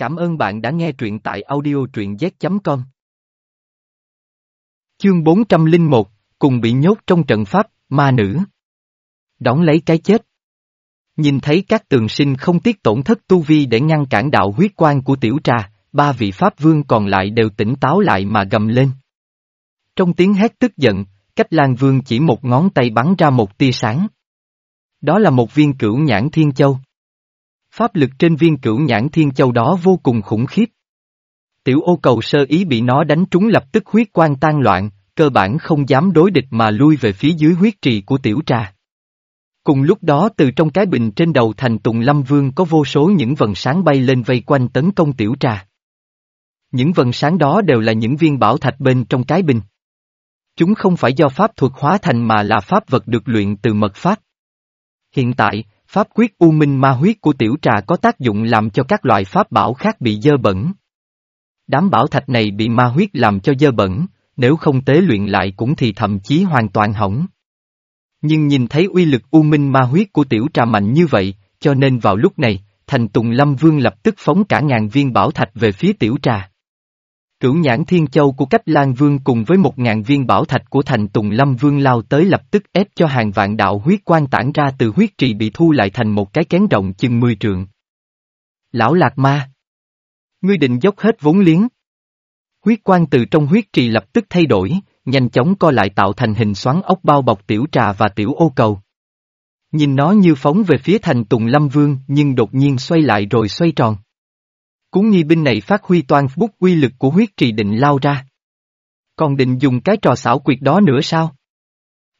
Cảm ơn bạn đã nghe truyện tại audio truyện z.com. Chương 401, cùng bị nhốt trong trận pháp, ma nữ. Đón lấy cái chết. Nhìn thấy các tường sinh không tiếc tổn thất tu vi để ngăn cản đạo huyết quan của tiểu trà, ba vị pháp vương còn lại đều tỉnh táo lại mà gầm lên. Trong tiếng hét tức giận, cách Lan Vương chỉ một ngón tay bắn ra một tia sáng. Đó là một viên cửu nhãn thiên châu. Pháp lực trên viên cửu nhãn thiên châu đó vô cùng khủng khiếp. Tiểu ô cầu sơ ý bị nó đánh trúng lập tức huyết quan tan loạn, cơ bản không dám đối địch mà lui về phía dưới huyết trì của tiểu trà. Cùng lúc đó từ trong cái bình trên đầu thành Tùng Lâm Vương có vô số những vần sáng bay lên vây quanh tấn công tiểu trà. Những vần sáng đó đều là những viên bảo thạch bên trong cái bình. Chúng không phải do pháp thuật hóa thành mà là pháp vật được luyện từ mật pháp. Hiện tại, pháp quyết u minh ma huyết của tiểu trà có tác dụng làm cho các loại pháp bảo khác bị dơ bẩn. Đám bảo thạch này bị ma huyết làm cho dơ bẩn, nếu không tế luyện lại cũng thì thậm chí hoàn toàn hỏng. Nhưng nhìn thấy uy lực u minh ma huyết của tiểu trà mạnh như vậy, cho nên vào lúc này, thành Tùng Lâm Vương lập tức phóng cả ngàn viên bảo thạch về phía tiểu trà. Cửu nhãn thiên châu của cách Lan Vương cùng với một ngàn viên bảo thạch của thành Tùng Lâm Vương lao tới lập tức ép cho hàng vạn đạo huyết quan tản ra từ huyết trì bị thu lại thành một cái kén rộng chừng mười trượng. Lão Lạc Ma! Ngươi định dốc hết vốn liếng. Huyết quan từ trong huyết trì lập tức thay đổi, nhanh chóng co lại tạo thành hình xoắn ốc bao bọc tiểu trà và tiểu ô cầu. Nhìn nó như phóng về phía thành Tùng Lâm Vương nhưng đột nhiên xoay lại rồi xoay tròn cúng nghi binh này phát huy toàn bút quy lực của huyết trì định lao ra. Còn định dùng cái trò xảo quyệt đó nữa sao?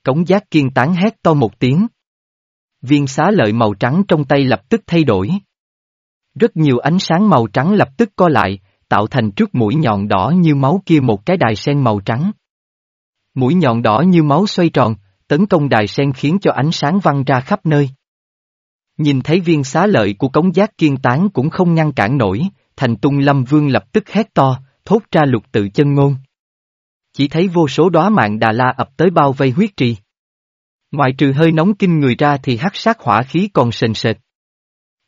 Cống giác kiên tán hét to một tiếng. Viên xá lợi màu trắng trong tay lập tức thay đổi. Rất nhiều ánh sáng màu trắng lập tức co lại, tạo thành trước mũi nhọn đỏ như máu kia một cái đài sen màu trắng. Mũi nhọn đỏ như máu xoay tròn, tấn công đài sen khiến cho ánh sáng văng ra khắp nơi. Nhìn thấy viên xá lợi của cống giác kiên tán cũng không ngăn cản nổi, thành tung lâm vương lập tức hét to, thốt ra lục tự chân ngôn. Chỉ thấy vô số đóa mạng đà la ập tới bao vây huyết trì. Ngoài trừ hơi nóng kinh người ra thì hắc sát hỏa khí còn sền sệt.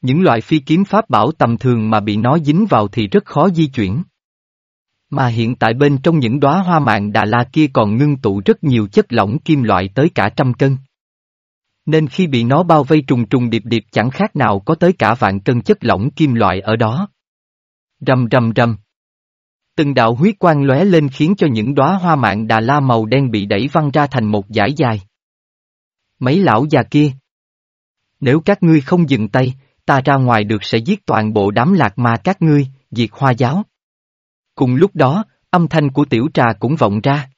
Những loại phi kiếm pháp bảo tầm thường mà bị nó dính vào thì rất khó di chuyển. Mà hiện tại bên trong những đóa hoa mạng Đà La kia còn ngưng tụ rất nhiều chất lỏng kim loại tới cả trăm cân. Nên khi bị nó bao vây trùng trùng điệp điệp chẳng khác nào có tới cả vạn cân chất lỏng kim loại ở đó. Rầm rầm rầm. Từng đạo huyết quang lóe lên khiến cho những đóa hoa mạng Đà La màu đen bị đẩy văng ra thành một dải dài. Mấy lão già kia. Nếu các ngươi không dừng tay, ta ra ngoài được sẽ giết toàn bộ đám lạc ma các ngươi, diệt hoa giáo. Cùng lúc đó, âm thanh của tiểu trà cũng vọng ra.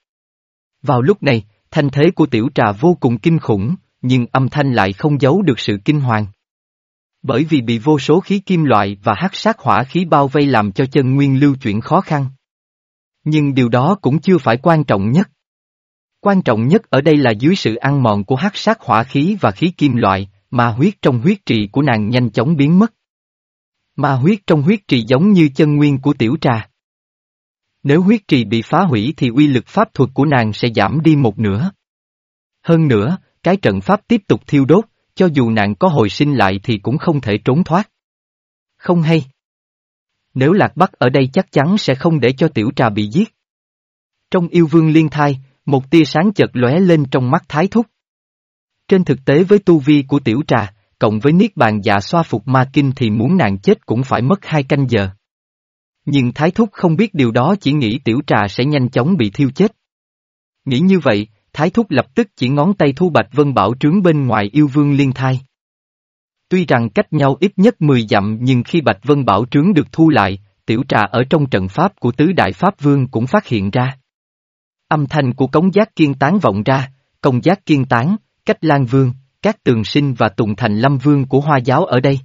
Vào lúc này, thanh thế của tiểu trà vô cùng kinh khủng, nhưng âm thanh lại không giấu được sự kinh hoàng. Bởi vì bị vô số khí kim loại và hắc sát hỏa khí bao vây làm cho chân nguyên lưu chuyển khó khăn. Nhưng điều đó cũng chưa phải quan trọng nhất. Quan trọng nhất ở đây là dưới sự ăn mòn của hắc sát hỏa khí và khí kim loại, ma huyết trong huyết trì của nàng nhanh chóng biến mất. Ma huyết trong huyết trì giống như chân nguyên của tiểu trà. Nếu huyết trì bị phá hủy thì uy lực pháp thuật của nàng sẽ giảm đi một nửa. Hơn nữa, cái trận pháp tiếp tục thiêu đốt, cho dù nàng có hồi sinh lại thì cũng không thể trốn thoát. Không hay. Nếu Lạc Bắc ở đây chắc chắn sẽ không để cho tiểu trà bị giết. Trong yêu vương liên thai, một tia sáng chợt lóe lên trong mắt thái thúc. Trên thực tế với tu vi của tiểu trà, cộng với niết bàn dạ xoa phục ma kinh thì muốn nàng chết cũng phải mất hai canh giờ. Nhưng Thái Thúc không biết điều đó chỉ nghĩ tiểu trà sẽ nhanh chóng bị thiêu chết. Nghĩ như vậy, Thái Thúc lập tức chỉ ngón tay thu Bạch Vân Bảo trướng bên ngoài yêu vương liên thai. Tuy rằng cách nhau ít nhất 10 dặm nhưng khi Bạch Vân Bảo trướng được thu lại, tiểu trà ở trong trận pháp của tứ đại pháp vương cũng phát hiện ra. Âm thanh của cống giác kiên tán vọng ra, công giác kiên tán, cách lan vương, các tường sinh và tùng thành lâm vương của hoa giáo ở đây.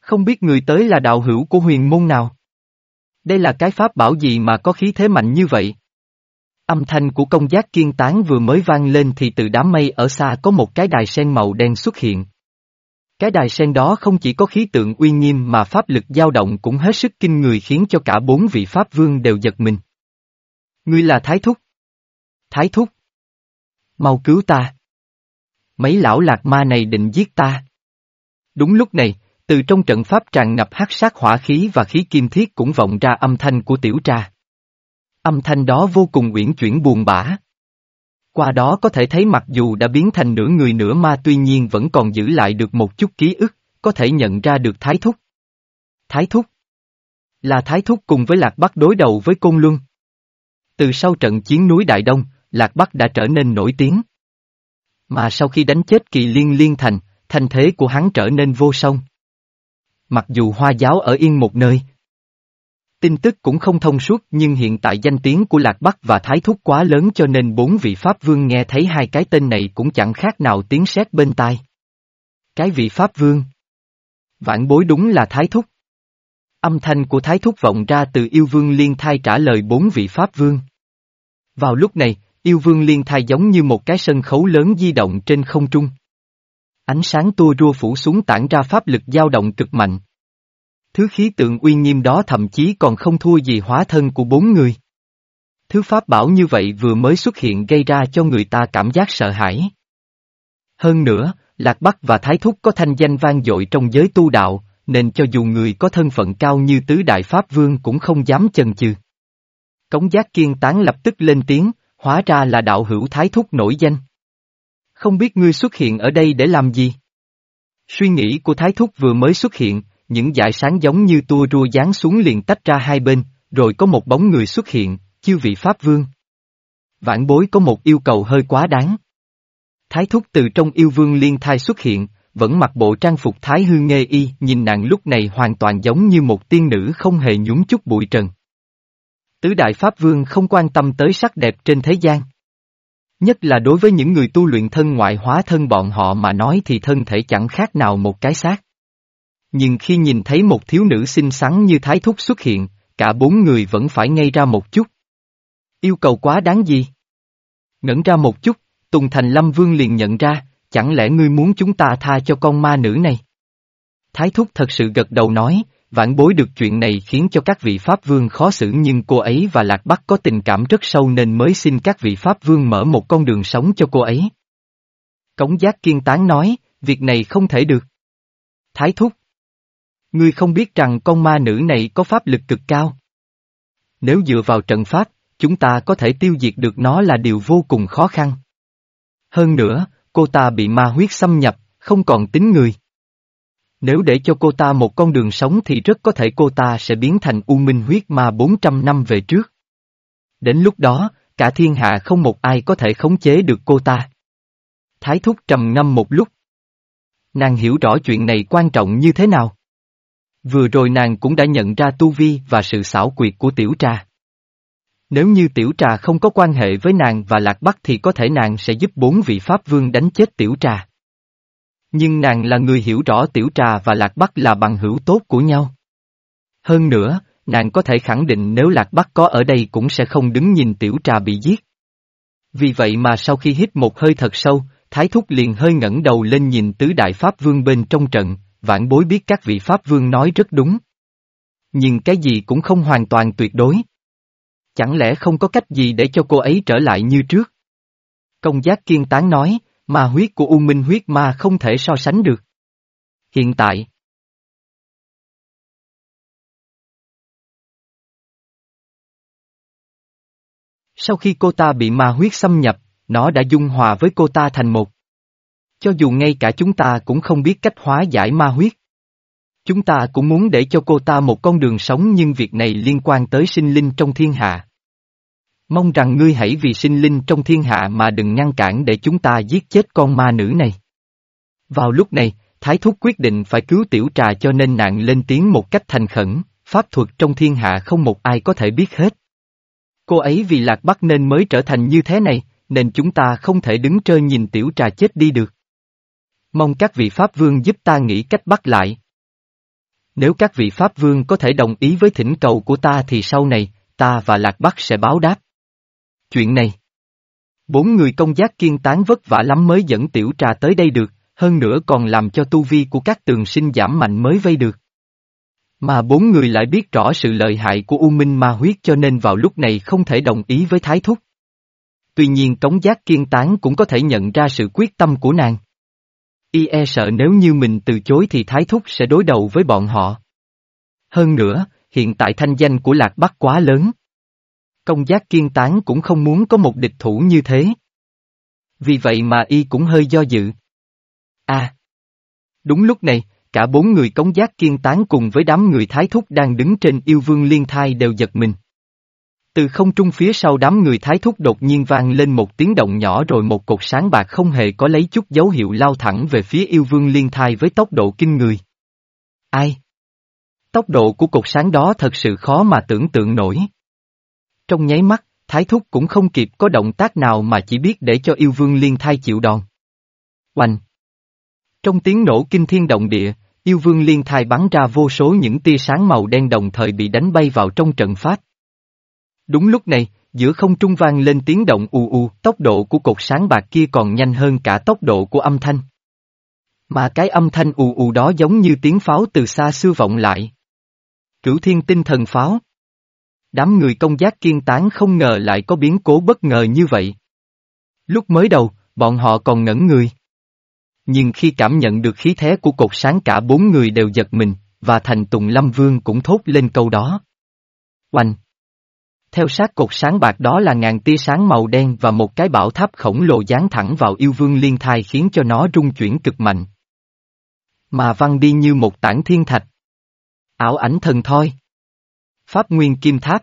Không biết người tới là đạo hữu của huyền môn nào? Đây là cái pháp bảo gì mà có khí thế mạnh như vậy? Âm thanh của công giác kiên tán vừa mới vang lên thì từ đám mây ở xa có một cái đài sen màu đen xuất hiện. Cái đài sen đó không chỉ có khí tượng uy nghiêm mà pháp lực dao động cũng hết sức kinh người khiến cho cả bốn vị pháp vương đều giật mình. Ngươi là Thái Thúc. Thái Thúc. Mau cứu ta. Mấy lão lạc ma này định giết ta. Đúng lúc này, từ trong trận pháp tràn ngập hắc sát hỏa khí và khí kim thiết cũng vọng ra âm thanh của tiểu tra. Âm thanh đó vô cùng uyển chuyển buồn bã. Qua đó có thể thấy mặc dù đã biến thành nửa người nửa ma tuy nhiên vẫn còn giữ lại được một chút ký ức, có thể nhận ra được Thái Thúc. Thái Thúc Là Thái Thúc cùng với Lạc Bắc đối đầu với Côn Luân. Từ sau trận chiến núi Đại Đông, Lạc Bắc đã trở nên nổi tiếng. Mà sau khi đánh chết kỳ liên liên thành, thanh thế của hắn trở nên vô song. Mặc dù hoa giáo ở yên một nơi, tin tức cũng không thông suốt nhưng hiện tại danh tiếng của Lạc Bắc và Thái Thúc quá lớn cho nên bốn vị Pháp Vương nghe thấy hai cái tên này cũng chẳng khác nào tiếng sét bên tai. Cái vị Pháp Vương. Vãn bối đúng là Thái Thúc. Âm thanh của Thái Thúc vọng ra từ yêu vương liên thai trả lời bốn vị Pháp Vương. Vào lúc này, yêu vương liên thai giống như một cái sân khấu lớn di động trên không trung. Ánh sáng tua rua phủ xuống tản ra pháp lực dao động cực mạnh. Thứ khí tượng uy nghiêm đó thậm chí còn không thua gì hóa thân của bốn người. Thứ pháp bảo như vậy vừa mới xuất hiện gây ra cho người ta cảm giác sợ hãi. Hơn nữa, Lạc Bắc và Thái Thúc có thanh danh vang dội trong giới tu đạo, nên cho dù người có thân phận cao như tứ đại pháp vương cũng không dám chần chừ. Cống giác kiên tán lập tức lên tiếng, hóa ra là đạo hữu Thái Thúc nổi danh. Không biết ngươi xuất hiện ở đây để làm gì? Suy nghĩ của Thái Thúc vừa mới xuất hiện, những dải sáng giống như tua rua dán xuống liền tách ra hai bên, rồi có một bóng người xuất hiện, chư vị Pháp Vương. Vãn bối có một yêu cầu hơi quá đáng. Thái Thúc từ trong yêu vương liên thai xuất hiện, vẫn mặc bộ trang phục Thái Hư Nghê Y, nhìn nàng lúc này hoàn toàn giống như một tiên nữ không hề nhúng chút bụi trần. Tứ Đại Pháp Vương không quan tâm tới sắc đẹp trên thế gian. Nhất là đối với những người tu luyện thân ngoại hóa thân bọn họ mà nói thì thân thể chẳng khác nào một cái xác. Nhưng khi nhìn thấy một thiếu nữ xinh xắn như Thái Thúc xuất hiện, cả bốn người vẫn phải ngây ra một chút. Yêu cầu quá đáng gì? Ngẩn ra một chút, Tùng Thành Lâm Vương liền nhận ra, chẳng lẽ ngươi muốn chúng ta tha cho con ma nữ này? Thái Thúc thật sự gật đầu nói, vãn bối được chuyện này khiến cho các vị Pháp Vương khó xử nhưng cô ấy và Lạc Bắc có tình cảm rất sâu nên mới xin các vị Pháp Vương mở một con đường sống cho cô ấy. Cống giác kiên tán nói, việc này không thể được. Thái Thúc Ngươi không biết rằng con ma nữ này có pháp lực cực cao. Nếu dựa vào trận pháp, chúng ta có thể tiêu diệt được nó là điều vô cùng khó khăn. Hơn nữa, cô ta bị ma huyết xâm nhập, không còn tính người. Nếu để cho cô ta một con đường sống thì rất có thể cô ta sẽ biến thành U Minh huyết ma 400 năm về trước. Đến lúc đó, cả thiên hạ không một ai có thể khống chế được cô ta. Thái thúc trầm ngâm một lúc. Nàng hiểu rõ chuyện này quan trọng như thế nào. Vừa rồi nàng cũng đã nhận ra tu vi và sự xảo quyệt của tiểu trà. Nếu như tiểu trà không có quan hệ với nàng và lạc bắc thì có thể nàng sẽ giúp bốn vị pháp vương đánh chết tiểu trà. Nhưng nàng là người hiểu rõ tiểu trà và lạc bắc là bằng hữu tốt của nhau. Hơn nữa, nàng có thể khẳng định nếu lạc bắc có ở đây cũng sẽ không đứng nhìn tiểu trà bị giết. Vì vậy mà sau khi hít một hơi thật sâu, Thái Thúc liền hơi ngẩng đầu lên nhìn tứ đại pháp vương bên trong trận, vãn bối biết các vị Pháp Vương nói rất đúng. Nhưng cái gì cũng không hoàn toàn tuyệt đối. Chẳng lẽ không có cách gì để cho cô ấy trở lại như trước? Công giác kiên tán nói, mà huyết của U Minh huyết ma không thể so sánh được. Hiện tại. Sau khi cô ta bị ma huyết xâm nhập, nó đã dung hòa với cô ta thành một. Cho dù ngay cả chúng ta cũng không biết cách hóa giải ma huyết. Chúng ta cũng muốn để cho cô ta một con đường sống nhưng việc này liên quan tới sinh linh trong thiên hạ. Mong rằng ngươi hãy vì sinh linh trong thiên hạ mà đừng ngăn cản để chúng ta giết chết con ma nữ này. Vào lúc này, Thái Thúc quyết định phải cứu tiểu trà cho nên nạn lên tiếng một cách thành khẩn, pháp thuật trong thiên hạ không một ai có thể biết hết. Cô ấy vì lạc bắc nên mới trở thành như thế này, nên chúng ta không thể đứng trơ nhìn tiểu trà chết đi được. Mong các vị Pháp Vương giúp ta nghĩ cách bắt lại. Nếu các vị Pháp Vương có thể đồng ý với thỉnh cầu của ta thì sau này, ta và Lạc Bắc sẽ báo đáp. Chuyện này. Bốn người công giác kiên tán vất vả lắm mới dẫn tiểu trà tới đây được, hơn nữa còn làm cho tu vi của các tường sinh giảm mạnh mới vây được. Mà bốn người lại biết rõ sự lợi hại của U Minh Ma huyết cho nên vào lúc này không thể đồng ý với Thái Thúc. Tuy nhiên Cống Giác Kiên Tán cũng có thể nhận ra sự quyết tâm của nàng. Y e sợ nếu như mình từ chối thì Thái Thúc sẽ đối đầu với bọn họ. Hơn nữa, hiện tại thanh danh của Lạc Bắc quá lớn. Công giác kiên tán cũng không muốn có một địch thủ như thế. Vì vậy mà y cũng hơi do dự. À! Đúng lúc này, cả bốn người công giác kiên tán cùng với đám người thái thúc đang đứng trên yêu vương liên thai đều giật mình. Từ không trung phía sau đám người thái thúc đột nhiên vang lên một tiếng động nhỏ rồi một cột sáng bạc không hề có lấy chút dấu hiệu lao thẳng về phía yêu vương liên thai với tốc độ kinh người. Ai? Tốc độ của cột sáng đó thật sự khó mà tưởng tượng nổi. Trong nháy mắt, thái thúc cũng không kịp có động tác nào mà chỉ biết để cho yêu vương liên thai chịu đòn. Oanh! Trong tiếng nổ kinh thiên động địa, yêu vương liên thai bắn ra vô số những tia sáng màu đen đồng thời bị đánh bay vào trong trận pháp. Đúng lúc này, giữa không trung vang lên tiếng động u u, tốc độ của cột sáng bạc kia còn nhanh hơn cả tốc độ của âm thanh. Mà cái âm thanh u u đó giống như tiếng pháo từ xa xưa vọng lại. Cửu thiên tinh thần pháo. Đám người công giác kiên tán không ngờ lại có biến cố bất ngờ như vậy. Lúc mới đầu, bọn họ còn ngẩn người. Nhưng khi cảm nhận được khí thế của cột sáng cả bốn người đều giật mình, và thành Tùng Lâm Vương cũng thốt lên câu đó. Oanh! Theo sát cột sáng bạc đó là ngàn tia sáng màu đen và một cái bảo tháp khổng lồ dán thẳng vào yêu vương liên thai khiến cho nó rung chuyển cực mạnh. Mà văng đi như một tảng thiên thạch. Ảo ảnh thần thoi. Pháp Nguyên Kim Tháp.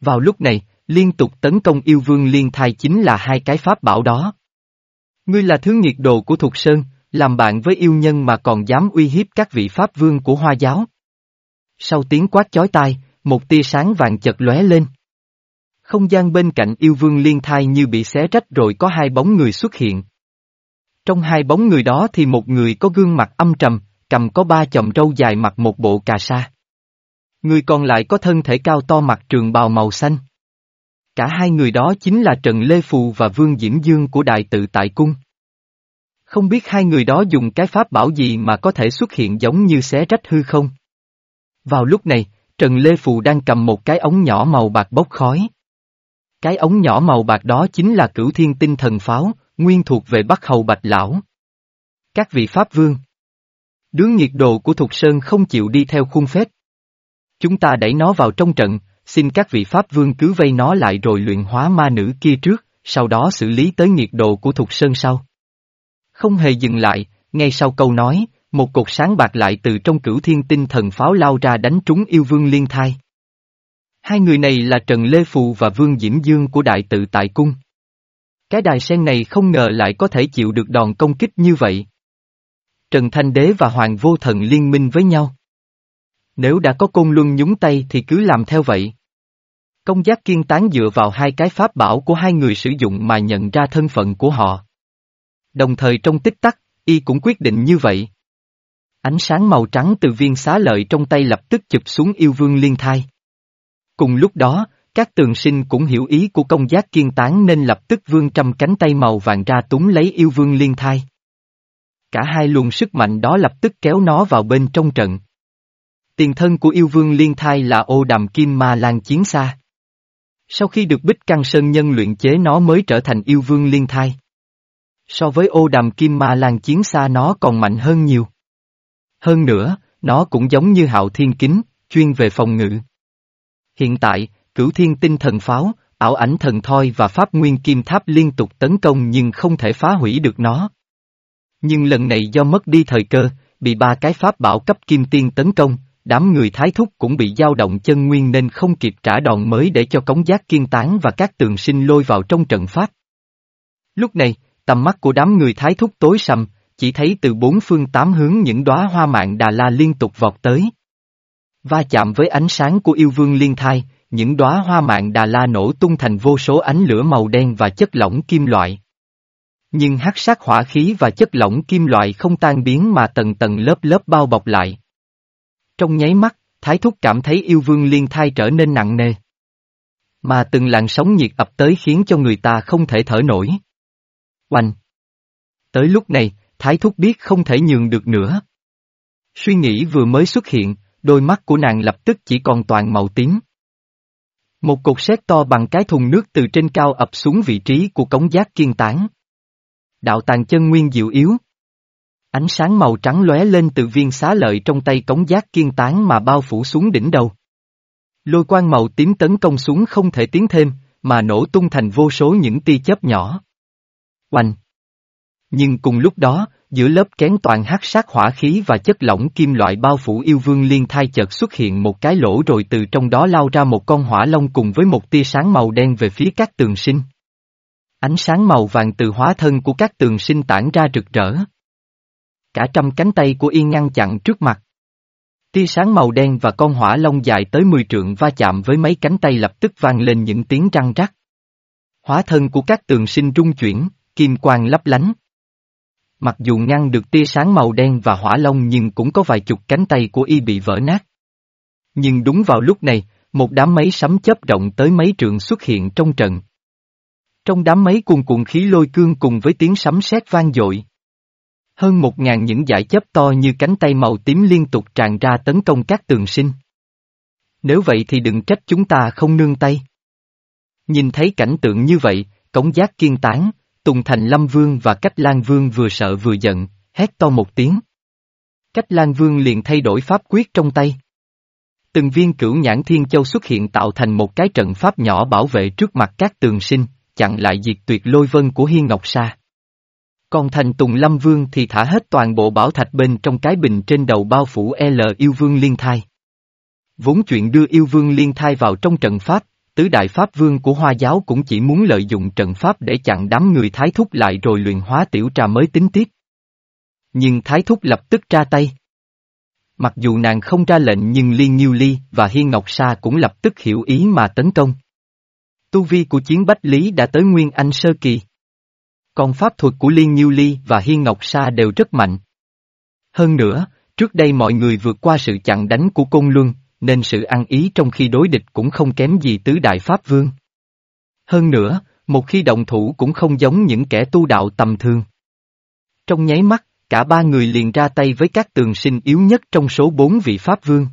Vào lúc này, liên tục tấn công yêu vương liên thai chính là hai cái pháp bảo đó. Ngươi là thứ nhiệt đồ của Thục Sơn, làm bạn với yêu nhân mà còn dám uy hiếp các vị pháp vương của Hoa giáo. Sau tiếng quát chói tai, một tia sáng vàng chật lóe lên. Không gian bên cạnh yêu vương liên thai như bị xé rách rồi có hai bóng người xuất hiện. Trong hai bóng người đó thì một người có gương mặt âm trầm, cầm có ba chòm râu dài mặc một bộ cà sa. Người còn lại có thân thể cao to mặc trường bào màu xanh. Cả hai người đó chính là Trần Lê Phù và Vương Diễm Dương của Đại tự tại cung. Không biết hai người đó dùng cái pháp bảo gì mà có thể xuất hiện giống như xé rách hư không? Vào lúc này, Trần Lê Phù đang cầm một cái ống nhỏ màu bạc bốc khói. Cái ống nhỏ màu bạc đó chính là cửu thiên tinh thần pháo, nguyên thuộc về Bắc Hầu Bạch Lão. Các vị Pháp Vương Đứa nhiệt độ của Thục Sơn không chịu đi theo khuôn phép. Chúng ta đẩy nó vào trong trận, xin các vị Pháp Vương cứ vây nó lại rồi luyện hóa ma nữ kia trước, sau đó xử lý tới nhiệt độ của Thục Sơn sau. Không hề dừng lại, ngay sau câu nói, một cột sáng bạc lại từ trong cửu thiên tinh thần pháo lao ra đánh trúng yêu vương liên thai. Hai người này là Trần Lê Phù và Vương Diễm Dương của Đại tự tại cung. Cái đài sen này không ngờ lại có thể chịu được đòn công kích như vậy. Trần Thanh Đế và Hoàng Vô Thần liên minh với nhau. Nếu đã có côn luân nhúng tay thì cứ làm theo vậy. Công giác kiên tán dựa vào hai cái pháp bảo của hai người sử dụng mà nhận ra thân phận của họ. Đồng thời trong tích tắc, y cũng quyết định như vậy. Ánh sáng màu trắng từ viên xá lợi trong tay lập tức chụp xuống yêu vương liên thai. Cùng lúc đó, các tường sinh cũng hiểu ý của công giác kiên tán nên lập tức vương trăm cánh tay màu vàng ra túng lấy yêu vương liên thai. Cả hai luồng sức mạnh đó lập tức kéo nó vào bên trong trận. Tiền thân của yêu vương liên thai là ô đàm kim ma lan chiến xa. Sau khi được Bích Căng Sơn Nhân luyện chế nó mới trở thành yêu vương liên thai. So với ô đàm kim ma lan chiến xa nó còn mạnh hơn nhiều. Hơn nữa, nó cũng giống như hạo thiên kính, chuyên về phòng ngự. Hiện tại, cửu thiên tinh thần pháo, ảo ảnh thần thoi và pháp nguyên kim tháp liên tục tấn công nhưng không thể phá hủy được nó. Nhưng lần này do mất đi thời cơ, bị ba cái pháp bảo cấp kim tiên tấn công, đám người thái thúc cũng bị dao động chân nguyên nên không kịp trả đòn mới để cho cống giác kiên tán và các tường sinh lôi vào trong trận pháp. Lúc này, tầm mắt của đám người thái thúc tối sầm, chỉ thấy từ bốn phương tám hướng những đóa hoa mạng đà la liên tục vọt tới. Va chạm với ánh sáng của yêu vương liên thai, những đóa hoa mạng đà la nổ tung thành vô số ánh lửa màu đen và chất lỏng kim loại. Nhưng hắc sắc hỏa khí và chất lỏng kim loại không tan biến mà tầng tầng lớp lớp bao bọc lại. Trong nháy mắt, Thái Thúc cảm thấy yêu vương liên thai trở nên nặng nề. Mà từng làn sóng nhiệt ập tới khiến cho người ta không thể thở nổi. Oanh! Tới lúc này, Thái Thúc biết không thể nhường được nữa. Suy nghĩ vừa mới xuất hiện, đôi mắt của nàng lập tức chỉ còn toàn màu tím. Một cột sét to bằng cái thùng nước từ trên cao ập xuống vị trí của cống giác kiên tán. Đạo tàn chân nguyên diệu yếu. Ánh sáng màu trắng lóe lên từ viên xá lợi trong tay cống giác kiên tán mà bao phủ xuống đỉnh đầu. Lôi quang màu tím tấn công xuống không thể tiến thêm, mà nổ tung thành vô số những tia chớp nhỏ. Oanh! Nhưng cùng lúc đó, giữa lớp kén toàn hắc sát hỏa khí và chất lỏng kim loại bao phủ yêu vương liên thai chợt xuất hiện một cái lỗ rồi từ trong đó lao ra một con hỏa long cùng với một tia sáng màu đen về phía các tường sinh. Ánh sáng màu vàng từ hóa thân của các tường sinh tản ra rực rỡ. Cả trăm cánh tay của yên ngăn chặn trước mặt. Tia sáng màu đen và con hỏa long dài tới 10 trượng va chạm với mấy cánh tay lập tức vang lên những tiếng răng rắc. Hóa thân của các tường sinh rung chuyển, kim quang lấp lánh. Mặc dù ngăn được tia sáng màu đen và hỏa long nhưng cũng có vài chục cánh tay của y bị vỡ nát. Nhưng đúng vào lúc này, một đám máy sấm chớp rộng tới mấy trượng xuất hiện trong trận. Trong đám máy cuồn cuộn khí lôi cương cùng với tiếng sấm sét vang dội. Hơn một ngàn những dải chớp to như cánh tay màu tím liên tục tràn ra tấn công các tường sinh. Nếu vậy thì đừng trách chúng ta không nương tay. Nhìn thấy cảnh tượng như vậy, cống giác kiên tán, Tùng Thành Lâm Vương và Cách Lan Vương vừa sợ vừa giận, hét to một tiếng. Cách Lan Vương liền thay đổi pháp quyết trong tay. Từng viên cửu nhãn thiên châu xuất hiện tạo thành một cái trận pháp nhỏ bảo vệ trước mặt các tường sinh, chặn lại diệt tuyệt lôi vân của Hiên Ngọc Sa. Còn thành Tùng Lâm Vương thì thả hết toàn bộ bảo thạch bên trong cái bình trên đầu bao phủ L yêu vương liên thai. Vốn chuyện đưa yêu vương liên thai vào trong trận pháp, tứ đại pháp vương của Hoa giáo cũng chỉ muốn lợi dụng trận pháp để chặn đám người thái thúc lại rồi luyện hóa tiểu trà mới tính tiếp. Nhưng thái thúc lập tức ra tay. Mặc dù nàng không ra lệnh nhưng Liên Nhiêu Ly và Hiên Ngọc Sa cũng lập tức hiểu ý mà tấn công. Tu vi của chiến Bách Lý đã tới Nguyên Anh Sơ Kỳ. Còn pháp thuật của Liên Nhiêu Ly và Hiên Ngọc Sa đều rất mạnh. Hơn nữa, trước đây mọi người vượt qua sự chặn đánh của Côn Luân, nên sự ăn ý trong khi đối địch cũng không kém gì tứ đại pháp vương. Hơn nữa, một khi động thủ cũng không giống những kẻ tu đạo tầm thường. Trong nháy mắt, cả ba người liền ra tay với các tường sinh yếu nhất trong số bốn vị pháp vương.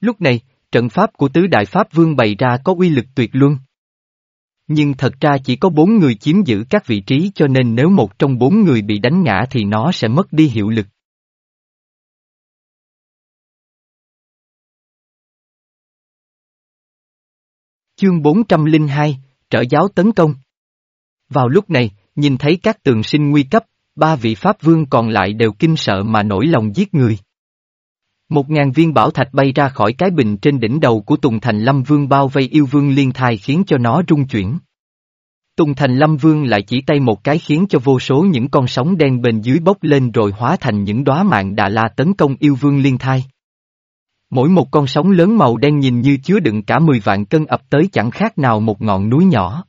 Lúc này, trận pháp của tứ đại pháp vương bày ra có uy lực tuyệt luân. Nhưng thật ra chỉ có bốn người chiếm giữ các vị trí cho nên nếu một trong bốn người bị đánh ngã thì nó sẽ mất đi hiệu lực. Chương 402, Trở giáo tấn công. Vào lúc này, nhìn thấy các tường sinh nguy cấp, ba vị Pháp vương còn lại đều kinh sợ mà nổi lòng giết người. Một ngàn viên bảo thạch bay ra khỏi cái bình trên đỉnh đầu của Tùng Thành Lâm Vương bao vây yêu vương liên thai khiến cho nó rung chuyển. Tùng Thành Lâm Vương lại chỉ tay một cái khiến cho vô số những con sóng đen bên dưới bốc lên rồi hóa thành những đóa mạng đà la tấn công yêu vương liên thai. Mỗi một con sóng lớn màu đen nhìn như chứa đựng cả 10 vạn cân ập tới chẳng khác nào một ngọn núi nhỏ.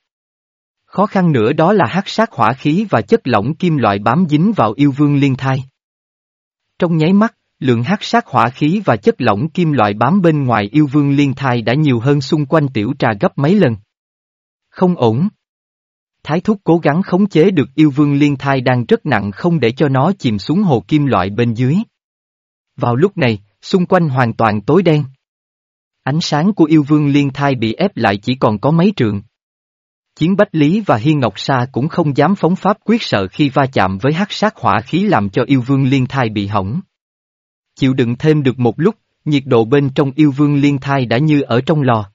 Khó khăn nữa đó là hắc sát hỏa khí và chất lỏng kim loại bám dính vào yêu vương liên thai. Trong nháy mắt, lượng hắc sát hỏa khí và chất lỏng kim loại bám bên ngoài yêu vương liên thai đã nhiều hơn xung quanh tiểu trà gấp mấy lần. Không ổn. Thái thúc cố gắng khống chế được yêu vương liên thai đang rất nặng không để cho nó chìm xuống hồ kim loại bên dưới. Vào lúc này, Xung quanh hoàn toàn tối đen. Ánh sáng của yêu vương liên thai bị ép lại chỉ còn có mấy trượng. Chiến Bách Lý và Hiên Ngọc Sa cũng không dám phóng pháp quyết sợ khi va chạm với hắc sát hỏa khí làm cho yêu vương liên thai bị hỏng. Chịu đựng thêm được một lúc, nhiệt độ bên trong yêu vương liên thai đã như ở trong lò.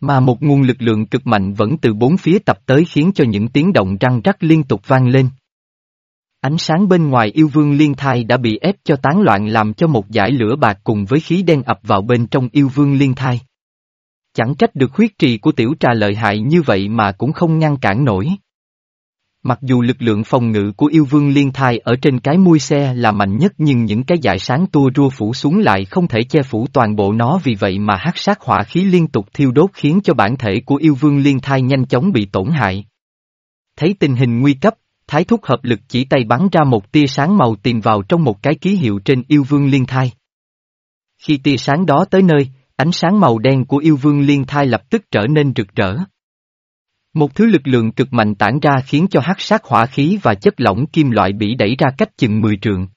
Mà một nguồn lực lượng cực mạnh vẫn từ bốn phía tập tới khiến cho những tiếng động răng rắc liên tục vang lên. Ánh sáng bên ngoài yêu vương liên thai đã bị ép cho tán loạn làm cho một dải lửa bạc cùng với khí đen ập vào bên trong yêu vương liên thai. Chẳng trách được huyết trì của tiểu trà lợi hại như vậy mà cũng không ngăn cản nổi. Mặc dù lực lượng phòng ngự của yêu vương liên thai ở trên cái mui xe là mạnh nhất nhưng những cái dải sáng tua rua phủ xuống lại không thể che phủ toàn bộ nó vì vậy mà hắc sát hỏa khí liên tục thiêu đốt khiến cho bản thể của yêu vương liên thai nhanh chóng bị tổn hại. Thấy tình hình nguy cấp, Thái thúc hợp lực chỉ tay bắn ra một tia sáng màu tìm vào trong một cái ký hiệu trên yêu vương liên thai. Khi tia sáng đó tới nơi, ánh sáng màu đen của yêu vương liên thai lập tức trở nên rực rỡ. Một thứ lực lượng cực mạnh tản ra khiến cho hắc sát hỏa khí và chất lỏng kim loại bị đẩy ra cách chừng 10 trượng.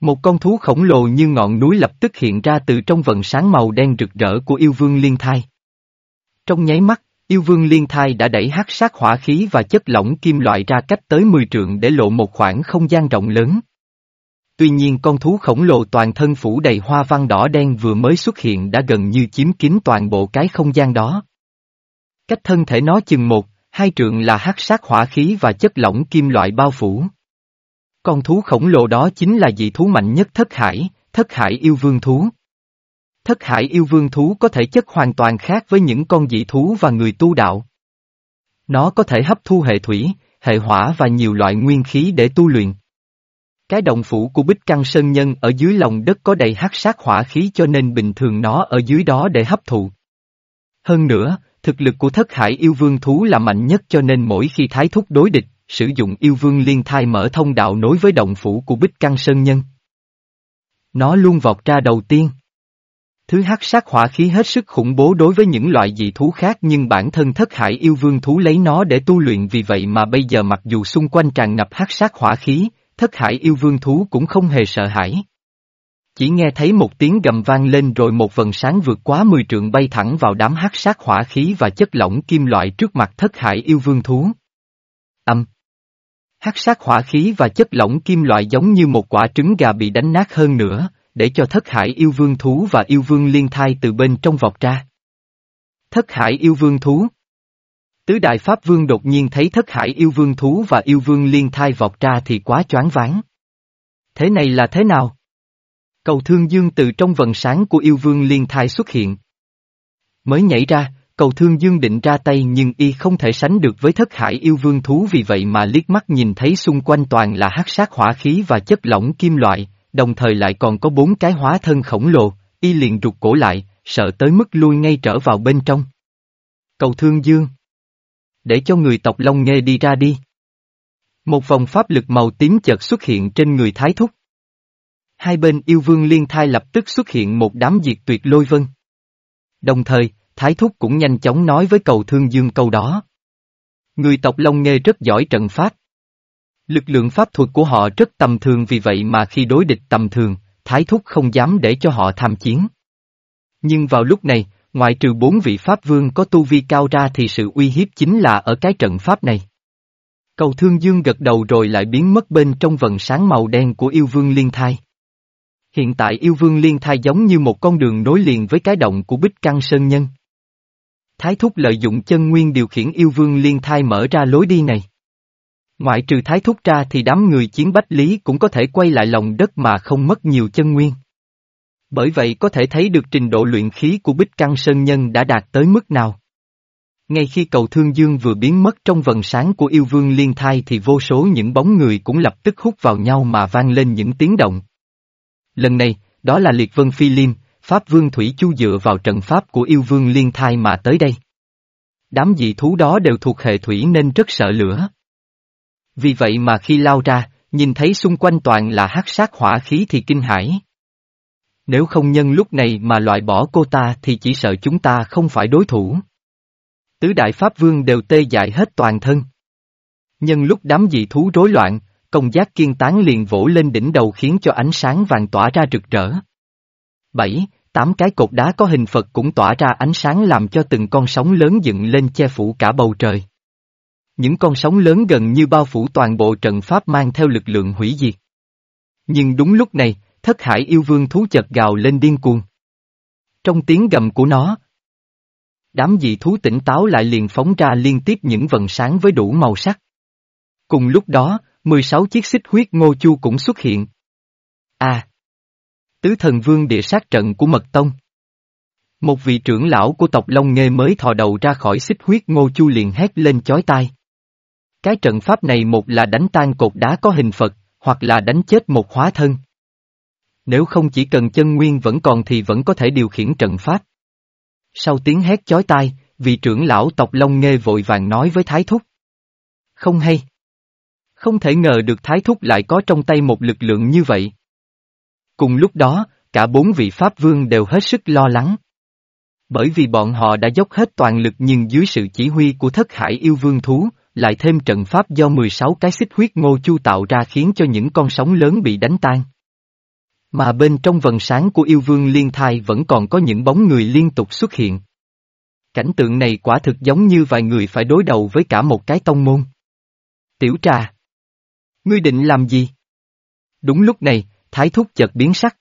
Một con thú khổng lồ như ngọn núi lập tức hiện ra từ trong vần sáng màu đen rực rỡ của yêu vương liên thai. Trong nháy mắt, yêu vương liên thai đã đẩy hắc sát hỏa khí và chất lỏng kim loại ra cách tới 10 trượng để lộ một khoảng không gian rộng lớn. Tuy nhiên con thú khổng lồ toàn thân phủ đầy hoa văn đỏ đen vừa mới xuất hiện đã gần như chiếm kín toàn bộ cái không gian đó. Cách thân thể nó chừng một, hai trượng là hắc sát hỏa khí và chất lỏng kim loại bao phủ. Con thú khổng lồ đó chính là dị thú mạnh nhất thất hải, thất hải yêu vương thú. Thất hải yêu vương thú có thể chất hoàn toàn khác với những con dị thú và người tu đạo. Nó có thể hấp thu hệ thủy, hệ hỏa và nhiều loại nguyên khí để tu luyện. Cái động phủ của Bích Căng Sơn Nhân ở dưới lòng đất có đầy hắc sát hỏa khí cho nên bình thường nó ở dưới đó để hấp thụ. Hơn nữa, thực lực của thất hải yêu vương thú là mạnh nhất cho nên mỗi khi thái thúc đối địch, sử dụng yêu vương liên thai mở thông đạo nối với động phủ của Bích Căng Sơn Nhân. Nó luôn vọt ra đầu tiên. Thứ hắc sát hỏa khí hết sức khủng bố đối với những loại dị thú khác nhưng bản thân thất hải yêu vương thú lấy nó để tu luyện vì vậy mà bây giờ mặc dù xung quanh tràn ngập hắc sát hỏa khí, thất hải yêu vương thú cũng không hề sợ hãi. Chỉ nghe thấy một tiếng gầm vang lên rồi một vần sáng vượt quá mười trượng bay thẳng vào đám hắc sát hỏa khí và chất lỏng kim loại trước mặt thất hải yêu vương thú. Âm. Hắc sát hỏa khí và chất lỏng kim loại giống như một quả trứng gà bị đánh nát hơn nữa, để cho thất hải yêu vương thú và yêu vương liên thai từ bên trong vọt ra. Thất hải yêu vương thú Tứ đại pháp vương đột nhiên thấy thất hải yêu vương thú và yêu vương liên thai vọt ra thì quá choáng váng. Thế này là thế nào? Cầu thương dương từ trong vần sáng của yêu vương liên thai xuất hiện. Mới nhảy ra, cầu thương dương định ra tay nhưng y không thể sánh được với thất hải yêu vương thú vì vậy mà liếc mắt nhìn thấy xung quanh toàn là hắc sát hỏa khí và chất lỏng kim loại, đồng thời lại còn có bốn cái hóa thân khổng lồ, y liền rụt cổ lại, sợ tới mức lui ngay trở vào bên trong. Cầu thương dương. Để cho người tộc Long Nghê đi ra đi. Một vòng pháp lực màu tím chợt xuất hiện trên người Thái Thúc. Hai bên yêu vương liên thai lập tức xuất hiện một đám diệt tuyệt lôi vân. Đồng thời, Thái Thúc cũng nhanh chóng nói với cầu thương dương câu đó. Người tộc Long Nghê rất giỏi trận pháp. Lực lượng pháp thuật của họ rất tầm thường vì vậy mà khi đối địch tầm thường, Thái Thúc không dám để cho họ tham chiến. Nhưng vào lúc này, ngoại trừ bốn vị Pháp Vương có tu vi cao ra thì sự uy hiếp chính là ở cái trận Pháp này. Cầu Thương Dương gật đầu rồi lại biến mất bên trong vần sáng màu đen của yêu vương liên thai. Hiện tại yêu vương liên thai giống như một con đường nối liền với cái động của Bích Căng Sơn Nhân. Thái Thúc lợi dụng chân nguyên điều khiển yêu vương liên thai mở ra lối đi này. Ngoại trừ thái thúc ra thì đám người chiến bách lý cũng có thể quay lại lòng đất mà không mất nhiều chân nguyên. Bởi vậy có thể thấy được trình độ luyện khí của Bích Căng Sơn Nhân đã đạt tới mức nào. Ngay khi cầu Thương Dương vừa biến mất trong vần sáng của yêu vương liên thai thì vô số những bóng người cũng lập tức hút vào nhau mà vang lên những tiếng động. Lần này, đó là Liệt Vân Phi Liêm, Pháp Vương Thủy Chu dựa vào trận pháp của yêu vương liên thai mà tới đây. Đám dị thú đó đều thuộc hệ thủy nên rất sợ lửa. Vì vậy mà khi lao ra, nhìn thấy xung quanh toàn là hắc sát hỏa khí thì kinh hãi. Nếu không nhân lúc này mà loại bỏ cô ta thì chỉ sợ chúng ta không phải đối thủ. Tứ đại pháp vương đều tê dại hết toàn thân. Nhân lúc đám dị thú rối loạn, công giác kiên tán liền vỗ lên đỉnh đầu khiến cho ánh sáng vàng tỏa ra rực rỡ. Bảy, tám cái cột đá có hình Phật cũng tỏa ra ánh sáng làm cho từng con sóng lớn dựng lên che phủ cả bầu trời. Những con sóng lớn gần như bao phủ toàn bộ trận pháp mang theo lực lượng hủy diệt. Nhưng đúng lúc này, thất hải yêu vương thú chợt gào lên điên cuồng. Trong tiếng gầm của nó, đám dị thú tỉnh táo lại liền phóng ra liên tiếp những vần sáng với đủ màu sắc. Cùng lúc đó, 16 chiếc xích huyết ngô chu cũng xuất hiện. À! Tứ thần vương địa sát trận của Mật Tông. Một vị trưởng lão của tộc Long Nghê mới thò đầu ra khỏi xích huyết ngô chu liền hét lên chói tai. Cái trận pháp này một là đánh tan cột đá có hình Phật, hoặc là đánh chết một hóa thân. Nếu không chỉ cần chân nguyên vẫn còn thì vẫn có thể điều khiển trận pháp. Sau tiếng hét chói tai, vị trưởng lão tộc Long Nghê vội vàng nói với Thái Thúc. Không hay. Không thể ngờ được Thái Thúc lại có trong tay một lực lượng như vậy. Cùng lúc đó, cả bốn vị Pháp Vương đều hết sức lo lắng. Bởi vì bọn họ đã dốc hết toàn lực nhưng dưới sự chỉ huy của thất hải yêu vương thú, lại thêm trận pháp do 16 cái xích huyết ngô chu tạo ra khiến cho những con sóng lớn bị đánh tan. Mà bên trong vần sáng của yêu vương liên thai vẫn còn có những bóng người liên tục xuất hiện. Cảnh tượng này quả thực giống như vài người phải đối đầu với cả một cái tông môn. Tiểu trà. Ngươi định làm gì? Đúng lúc này, thái thúc chợt biến sắc.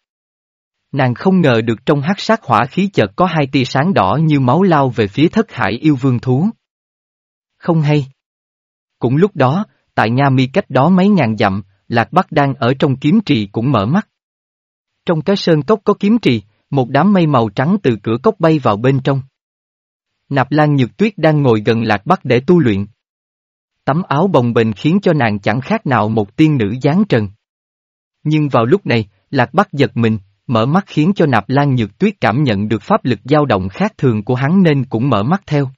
Nàng không ngờ được trong hắc sát hỏa khí chợt có hai tia sáng đỏ như máu lao về phía thất hải yêu vương thú. Không hay. Cũng lúc đó, tại Nha Mi cách đó mấy ngàn dặm, Lạc Bắc đang ở trong kiếm trì cũng mở mắt. Trong cái sơn cốc có kiếm trì, một đám mây màu trắng từ cửa cốc bay vào bên trong. Nạp Lan Nhược Tuyết đang ngồi gần Lạc Bắc để tu luyện. Tấm áo bồng bềnh khiến cho nàng chẳng khác nào một tiên nữ giáng trần. Nhưng vào lúc này, Lạc Bắc giật mình, mở mắt khiến cho Nạp Lan Nhược Tuyết cảm nhận được pháp lực dao động khác thường của hắn nên cũng mở mắt theo.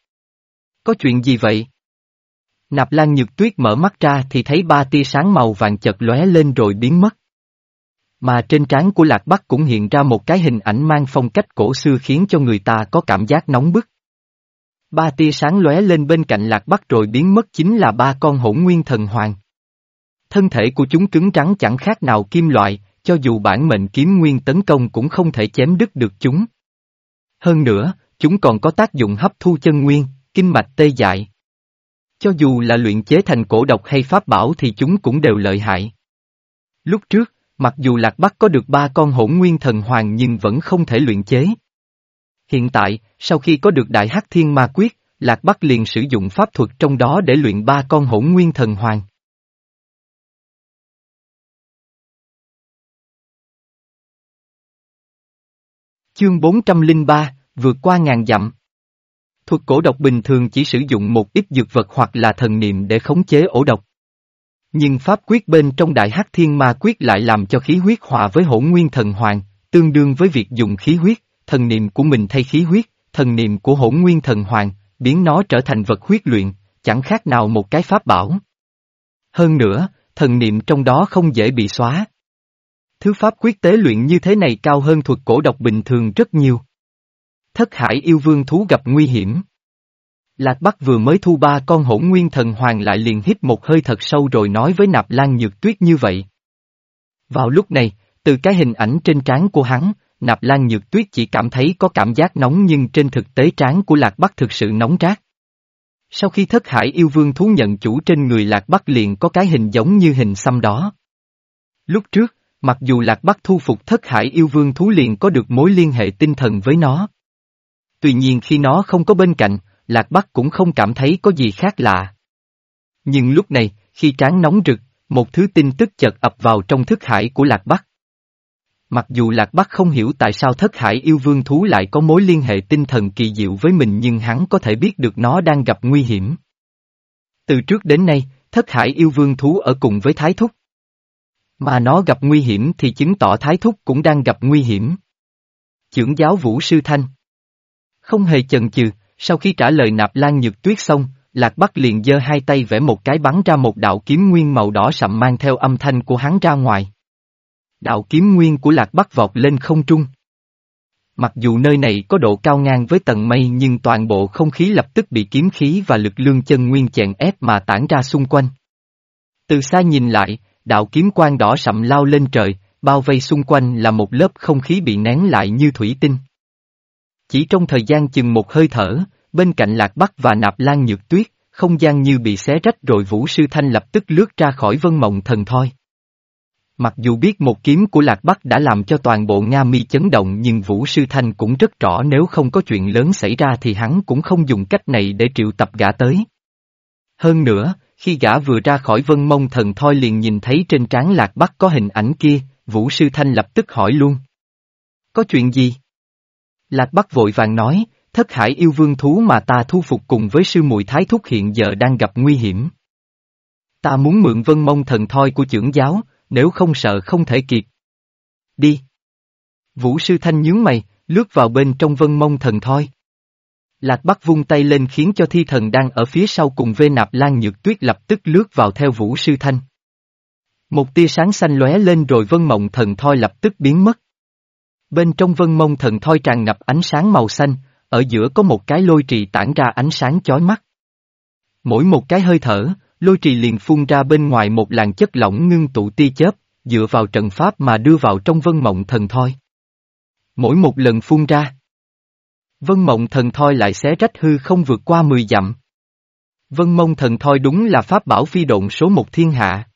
Có chuyện gì vậy? Nạp Lan Nhược Tuyết mở mắt ra thì thấy ba tia sáng màu vàng chợt lóe lên rồi biến mất. Mà trên trán của Lạc Bắc cũng hiện ra một cái hình ảnh mang phong cách cổ xưa khiến cho người ta có cảm giác nóng bức. Ba tia sáng lóe lên bên cạnh Lạc Bắc rồi biến mất chính là ba con hỗn nguyên thần hoàng. Thân thể của chúng cứng trắng chẳng khác nào kim loại, cho dù bản mệnh kiếm nguyên tấn công cũng không thể chém đứt được chúng. Hơn nữa, chúng còn có tác dụng hấp thu chân nguyên, kinh mạch tê dại. Cho dù là luyện chế thành cổ độc hay pháp bảo thì chúng cũng đều lợi hại. Lúc trước, mặc dù Lạc Bắc có được ba con hỗn nguyên thần hoàng nhưng vẫn không thể luyện chế. Hiện tại, sau khi có được Đại Hắc Thiên Ma Quyết, Lạc Bắc liền sử dụng pháp thuật trong đó để luyện ba con hỗn nguyên thần hoàng. Chương 403, vượt qua ngàn dặm. Thuật cổ độc bình thường chỉ sử dụng một ít dược vật hoặc là thần niệm để khống chế ổ độc. Nhưng pháp quyết bên trong đại hắc thiên ma quyết lại làm cho khí huyết hòa với hỗn nguyên thần hoàng, tương đương với việc dùng khí huyết, thần niệm của mình thay khí huyết, thần niệm của hỗn nguyên thần hoàng, biến nó trở thành vật huyết luyện, chẳng khác nào một cái pháp bảo. Hơn nữa, thần niệm trong đó không dễ bị xóa. Thứ pháp quyết tế luyện như thế này cao hơn thuật cổ độc bình thường rất nhiều. Thất hải yêu vương thú gặp nguy hiểm. Lạc Bắc vừa mới thu ba con hỗn nguyên thần hoàng lại liền hít một hơi thật sâu rồi nói với nạp lan nhược tuyết như vậy. Vào lúc này, từ cái hình ảnh trên trán của hắn, nạp lan nhược tuyết chỉ cảm thấy có cảm giác nóng nhưng trên thực tế trán của Lạc Bắc thực sự nóng rát. Sau khi thất hải yêu vương thú nhận chủ trên người Lạc Bắc liền có cái hình giống như hình xăm đó. Lúc trước, mặc dù Lạc Bắc thu phục thất hải yêu vương thú liền có được mối liên hệ tinh thần với nó. Tuy nhiên khi nó không có bên cạnh, Lạc Bắc cũng không cảm thấy có gì khác lạ. Nhưng lúc này, khi trán nóng rực, một thứ tin tức chợt ập vào trong thức hải của Lạc Bắc. Mặc dù Lạc Bắc không hiểu tại sao thất hải yêu vương thú lại có mối liên hệ tinh thần kỳ diệu với mình nhưng hắn có thể biết được nó đang gặp nguy hiểm. Từ trước đến nay, thất hải yêu vương thú ở cùng với Thái Thúc. Mà nó gặp nguy hiểm thì chứng tỏ Thái Thúc cũng đang gặp nguy hiểm. Chưởng giáo Vũ Sư Thanh không hề chần chừ, sau khi trả lời nạp lan nhược tuyết xong, Lạc Bắc liền giơ hai tay vẽ một cái bắn ra một đạo kiếm nguyên màu đỏ sậm mang theo âm thanh của hắn ra ngoài. Đạo kiếm nguyên của Lạc Bắc vọt lên không trung. Mặc dù nơi này có độ cao ngang với tầng mây nhưng toàn bộ không khí lập tức bị kiếm khí và lực lương chân nguyên chèn ép mà tản ra xung quanh. Từ xa nhìn lại, đạo kiếm quang đỏ sậm lao lên trời, bao vây xung quanh là một lớp không khí bị nén lại như thủy tinh. Chỉ trong thời gian chừng một hơi thở, bên cạnh Lạc Bắc và Nạp Lan Nhược Tuyết, không gian như bị xé rách rồi Vũ Sư Thanh lập tức lướt ra khỏi vân mộng thần thoi. Mặc dù biết một kiếm của Lạc Bắc đã làm cho toàn bộ Nga mi chấn động nhưng Vũ Sư Thanh cũng rất rõ nếu không có chuyện lớn xảy ra thì hắn cũng không dùng cách này để triệu tập gã tới. Hơn nữa, khi gã vừa ra khỏi vân mông thần thoi liền nhìn thấy trên trán Lạc Bắc có hình ảnh kia, Vũ Sư Thanh lập tức hỏi luôn. Có chuyện gì? Lạc Bắc vội vàng nói, thất hải yêu vương thú mà ta thu phục cùng với sư muội thái thúc hiện giờ đang gặp nguy hiểm. Ta muốn mượn vân mông thần thoi của trưởng giáo, nếu không sợ không thể kiệt. Đi. Vũ sư thanh nhướng mày, lướt vào bên trong vân mông thần thoi. Lạc Bắc vung tay lên khiến cho thi thần đang ở phía sau cùng vê nạp lan nhược tuyết lập tức lướt vào theo vũ sư thanh. Một tia sáng xanh lóe lên rồi vân mộng thần thoi lập tức biến mất. Bên trong vân mông thần thoi tràn ngập ánh sáng màu xanh, ở giữa có một cái lôi trì tản ra ánh sáng chói mắt. Mỗi một cái hơi thở, lôi trì liền phun ra bên ngoài một làn chất lỏng ngưng tụ tia chớp, dựa vào trận pháp mà đưa vào trong vân mộng thần thoi. Mỗi một lần phun ra, Vân mộng thần thoi lại xé rách hư không vượt qua 10 dặm. Vân mông thần thoi đúng là pháp bảo phi độn số một thiên hạ.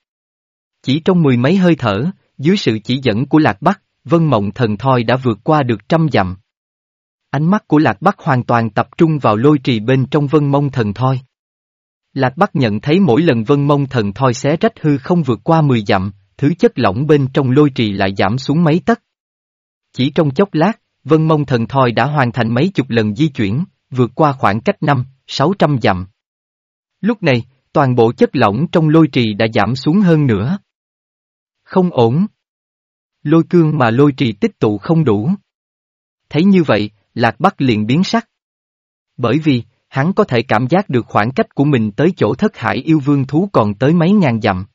Chỉ trong mười mấy hơi thở, dưới sự chỉ dẫn của Lạc Bắc, Vân mộng thần thoi đã vượt qua được trăm dặm. Ánh mắt của Lạc Bắc hoàn toàn tập trung vào lôi trì bên trong vân mông thần thoi. Lạc Bắc nhận thấy mỗi lần vân mông thần thoi xé rách hư không vượt qua 10 dặm, thứ chất lỏng bên trong lôi trì lại giảm xuống mấy tấc. Chỉ trong chốc lát, vân mông thần thoi đã hoàn thành mấy chục lần di chuyển, vượt qua khoảng cách 5, 600 dặm. Lúc này, toàn bộ chất lỏng trong lôi trì đã giảm xuống hơn nữa. Không ổn. Lôi cương mà lôi trì tích tụ không đủ. Thấy như vậy, Lạc Bắc liền biến sắc. Bởi vì, hắn có thể cảm giác được khoảng cách của mình tới chỗ thất hải yêu vương thú còn tới mấy ngàn dặm.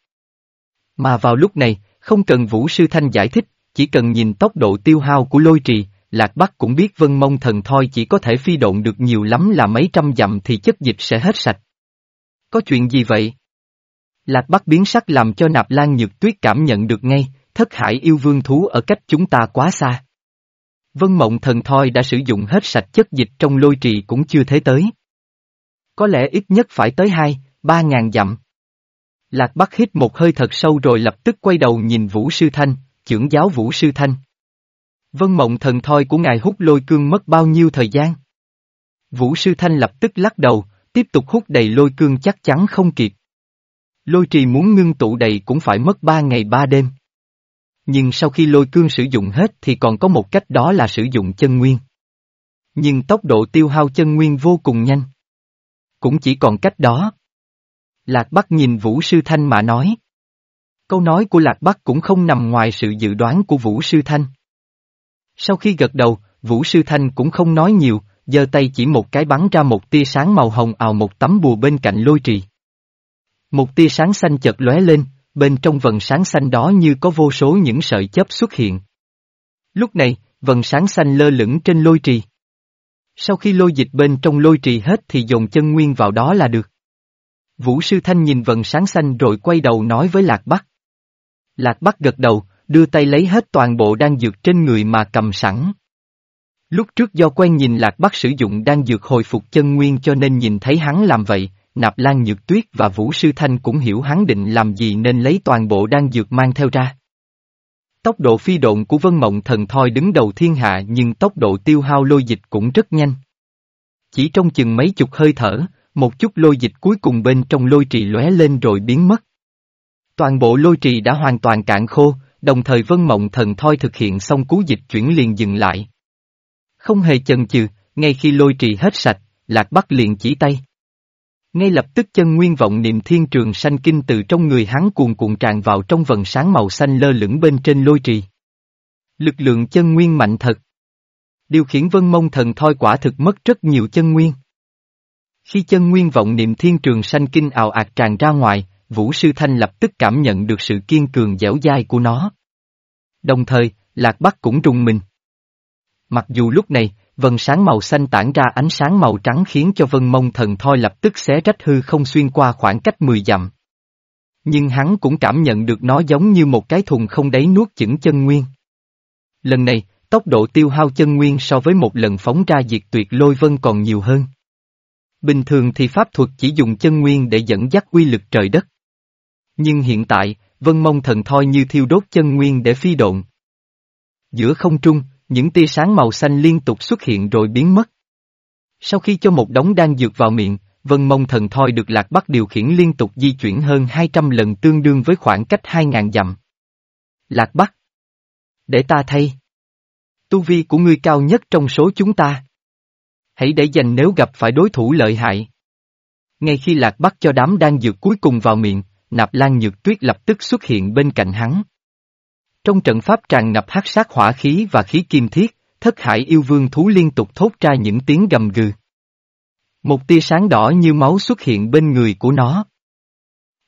Mà vào lúc này, không cần Vũ Sư Thanh giải thích, chỉ cần nhìn tốc độ tiêu hao của lôi trì, Lạc Bắc cũng biết vân mông thần thoi chỉ có thể phi độn được nhiều lắm là mấy trăm dặm thì chất dịch sẽ hết sạch. Có chuyện gì vậy? Lạc Bắc biến sắc làm cho nạp lan nhược tuyết cảm nhận được ngay, thất hải yêu vương thú ở cách chúng ta quá xa. Vân mộng thần thoi đã sử dụng hết sạch chất dịch trong lôi trì cũng chưa thế tới. Có lẽ ít nhất phải tới hai, ba ngàn dặm. Lạc Bắc hít một hơi thật sâu rồi lập tức quay đầu nhìn Vũ Sư Thanh, trưởng giáo Vũ Sư Thanh. Vân mộng thần thoi của ngài hút lôi cương mất bao nhiêu thời gian? Vũ Sư Thanh lập tức lắc đầu, tiếp tục hút đầy lôi cương chắc chắn không kịp. Lôi trì muốn ngưng tụ đầy cũng phải mất ba ngày ba đêm. Nhưng sau khi lôi cương sử dụng hết thì còn có một cách đó là sử dụng chân nguyên. Nhưng tốc độ tiêu hao chân nguyên vô cùng nhanh. Cũng chỉ còn cách đó. Lạc Bắc nhìn Vũ Sư Thanh mà nói. Câu nói của Lạc Bắc cũng không nằm ngoài sự dự đoán của Vũ Sư Thanh. Sau khi gật đầu, Vũ Sư Thanh cũng không nói nhiều, giơ tay chỉ một cái bắn ra một tia sáng màu hồng ào một tấm bùa bên cạnh lôi trì. Một tia sáng xanh chợt lóe lên, bên trong vần sáng xanh đó như có vô số những sợi chớp xuất hiện. Lúc này, vần sáng xanh lơ lửng trên lôi trì. Sau khi lôi dịch bên trong lôi trì hết thì dồn chân nguyên vào đó là được. Vũ Sư Thanh nhìn vần sáng xanh rồi quay đầu nói với Lạc Bắc. Lạc Bắc gật đầu, đưa tay lấy hết toàn bộ đan dược trên người mà cầm sẵn. Lúc trước do quen nhìn Lạc Bắc sử dụng đan dược hồi phục chân nguyên cho nên nhìn thấy hắn làm vậy, Nạp Lan Nhược Tuyết và Vũ Sư Thanh cũng hiểu hắn định làm gì nên lấy toàn bộ đan dược mang theo ra. Tốc độ phi độn của Vân Mộng Thần Thoi đứng đầu thiên hạ nhưng tốc độ tiêu hao lôi dịch cũng rất nhanh. Chỉ trong chừng mấy chục hơi thở, một chút lôi dịch cuối cùng bên trong lôi trì lóe lên rồi biến mất. Toàn bộ lôi trì đã hoàn toàn cạn khô, đồng thời Vân Mộng Thần Thoi thực hiện xong cú dịch chuyển liền dừng lại. Không hề chần chừ, ngay khi lôi trì hết sạch, Lạc Bắc liền chỉ tay. Ngay lập tức chân nguyên vọng niệm thiên trường sanh kinh từ trong người hắn cuồn cuộn tràn vào trong vần sáng màu xanh lơ lửng bên trên lôi trì. Lực lượng chân nguyên mạnh thật. Điều khiển vân mông thần thoi quả thực mất rất nhiều chân nguyên. Khi chân nguyên vọng niệm thiên trường sanh kinh ào ạt tràn ra ngoài, Vũ Sư Thanh lập tức cảm nhận được sự kiên cường dẻo dai của nó. Đồng thời, Lạc Bắc cũng rùng mình. Mặc dù lúc này, vần sáng màu xanh tản ra ánh sáng màu trắng khiến cho vân mông thần thoi lập tức xé rách hư không xuyên qua khoảng cách 10 dặm. Nhưng hắn cũng cảm nhận được nó giống như một cái thùng không đáy nuốt chửng chân nguyên. Lần này, tốc độ tiêu hao chân nguyên so với một lần phóng ra diệt tuyệt lôi vân còn nhiều hơn. Bình thường thì pháp thuật chỉ dùng chân nguyên để dẫn dắt quy lực trời đất. Nhưng hiện tại, vân mông thần thoi như thiêu đốt chân nguyên để phi độn. Giữa không trung, những tia sáng màu xanh liên tục xuất hiện rồi biến mất. Sau khi cho một đống đan dược vào miệng, vân mông thần thoi được lạc bắc điều khiển liên tục di chuyển hơn 200 lần tương đương với khoảng cách 2.000 dặm. Lạc bắc. Để ta thay. Tu vi của ngươi cao nhất trong số chúng ta. Hãy để dành nếu gặp phải đối thủ lợi hại. Ngay khi lạc bắc cho đám đan dược cuối cùng vào miệng, nạp lan nhược tuyết lập tức xuất hiện bên cạnh hắn. Trong trận pháp tràn ngập hắc sát hỏa khí và khí kim thiết, thất hải yêu vương thú liên tục thốt ra những tiếng gầm gừ. Một tia sáng đỏ như máu xuất hiện bên người của nó.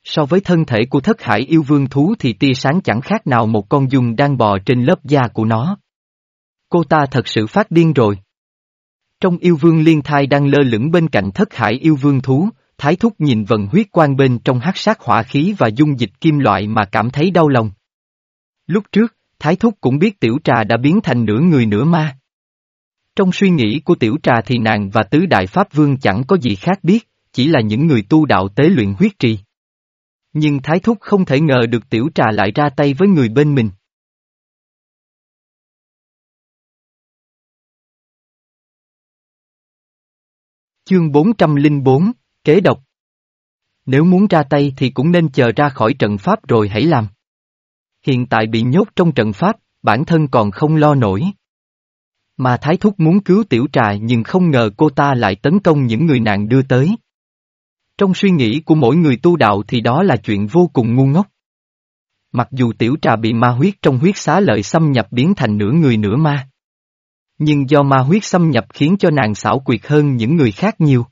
So với thân thể của thất hải yêu vương thú thì tia sáng chẳng khác nào một con dung đang bò trên lớp da của nó. Cô ta thật sự phát điên rồi. Trong yêu vương liên thai đang lơ lửng bên cạnh thất hải yêu vương thú, thái thúc nhìn vần huyết quang bên trong hắc sát hỏa khí và dung dịch kim loại mà cảm thấy đau lòng. Lúc trước, Thái Thúc cũng biết tiểu trà đã biến thành nửa người nửa ma. Trong suy nghĩ của tiểu trà thì nàng và tứ đại pháp vương chẳng có gì khác biết, chỉ là những người tu đạo tế luyện huyết trì. Nhưng thái thúc không thể ngờ được tiểu trà lại ra tay với người bên mình. Chương 404, Kế độc Nếu muốn ra tay thì cũng nên chờ ra khỏi trận pháp rồi hãy làm. Hiện tại bị nhốt trong trận pháp, bản thân còn không lo nổi. Mà Thái Thúc muốn cứu tiểu trà nhưng không ngờ cô ta lại tấn công những người nạn đưa tới. Trong suy nghĩ của mỗi người tu đạo thì đó là chuyện vô cùng ngu ngốc. Mặc dù tiểu trà bị ma huyết trong huyết xá lợi xâm nhập biến thành nửa người nửa ma. Nhưng do ma huyết xâm nhập khiến cho nàng xảo quyệt hơn những người khác nhiều.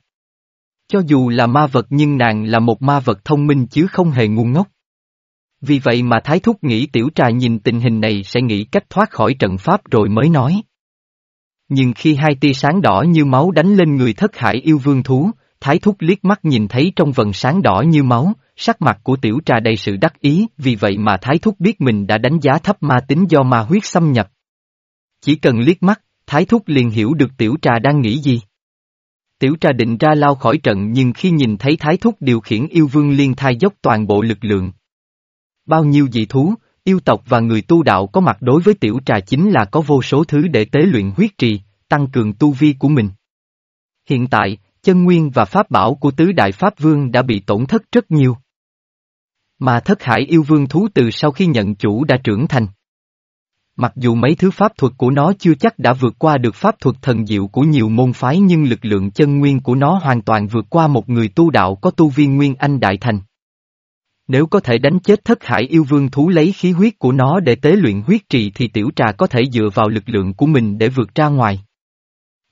Cho dù là ma vật nhưng nàng là một ma vật thông minh chứ không hề ngu ngốc. Vì vậy mà Thái Thúc nghĩ tiểu trà nhìn tình hình này sẽ nghĩ cách thoát khỏi trận pháp rồi mới nói. Nhưng khi hai tia sáng đỏ như máu đánh lên người thất hải yêu vương thú, Thái Thúc liếc mắt nhìn thấy trong vần sáng đỏ như máu, sắc mặt của tiểu trà đầy sự đắc ý, vì vậy mà Thái Thúc biết mình đã đánh giá thấp ma tính do ma huyết xâm nhập. Chỉ cần liếc mắt, Thái Thúc liền hiểu được tiểu trà đang nghĩ gì. Tiểu trà định ra lao khỏi trận nhưng khi nhìn thấy Thái Thúc điều khiển yêu vương liên thai dốc toàn bộ lực lượng. Bao nhiêu dị thú, yêu tộc và người tu đạo có mặt đối với tiểu trà chính là có vô số thứ để tế luyện huyết trì, tăng cường tu vi của mình. Hiện tại, chân nguyên và pháp bảo của tứ đại pháp vương đã bị tổn thất rất nhiều. Mà thất hải yêu vương thú từ sau khi nhận chủ đã trưởng thành. Mặc dù mấy thứ pháp thuật của nó chưa chắc đã vượt qua được pháp thuật thần diệu của nhiều môn phái nhưng lực lượng chân nguyên của nó hoàn toàn vượt qua một người tu đạo có tu vi nguyên anh đại thành. Nếu có thể đánh chết thất hải yêu vương thú lấy khí huyết của nó để tế luyện huyết trì thì tiểu trà có thể dựa vào lực lượng của mình để vượt ra ngoài.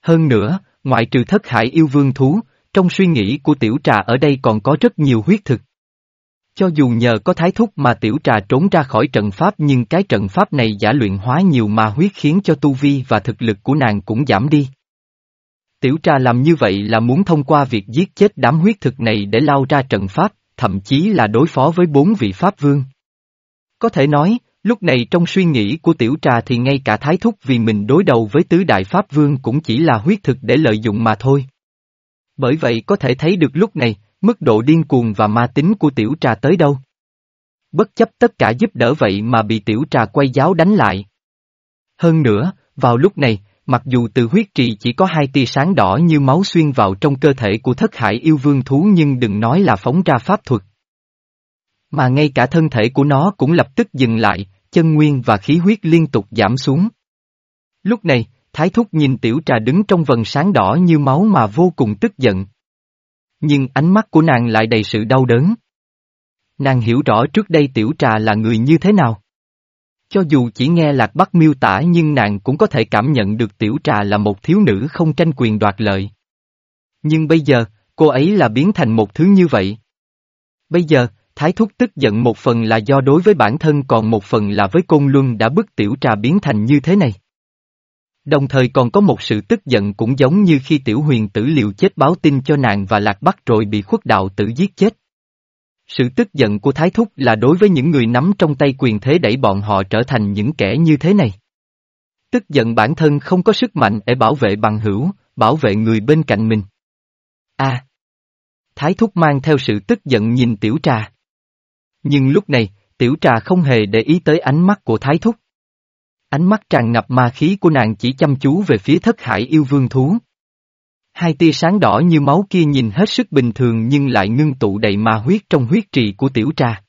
Hơn nữa, ngoại trừ thất hải yêu vương thú, trong suy nghĩ của tiểu trà ở đây còn có rất nhiều huyết thực. Cho dù nhờ có thái thúc mà tiểu trà trốn ra khỏi trận pháp nhưng cái trận pháp này giả luyện hóa nhiều ma huyết khiến cho tu vi và thực lực của nàng cũng giảm đi. Tiểu trà làm như vậy là muốn thông qua việc giết chết đám huyết thực này để lao ra trận pháp, thậm chí là đối phó với bốn vị pháp vương. Có thể nói, lúc này trong suy nghĩ của tiểu trà thì ngay cả thái thúc vì mình đối đầu với tứ đại pháp vương cũng chỉ là huyết thực để lợi dụng mà thôi. Bởi vậy có thể thấy được lúc này, mức độ điên cuồng và ma tính của tiểu trà tới đâu. Bất chấp tất cả giúp đỡ vậy mà bị tiểu trà quay giáo đánh lại. Hơn nữa, vào lúc này, mặc dù từ huyết trì chỉ có hai tia sáng đỏ như máu xuyên vào trong cơ thể của thất hải yêu vương thú nhưng đừng nói là phóng ra pháp thuật. Mà ngay cả thân thể của nó cũng lập tức dừng lại, chân nguyên và khí huyết liên tục giảm xuống. Lúc này, Thái Thúc nhìn tiểu trà đứng trong vần sáng đỏ như máu mà vô cùng tức giận. Nhưng ánh mắt của nàng lại đầy sự đau đớn. Nàng hiểu rõ trước đây tiểu trà là người như thế nào. Cho dù chỉ nghe Lạc Bắc miêu tả nhưng nàng cũng có thể cảm nhận được tiểu trà là một thiếu nữ không tranh quyền đoạt lợi. Nhưng bây giờ, cô ấy là biến thành một thứ như vậy. Bây giờ, Thái Thúc tức giận một phần là do đối với bản thân còn một phần là với Côn Luân đã bức tiểu trà biến thành như thế này. Đồng thời còn có một sự tức giận cũng giống như khi tiểu huyền tử liều chết báo tin cho nàng và lạc bắc rồi bị khuất đạo tử giết chết. Sự tức giận của Thái Thúc là đối với những người nắm trong tay quyền thế đẩy bọn họ trở thành những kẻ như thế này. Tức giận bản thân không có sức mạnh để bảo vệ bằng hữu, bảo vệ người bên cạnh mình. A. Thái Thúc mang theo sự tức giận nhìn tiểu trà. Nhưng lúc này, tiểu trà không hề để ý tới ánh mắt của Thái Thúc. Ánh mắt tràn ngập ma khí của nàng chỉ chăm chú về phía thất hải yêu vương thú. Hai tia sáng đỏ như máu kia nhìn hết sức bình thường nhưng lại ngưng tụ đầy ma huyết trong huyết trì của tiểu tra.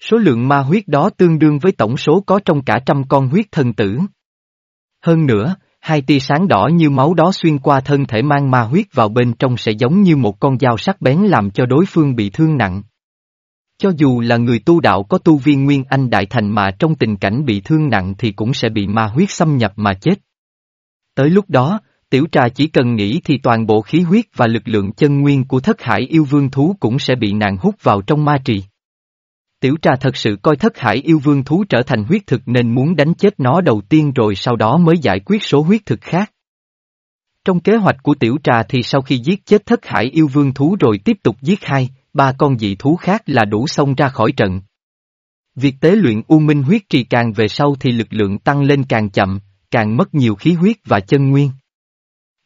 Số lượng ma huyết đó tương đương với tổng số có trong cả trăm con huyết thần tử. Hơn nữa, hai tia sáng đỏ như máu đó xuyên qua thân thể mang ma huyết vào bên trong sẽ giống như một con dao sắc bén làm cho đối phương bị thương nặng. Cho dù là người tu đạo có tu viên Nguyên Anh Đại Thành mà trong tình cảnh bị thương nặng thì cũng sẽ bị ma huyết xâm nhập mà chết. Tới lúc đó, tiểu trà chỉ cần nghĩ thì toàn bộ khí huyết và lực lượng chân nguyên của thất hải yêu vương thú cũng sẽ bị nàng hút vào trong ma trì. Tiểu trà thật sự coi thất hải yêu vương thú trở thành huyết thực nên muốn đánh chết nó đầu tiên rồi sau đó mới giải quyết số huyết thực khác. Trong kế hoạch của tiểu trà thì sau khi giết chết thất hải yêu vương thú rồi tiếp tục giết hai, ba con dị thú khác là đủ xông ra khỏi trận. Việc tế luyện U Minh huyết trì càng về sau thì lực lượng tăng lên càng chậm, càng mất nhiều khí huyết và chân nguyên.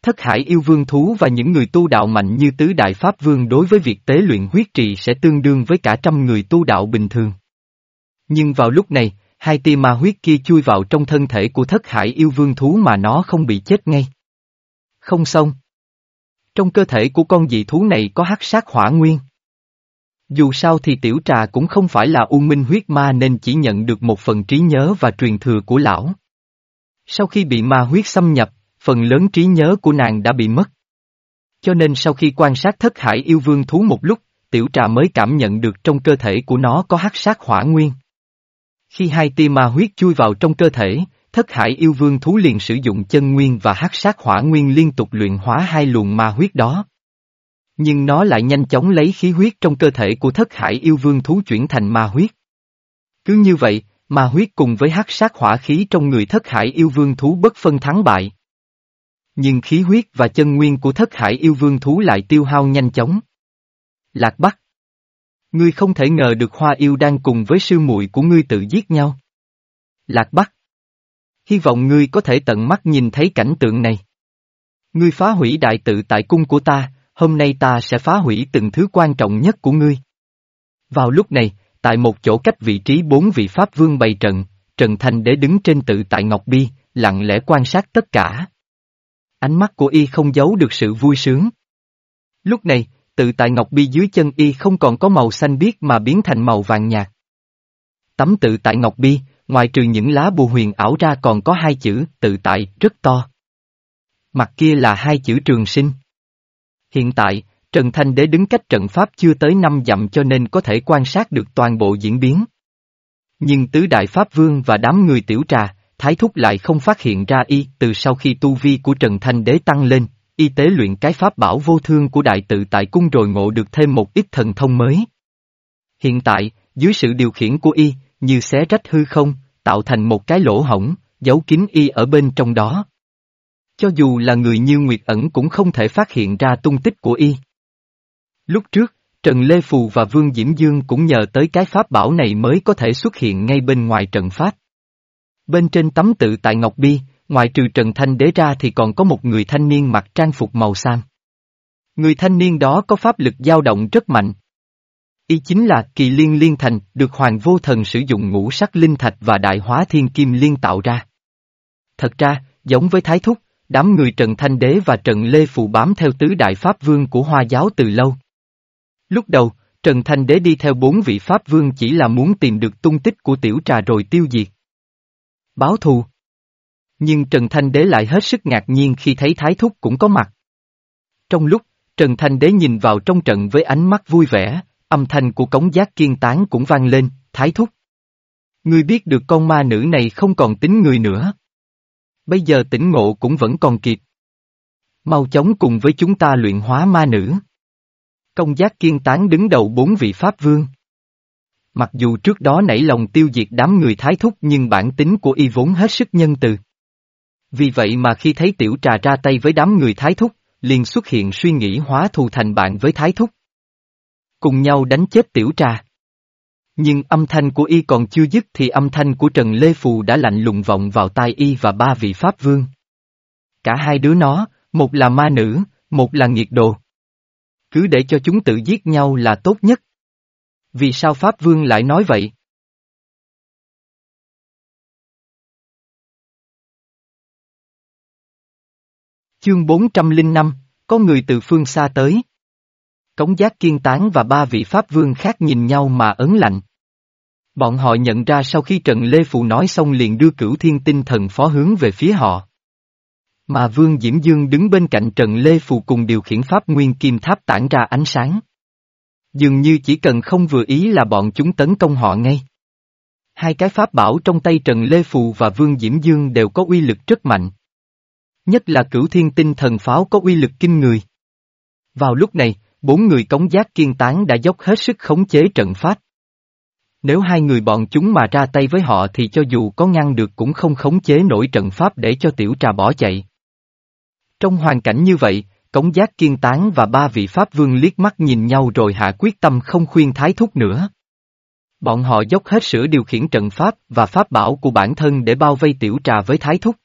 Thất hải yêu vương thú và những người tu đạo mạnh như tứ đại pháp vương đối với việc tế luyện huyết trì sẽ tương đương với cả trăm người tu đạo bình thường. Nhưng vào lúc này, hai tia ma huyết kia chui vào trong thân thể của thất hải yêu vương thú mà nó không bị chết ngay. Không xong. Trong cơ thể của con dị thú này có hắc sát hỏa nguyên. Dù sao thì tiểu trà cũng không phải là u minh huyết ma nên chỉ nhận được một phần trí nhớ và truyền thừa của lão. Sau khi bị ma huyết xâm nhập, phần lớn trí nhớ của nàng đã bị mất. Cho nên sau khi quan sát thất hải yêu vương thú một lúc, tiểu trà mới cảm nhận được trong cơ thể của nó có hắc sát hỏa nguyên. Khi hai tia ma huyết chui vào trong cơ thể, thất hải yêu vương thú liền sử dụng chân nguyên và hắc sát hỏa nguyên liên tục luyện hóa hai luồng ma huyết đó. Nhưng nó lại nhanh chóng lấy khí huyết trong cơ thể của thất hải yêu vương thú chuyển thành ma huyết. Cứ như vậy, ma huyết cùng với hắc sát hỏa khí trong người thất hải yêu vương thú bất phân thắng bại. Nhưng khí huyết và chân nguyên của thất hải yêu vương thú lại tiêu hao nhanh chóng. Lạc Bắc Ngươi không thể ngờ được hoa yêu đang cùng với sư muội của ngươi tự giết nhau. Lạc Bắc Hy vọng ngươi có thể tận mắt nhìn thấy cảnh tượng này. Ngươi phá hủy đại tự tại cung của ta, hôm nay ta sẽ phá hủy từng thứ quan trọng nhất của ngươi. Vào lúc này, tại một chỗ cách vị trí bốn vị Pháp Vương bày trận, Trần Thành Đế đứng trên tự tại Ngọc Bi, lặng lẽ quan sát tất cả. Ánh mắt của y không giấu được sự vui sướng. Lúc này, tự tại Ngọc Bi dưới chân y không còn có màu xanh biếc mà biến thành màu vàng nhạt. Tấm tự tại Ngọc Bi, ngoài trừ những lá bùa huyền ảo ra còn có hai chữ tự tại rất to. Mặt kia là hai chữ trường sinh. Hiện tại, Trần Thanh Đế đứng cách trận pháp chưa tới năm dặm cho nên có thể quan sát được toàn bộ diễn biến. Nhưng tứ đại pháp vương và đám người tiểu trà, thái thúc lại không phát hiện ra y từ sau khi tu vi của Trần Thanh Đế tăng lên, y tế luyện cái pháp bảo vô thương của đại tự tại cung rồi ngộ được thêm một ít thần thông mới. Hiện tại, dưới sự điều khiển của y, như xé rách hư không, tạo thành một cái lỗ hổng, giấu kín y ở bên trong đó. Cho dù là người như Nguyệt ẩn cũng không thể phát hiện ra tung tích của y. Lúc trước, Trần Lê Phù và Vương Diễm Dương cũng nhờ tới cái pháp bảo này mới có thể xuất hiện ngay bên ngoài trận pháp. Bên trên tấm tự tại Ngọc Bi, ngoài trừ Trần Thanh Đế ra thì còn có một người thanh niên mặc trang phục màu xám. Người thanh niên đó có pháp lực dao động rất mạnh. Y chính là kỳ liên liên thành, được Hoàng Vô Thần sử dụng ngũ sắc linh thạch và đại hóa thiên kim liên tạo ra. Thật ra, giống với Thái Thúc, đám người Trần Thanh Đế và Trần Lê Phù bám theo tứ đại Pháp Vương của Hoa giáo từ lâu. Lúc đầu, Trần Thanh Đế đi theo bốn vị Pháp Vương chỉ là muốn tìm được tung tích của tiểu trà rồi tiêu diệt. Báo thù. Nhưng Trần Thanh Đế lại hết sức ngạc nhiên khi thấy Thái Thúc cũng có mặt. Trong lúc, Trần Thanh Đế nhìn vào trong trận với ánh mắt vui vẻ, âm thanh của cống giác kiên tán cũng vang lên, Thái Thúc. Ngươi biết được con ma nữ này không còn tính người nữa. Bây giờ tỉnh ngộ cũng vẫn còn kịp. Mau chóng cùng với chúng ta luyện hóa ma nữ. Công giác kiên tán đứng đầu bốn vị Pháp Vương. Mặc dù trước đó nảy lòng tiêu diệt đám người thái thúc nhưng bản tính của y vốn hết sức nhân từ. Vì vậy mà khi thấy tiểu trà ra tay với đám người thái thúc, liền xuất hiện suy nghĩ hóa thù thành bạn với thái thúc. Cùng nhau đánh chết tiểu trà. Nhưng âm thanh của y còn chưa dứt thì âm thanh của Trần Lê Phù đã lạnh lùng vọng vào tai y và ba vị Pháp Vương. Cả hai đứa nó, một là ma nữ, một là nghiệt đồ. Cứ để cho chúng tự giết nhau là tốt nhất. Vì sao Pháp Vương lại nói vậy? Chương 405, có người từ phương xa tới. Cống giác kiên tán và ba vị Pháp Vương khác nhìn nhau mà ấn lạnh. Bọn họ nhận ra sau khi Trần Lê Phụ nói xong liền đưa cửu thiên tinh thần phó hướng về phía họ. Mà Vương Diễm Dương đứng bên cạnh Trần Lê Phù cùng điều khiển Pháp Nguyên Kim Tháp tản ra ánh sáng. Dường như chỉ cần không vừa ý là bọn chúng tấn công họ ngay. Hai cái pháp bảo trong tay Trần Lê Phù và Vương Diễm Dương đều có uy lực rất mạnh. Nhất là cửu thiên tinh thần pháo có uy lực kinh người. Vào lúc này, bốn người cống giác kiên tán đã dốc hết sức khống chế trận pháp. Nếu hai người bọn chúng mà ra tay với họ thì cho dù có ngăn được cũng không khống chế nổi trận pháp để cho tiểu trà bỏ chạy. Trong hoàn cảnh như vậy, Cống giác kiên tán và ba vị Pháp Vương liếc mắt nhìn nhau rồi hạ quyết tâm không khuyên thái thúc nữa. Bọn họ dốc hết sửa điều khiển trận Pháp và Pháp bảo của bản thân để bao vây tiểu trà với thái thúc.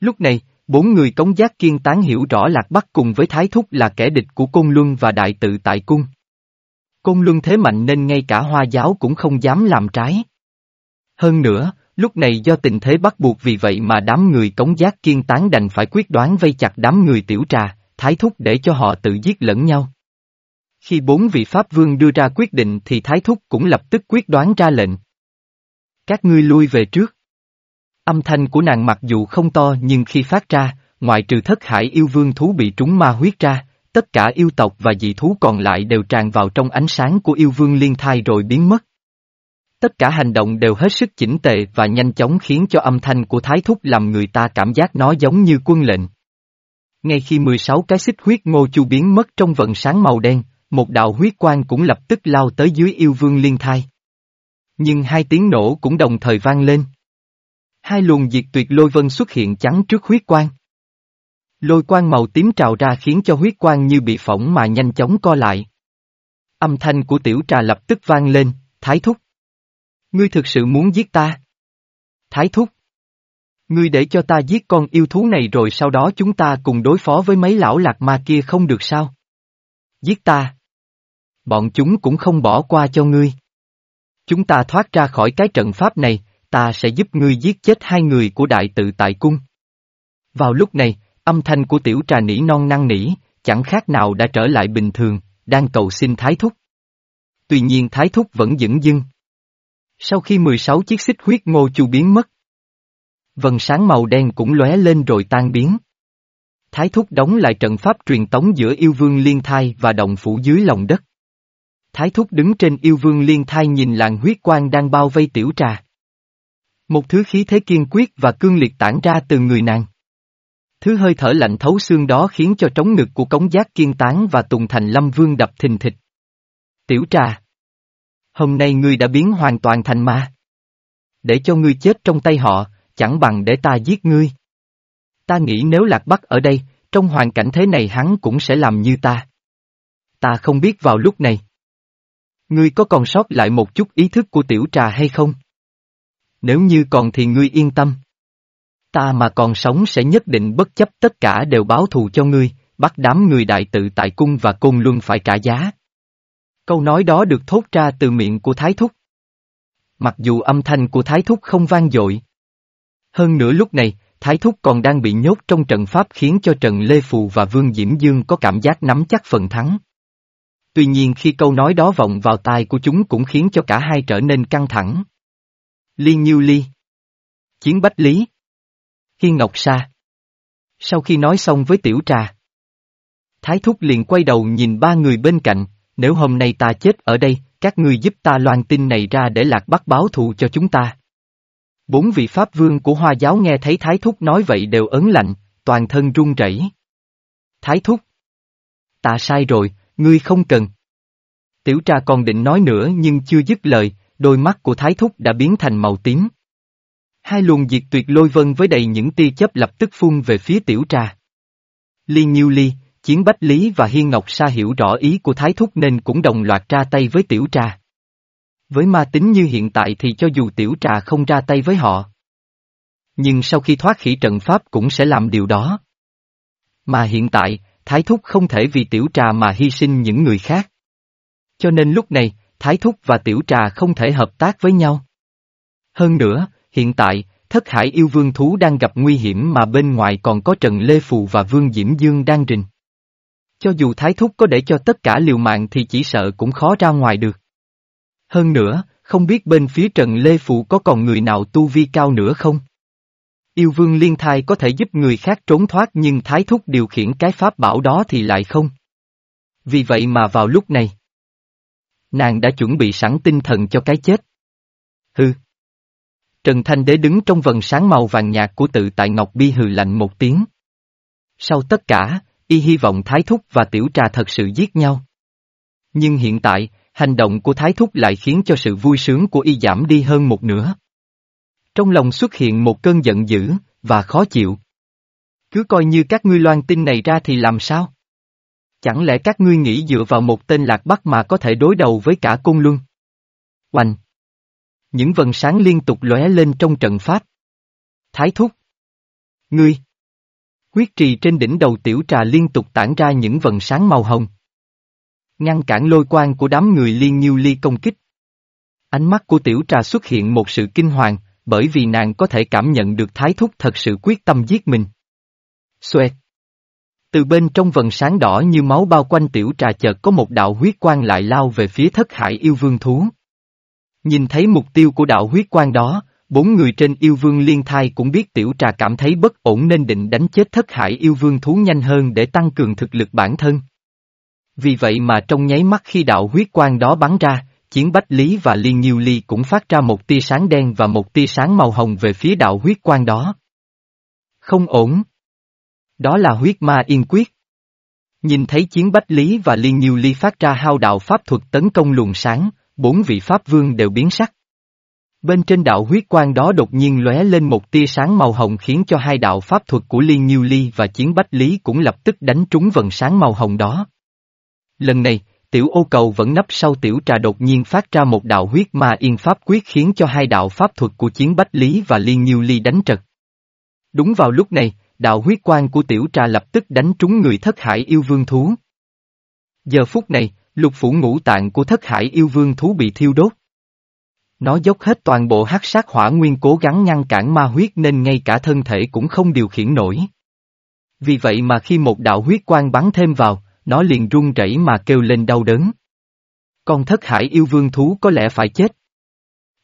Lúc này, bốn người cống giác kiên tán hiểu rõ Lạc Bắc cùng với Thái Thúc là kẻ địch của Côn Luân và Đại tự tại cung. Côn Luân thế mạnh nên ngay cả hoa giáo cũng không dám làm trái. Hơn nữa, lúc này do tình thế bắt buộc vì vậy mà đám người cống giác kiên tán đành phải quyết đoán vây chặt đám người tiểu trà, Thái Thúc để cho họ tự giết lẫn nhau. Khi bốn vị Pháp Vương đưa ra quyết định thì Thái Thúc cũng lập tức quyết đoán ra lệnh. Các ngươi lui về trước. Âm thanh của nàng mặc dù không to nhưng khi phát ra, ngoại trừ thất hải yêu vương thú bị trúng ma huyết ra, tất cả yêu tộc và dị thú còn lại đều tràn vào trong ánh sáng của yêu vương liên thai rồi biến mất. Tất cả hành động đều hết sức chỉnh tề và nhanh chóng khiến cho âm thanh của Thái Thúc làm người ta cảm giác nó giống như quân lệnh. Ngay khi 16 cái xích huyết ngô chu biến mất trong vận sáng màu đen, một đạo huyết quang cũng lập tức lao tới dưới yêu vương liên thai. Nhưng hai tiếng nổ cũng đồng thời vang lên. Hai luồng diệt tuyệt lôi vân xuất hiện chắn trước huyết quang. Lôi quang màu tím trào ra khiến cho huyết quang như bị phỏng mà nhanh chóng co lại. Âm thanh của tiểu trà lập tức vang lên, thái thúc. Ngươi thực sự muốn giết ta? Thái thúc. Ngươi để cho ta giết con yêu thú này rồi sau đó chúng ta cùng đối phó với mấy lão lạc ma kia không được sao? Giết ta. Bọn chúng cũng không bỏ qua cho ngươi. Chúng ta thoát ra khỏi cái trận pháp này, ta sẽ giúp ngươi giết chết hai người của đại tự tại cung. Vào lúc này, âm thanh của tiểu trà nỉ non năng nỉ, chẳng khác nào đã trở lại bình thường, đang cầu xin Thái Thúc. Tuy nhiên Thái Thúc vẫn dững dưng. Sau khi 16 chiếc xích huyết ngô chu biến mất, vần sáng màu đen cũng lóe lên rồi tan biến. Thái Thúc đóng lại trận pháp truyền tống giữa yêu vương liên thai và động phủ dưới lòng đất. Thái Thúc đứng trên yêu vương liên thai nhìn làng huyết quang đang bao vây tiểu trà. Một thứ khí thế kiên quyết và cương liệt tản ra từ người nàng. Thứ hơi thở lạnh thấu xương đó khiến cho trống ngực của cống giác kiên tán và tùng thành lâm vương đập thình thịch. Tiểu trà. Hôm nay ngươi đã biến hoàn toàn thành ma. Để cho ngươi chết trong tay họ, chẳng bằng để ta giết ngươi. Ta nghĩ nếu lạc bắc ở đây, trong hoàn cảnh thế này hắn cũng sẽ làm như ta. Ta không biết vào lúc này. Ngươi có còn sót lại một chút ý thức của tiểu trà hay không? Nếu như còn thì ngươi yên tâm. Ta mà còn sống sẽ nhất định bất chấp tất cả đều báo thù cho ngươi, bắt đám người đại tự tại cung và cung luân phải trả giá. Câu nói đó được thốt ra từ miệng của Thái Thúc. Mặc dù âm thanh của Thái Thúc không vang dội. Hơn nữa lúc này, Thái Thúc còn đang bị nhốt trong trận pháp khiến cho Trần Lê Phù và Vương Diễm Dương có cảm giác nắm chắc phần thắng. Tuy nhiên khi câu nói đó vọng vào tai của chúng cũng khiến cho cả hai trở nên căng thẳng. Liên Nhiêu Ly Chiến Bách Lý Hiên Ngọc Sa Sau khi nói xong với tiểu trà Thái Thúc liền quay đầu nhìn ba người bên cạnh, nếu hôm nay ta chết ở đây, các ngươi giúp ta loan tin này ra để lạc bắt báo thù cho chúng ta. Bốn vị Pháp Vương của Hoa giáo nghe thấy Thái Thúc nói vậy đều ấn lạnh, toàn thân run rẩy. Thái Thúc! Ta sai rồi, ngươi không cần. Tiểu trà còn định nói nữa nhưng chưa dứt lời, đôi mắt của Thái Thúc đã biến thành màu tím. Hai luồng diệt tuyệt lôi vân với đầy những tia chớp lập tức phun về phía tiểu trà. Liên Nhiêu Ly, Chiến Bách Lý và Hiên Ngọc Sa hiểu rõ ý của Thái Thúc nên cũng đồng loạt ra tay với tiểu trà. Với ma tính như hiện tại thì cho dù tiểu trà không ra tay với họ. Nhưng sau khi thoát khỉ trận pháp cũng sẽ làm điều đó. Mà hiện tại, Thái Thúc không thể vì tiểu trà mà hy sinh những người khác. Cho nên lúc này, Thái Thúc và tiểu trà không thể hợp tác với nhau. Hơn nữa, hiện tại, thất hải yêu vương thú đang gặp nguy hiểm mà bên ngoài còn có Trần Lê Phù và Vương Diễm Dương đang rình. Cho dù Thái Thúc có để cho tất cả liều mạng thì chỉ sợ cũng khó ra ngoài được. Hơn nữa, không biết bên phía Trần Lê Phụ có còn người nào tu vi cao nữa không? Yêu vương liên thai có thể giúp người khác trốn thoát nhưng thái thúc điều khiển cái pháp bảo đó thì lại không. Vì vậy mà vào lúc này, nàng đã chuẩn bị sẵn tinh thần cho cái chết. Hừ. Trần Thanh Đế đứng trong vần sáng màu vàng nhạt của tự tại Ngọc Bi hừ lạnh một tiếng. Sau tất cả, y hy vọng Thái Thúc và Tiểu Trà thật sự giết nhau. Nhưng hiện tại, hành động của Thái Thúc lại khiến cho sự vui sướng của y giảm đi hơn một nửa. Trong lòng xuất hiện một cơn giận dữ, và khó chịu. Cứ coi như các ngươi loan tin này ra thì làm sao? Chẳng lẽ các ngươi nghĩ dựa vào một tên lạc bắc mà có thể đối đầu với cả cung luân? Oanh! Những vần sáng liên tục lóe lên trong trận pháp. Thái thúc! Ngươi! Huyết trì trên đỉnh đầu tiểu trà liên tục tản ra những vần sáng màu hồng. Ngăn cản lôi quang của đám người liên nhiêu ly công kích. Ánh mắt của tiểu trà xuất hiện một sự kinh hoàng, bởi vì nàng có thể cảm nhận được thái thúc thật sự quyết tâm giết mình. Xoẹt. Từ bên trong vần sáng đỏ như máu bao quanh tiểu trà chợt có một đạo huyết quang lại lao về phía thất hải yêu vương thú. Nhìn thấy mục tiêu của đạo huyết quang đó, bốn người trên yêu vương liên thai cũng biết tiểu trà cảm thấy bất ổn nên định đánh chết thất hải yêu vương thú nhanh hơn để tăng cường thực lực bản thân. Vì vậy mà trong nháy mắt khi đạo huyết quang đó bắn ra, chiến bách lý và liên nhiêu ly cũng phát ra một tia sáng đen và một tia sáng màu hồng về phía đạo huyết quang đó. Không ổn. Đó là huyết ma yên quyết. Nhìn thấy chiến bách lý và liên nhiêu ly phát ra hao đạo pháp thuật tấn công luồng sáng, bốn vị pháp vương đều biến sắc. Bên trên đạo huyết quang đó đột nhiên lóe lên một tia sáng màu hồng khiến cho hai đạo pháp thuật của Liên Nhiêu Ly và Chiến Bách Lý cũng lập tức đánh trúng vần sáng màu hồng đó. Lần này, tiểu ô cầu vẫn nấp sau tiểu trà đột nhiên phát ra một đạo huyết ma yên pháp quyết khiến cho hai đạo pháp thuật của Chiến Bách Lý và Liên Nhiêu Ly đánh trật. Đúng vào lúc này, đạo huyết quang của tiểu trà lập tức đánh trúng người thất hải yêu vương thú. Giờ phút này, lục phủ ngũ tạng của thất hải yêu vương thú bị thiêu đốt. Nó dốc hết toàn bộ hắc sát hỏa nguyên cố gắng ngăn cản ma huyết nên ngay cả thân thể cũng không điều khiển nổi. Vì vậy mà khi một đạo huyết quang bắn thêm vào, nó liền run rẩy mà kêu lên đau đớn. Con thất hải yêu vương thú có lẽ phải chết.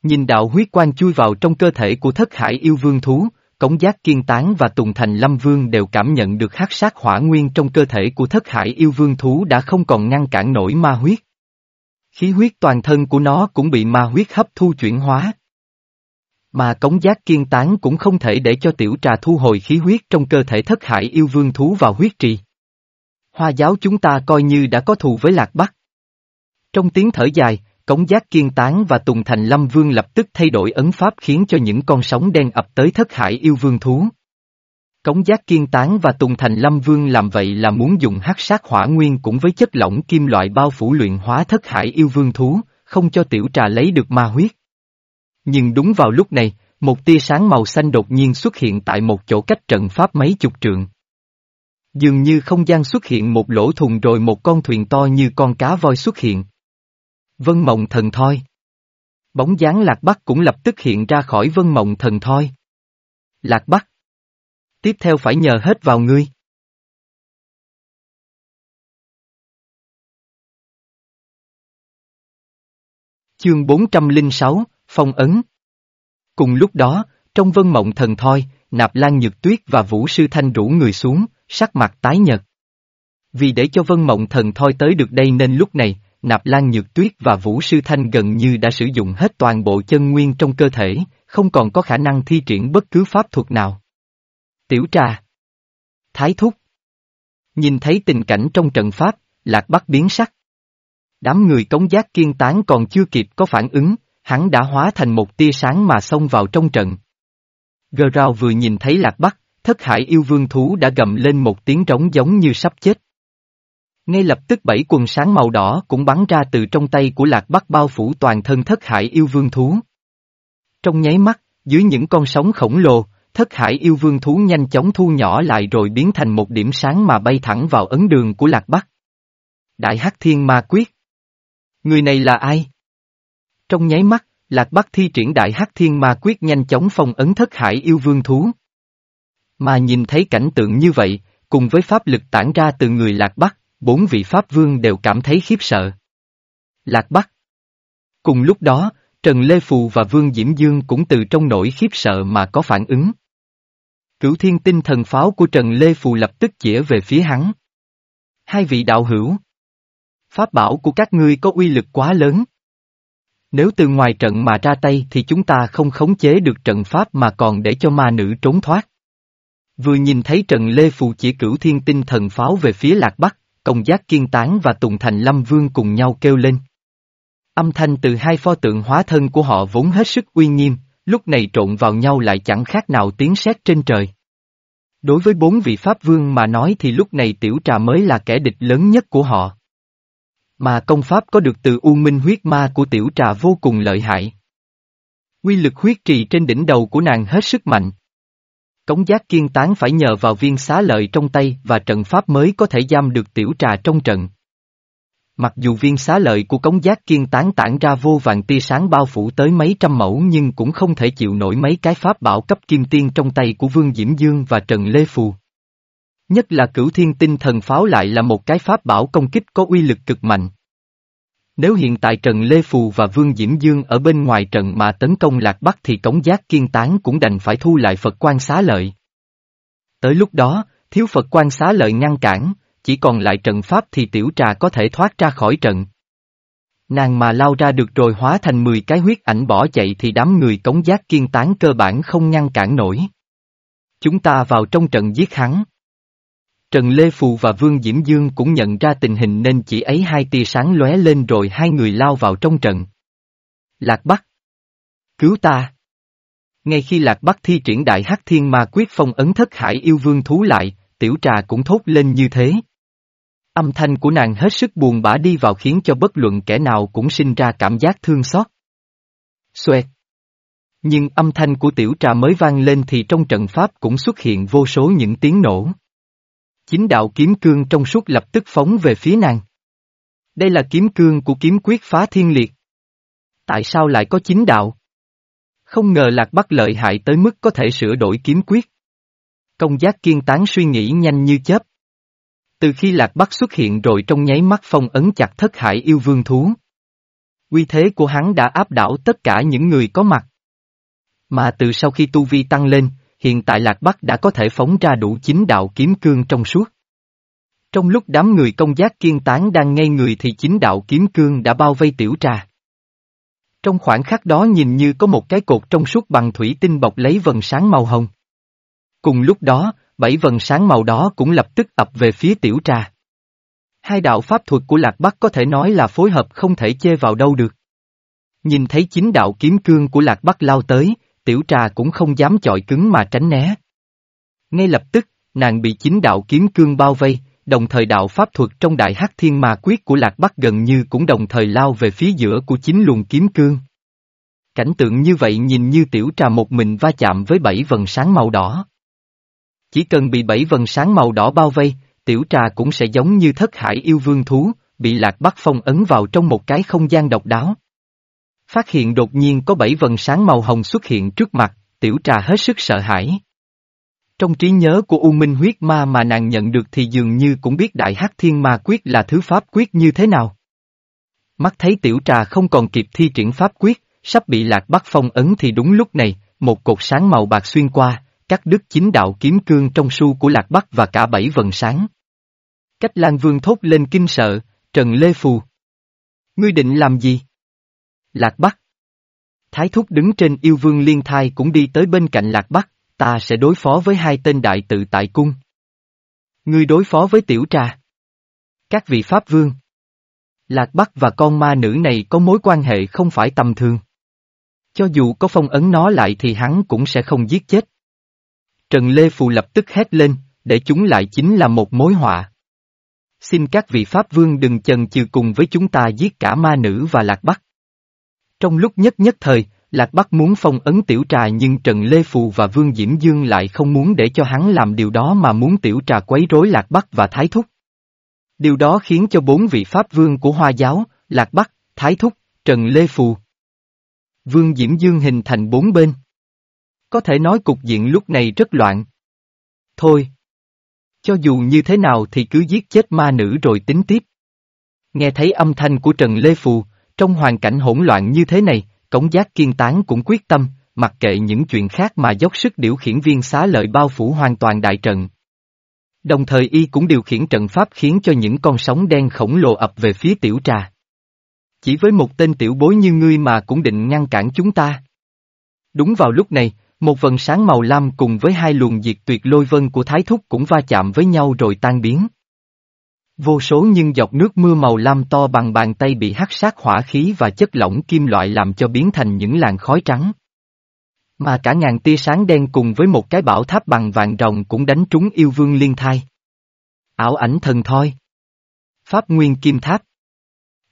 Nhìn đạo huyết quang chui vào trong cơ thể của thất hải yêu vương thú, Cống giác kiên tán và Tùng Thành Lâm Vương đều cảm nhận được hắc sát hỏa nguyên trong cơ thể của thất hải yêu vương thú đã không còn ngăn cản nổi ma huyết. Khí huyết toàn thân của nó cũng bị ma huyết hấp thu chuyển hóa. Mà cống giác kiên tán cũng không thể để cho tiểu trà thu hồi khí huyết trong cơ thể thất hải yêu vương thú vào huyết trì. Hoa giáo chúng ta coi như đã có thù với Lạc Bắc. Trong tiếng thở dài, Cống giác kiên tán và Tùng Thành Lâm Vương lập tức thay đổi ấn pháp khiến cho những con sóng đen ập tới thất hải yêu vương thú. Cống giác kiên tán và Tùng Thành Lâm Vương làm vậy là muốn dùng hắc sát hỏa nguyên cũng với chất lỏng kim loại bao phủ luyện hóa thất hải yêu vương thú, không cho tiểu trà lấy được ma huyết. Nhưng đúng vào lúc này, một tia sáng màu xanh đột nhiên xuất hiện tại một chỗ cách trận pháp mấy chục trượng. Dường như không gian xuất hiện một lỗ thùng rồi một con thuyền to như con cá voi xuất hiện. Vân mộng thần thoi. Bóng dáng Lạc Bắc cũng lập tức hiện ra khỏi vân mộng thần thoi. Lạc Bắc. Tiếp theo phải nhờ hết vào ngươi. Chương 406, Phong Ấn Cùng lúc đó, trong vân mộng thần thoi, Nạp Lan Nhược Tuyết và Vũ Sư Thanh rủ người xuống, sắc mặt tái nhật. Vì để cho vân mộng thần thoi tới được đây nên lúc này, Nạp Lan Nhược Tuyết và Vũ Sư Thanh gần như đã sử dụng hết toàn bộ chân nguyên trong cơ thể, không còn có khả năng thi triển bất cứ pháp thuật nào. Tiểu trà Thái thúc Nhìn thấy tình cảnh trong trận pháp, Lạc Bắc biến sắc. Đám người cống giác kiên tán còn chưa kịp có phản ứng, hắn đã hóa thành một tia sáng mà xông vào trong trận. Gờ rào vừa nhìn thấy Lạc Bắc, thất hải yêu vương thú đã gầm lên một tiếng trống giống như sắp chết. Ngay lập tức bảy quần sáng màu đỏ cũng bắn ra từ trong tay của lạc bắc bao phủ toàn thân thất hải yêu vương thú. Trong nháy mắt, dưới những con sóng khổng lồ, thất hải yêu vương thú nhanh chóng thu nhỏ lại rồi biến thành một điểm sáng mà bay thẳng vào ấn đường của lạc bắc. Đại Hắc Thiên Ma Quyết Người này là ai? Trong nháy mắt, Lạc Bắc thi triển Đại Hắc Thiên Ma Quyết nhanh chóng phong ấn thất hải yêu vương thú. Mà nhìn thấy cảnh tượng như vậy, cùng với pháp lực tản ra từ người Lạc Bắc, bốn vị Pháp Vương đều cảm thấy khiếp sợ. Lạc Bắc Cùng lúc đó, Trần Lê Phù và Vương Diễm Dương cũng từ trong nỗi khiếp sợ mà có phản ứng. Cửu thiên tinh thần pháo của Trần Lê Phù lập tức chĩa về phía hắn. Hai vị đạo hữu. Pháp bảo của các ngươi có uy lực quá lớn. Nếu từ ngoài trận mà ra tay thì chúng ta không khống chế được trận pháp mà còn để cho ma nữ trốn thoát. Vừa nhìn thấy Trần Lê Phù chỉ cửu thiên tinh thần pháo về phía Lạc Bắc, Công giác kiên tán và Tùng Thành Lâm Vương cùng nhau kêu lên. Âm thanh từ hai pho tượng hóa thân của họ vốn hết sức uy nghiêm, lúc này trộn vào nhau lại chẳng khác nào tiếng sét trên trời. Đối với bốn vị Pháp Vương mà nói thì lúc này tiểu trà mới là kẻ địch lớn nhất của họ. Mà công pháp có được từ U Minh huyết ma của tiểu trà vô cùng lợi hại. Quy lực huyết trì trên đỉnh đầu của nàng hết sức mạnh. Cống giác kiên tán phải nhờ vào viên xá lợi trong tay và trận pháp mới có thể giam được tiểu trà trong trận. Mặc dù viên xá lợi của cống giác kiên tán tản ra vô vàng tia sáng bao phủ tới mấy trăm mẫu nhưng cũng không thể chịu nổi mấy cái pháp bảo cấp kim tiên trong tay của Vương Diễm Dương và Trần Lê Phù. Nhất là cửu thiên tinh thần pháo lại là một cái pháp bảo công kích có uy lực cực mạnh. Nếu hiện tại Trần Lê Phù và Vương Diễm Dương ở bên ngoài trận mà tấn công Lạc Bắc thì cống giác kiên tán cũng đành phải thu lại Phật quan xá lợi. Tới lúc đó, thiếu Phật quan xá lợi ngăn cản, chỉ còn lại trận pháp thì tiểu trà có thể thoát ra khỏi trận. Nàng mà lao ra được rồi hóa thành 10 cái huyết ảnh bỏ chạy thì đám người cống giác kiên tán cơ bản không ngăn cản nổi. Chúng ta vào trong trận giết hắn. Trần Lê Phù và Vương Diễm Dương cũng nhận ra tình hình nên chỉ ấy hai tia sáng lóe lên rồi hai người lao vào trong trận. Lạc Bắc! Cứu ta! Ngay khi Lạc Bắc thi triển đại hắc thiên ma quyết phong ấn thất hải yêu vương thú lại, tiểu trà cũng thốt lên như thế. Âm thanh của nàng hết sức buồn bã đi vào khiến cho bất luận kẻ nào cũng sinh ra cảm giác thương xót. Xoẹt! Nhưng âm thanh của tiểu trà mới vang lên thì trong trận pháp cũng xuất hiện vô số những tiếng nổ. Chính đạo kiếm cương trong suốt lập tức phóng về phía nàng. Đây là kiếm cương của kiếm quyết phá thiên liệt. Tại sao lại có chính đạo? Không ngờ lạc bắc lợi hại tới mức có thể sửa đổi kiếm quyết. Công giác kiên tán suy nghĩ nhanh như chớp. Từ khi lạc bắc xuất hiện rồi trong nháy mắt phong ấn chặt thất hải yêu vương thú. Quy thế của hắn đã áp đảo tất cả những người có mặt. Mà từ sau khi tu vi tăng lên, hiện tại Lạc Bắc đã có thể phóng ra đủ chính đạo kiếm cương trong suốt. Trong lúc đám người công giác kiên tán đang ngây người thì chính đạo kiếm cương đã bao vây tiểu trà. Trong khoảng khắc đó nhìn như có một cái cột trong suốt bằng thủy tinh bọc lấy vần sáng màu hồng. Cùng lúc đó, bảy vần sáng màu đó cũng lập tức ập về phía tiểu trà. Hai đạo pháp thuật của Lạc Bắc có thể nói là phối hợp không thể chê vào đâu được. Nhìn thấy chính đạo kiếm cương của Lạc Bắc lao tới, tiểu trà cũng không dám chọi cứng mà tránh né. Ngay lập tức, nàng bị chính đạo kiếm cương bao vây, đồng thời đạo pháp thuật trong đại hắc thiên ma quyết của Lạc Bắc gần như cũng đồng thời lao về phía giữa của chính luồng kiếm cương. Cảnh tượng như vậy nhìn như tiểu trà một mình va chạm với bảy vần sáng màu đỏ. Chỉ cần bị bảy vần sáng màu đỏ bao vây, tiểu trà cũng sẽ giống như thất hải yêu vương thú, bị Lạc Bắc phong ấn vào trong một cái không gian độc đáo. Phát hiện đột nhiên có bảy vần sáng màu hồng xuất hiện trước mặt, tiểu trà hết sức sợ hãi. Trong trí nhớ của U Minh huyết ma mà nàng nhận được thì dường như cũng biết đại hắc thiên ma quyết là thứ pháp quyết như thế nào. Mắt thấy tiểu trà không còn kịp thi triển pháp quyết, sắp bị lạc bắt phong ấn thì đúng lúc này, một cột sáng màu bạc xuyên qua, cắt đứt chính đạo kiếm cương trong su của lạc bắc và cả bảy vần sáng. Cách Lan Vương thốt lên kinh sợ, Trần Lê Phù. Ngươi định làm gì? Lạc Bắc. Thái thúc đứng trên yêu vương liên thai cũng đi tới bên cạnh Lạc Bắc, ta sẽ đối phó với hai tên đại tự tại cung. Ngươi đối phó với tiểu trà. Các vị Pháp vương. Lạc Bắc và con ma nữ này có mối quan hệ không phải tầm thường. Cho dù có phong ấn nó lại thì hắn cũng sẽ không giết chết. Trần Lê Phù lập tức hét lên, để chúng lại chính là một mối họa. Xin các vị Pháp Vương đừng chần chừ cùng với chúng ta giết cả ma nữ và Lạc Bắc. Trong lúc nhất nhất thời, Lạc Bắc muốn phong ấn tiểu trà nhưng Trần Lê Phù và Vương Diễm Dương lại không muốn để cho hắn làm điều đó mà muốn tiểu trà quấy rối Lạc Bắc và Thái Thúc. Điều đó khiến cho bốn vị Pháp Vương của Hoa Giáo, Lạc Bắc, Thái Thúc, Trần Lê Phù. Vương Diễm Dương hình thành bốn bên. Có thể nói cục diện lúc này rất loạn. Thôi. Cho dù như thế nào thì cứ giết chết ma nữ rồi tính tiếp. Nghe thấy âm thanh của Trần Lê Phù, trong hoàn cảnh hỗn loạn như thế này, Cống Giác Kiên Tán cũng quyết tâm, mặc kệ những chuyện khác mà dốc sức điều khiển viên xá lợi bao phủ hoàn toàn đại trận. Đồng thời y cũng điều khiển trận pháp khiến cho những con sóng đen khổng lồ ập về phía tiểu trà. Chỉ với một tên tiểu bối như ngươi mà cũng định ngăn cản chúng ta. Đúng vào lúc này, một vần sáng màu lam cùng với hai luồng diệt tuyệt lôi vân của Thái Thúc cũng va chạm với nhau rồi tan biến. Vô số những giọt nước mưa màu lam to bằng bàn tay bị hắc sát hỏa khí và chất lỏng kim loại làm cho biến thành những làn khói trắng. Mà cả ngàn tia sáng đen cùng với một cái bảo tháp bằng vàng rồng cũng đánh trúng yêu vương liên thai. Ảo ảnh thần thoi. Pháp Nguyên Kim Tháp.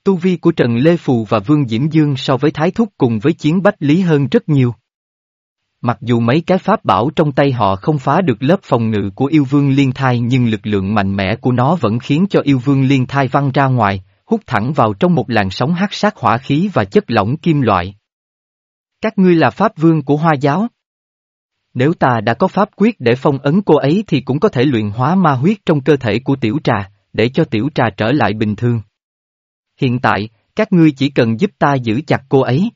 Tu vi của Trần Lê Phù và Vương Diễm Dương so với Thái Thúc cùng với chiến Bách Lý hơn rất nhiều. Mặc dù mấy cái pháp bảo trong tay họ không phá được lớp phòng ngự của yêu vương liên thai nhưng lực lượng mạnh mẽ của nó vẫn khiến cho yêu vương liên thai văng ra ngoài, hút thẳng vào trong một làn sóng hắc sát hỏa khí và chất lỏng kim loại. Các ngươi là pháp vương của hoa giáo. Nếu ta đã có pháp quyết để phong ấn cô ấy thì cũng có thể luyện hóa ma huyết trong cơ thể của tiểu trà, để cho tiểu trà trở lại bình thường. Hiện tại, các ngươi chỉ cần giúp ta giữ chặt cô ấy.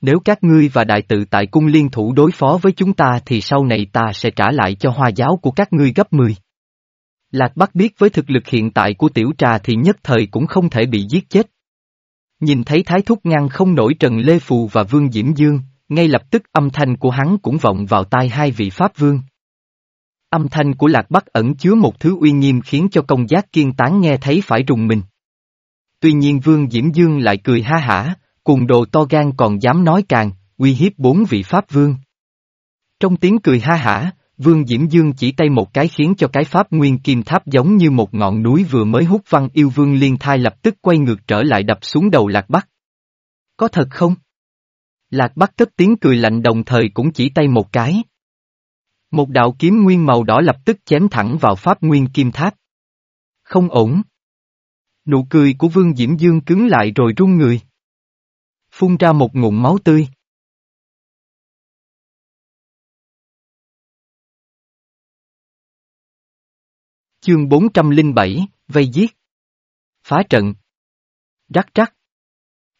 Nếu các ngươi và đại tự tại cung liên thủ đối phó với chúng ta thì sau này ta sẽ trả lại cho hoa giáo của các ngươi gấp 10. Lạc Bắc biết với thực lực hiện tại của tiểu trà thì nhất thời cũng không thể bị giết chết. Nhìn thấy thái thúc ngăn không nổi Trần Lê Phù và Vương Diễm Dương, ngay lập tức âm thanh của hắn cũng vọng vào tai hai vị Pháp Vương. Âm thanh của Lạc Bắc ẩn chứa một thứ uy nghiêm khiến cho công giác kiên tán nghe thấy phải rùng mình. Tuy nhiên Vương Diễm Dương lại cười ha hả, cùng đồ to gan còn dám nói càng, uy hiếp bốn vị Pháp Vương. Trong tiếng cười ha hả, Vương Diễm Dương chỉ tay một cái khiến cho cái Pháp Nguyên Kim Tháp giống như một ngọn núi vừa mới hút văn yêu vương liên thai lập tức quay ngược trở lại đập xuống đầu Lạc Bắc. Có thật không? Lạc Bắc cất tiếng cười lạnh đồng thời cũng chỉ tay một cái. Một đạo kiếm nguyên màu đỏ lập tức chém thẳng vào Pháp Nguyên Kim Tháp. Không ổn. Nụ cười của Vương Diễm Dương cứng lại rồi run người. Phun ra một ngụm máu tươi. Chương 407, vây giết. Phá trận. Rắc rắc.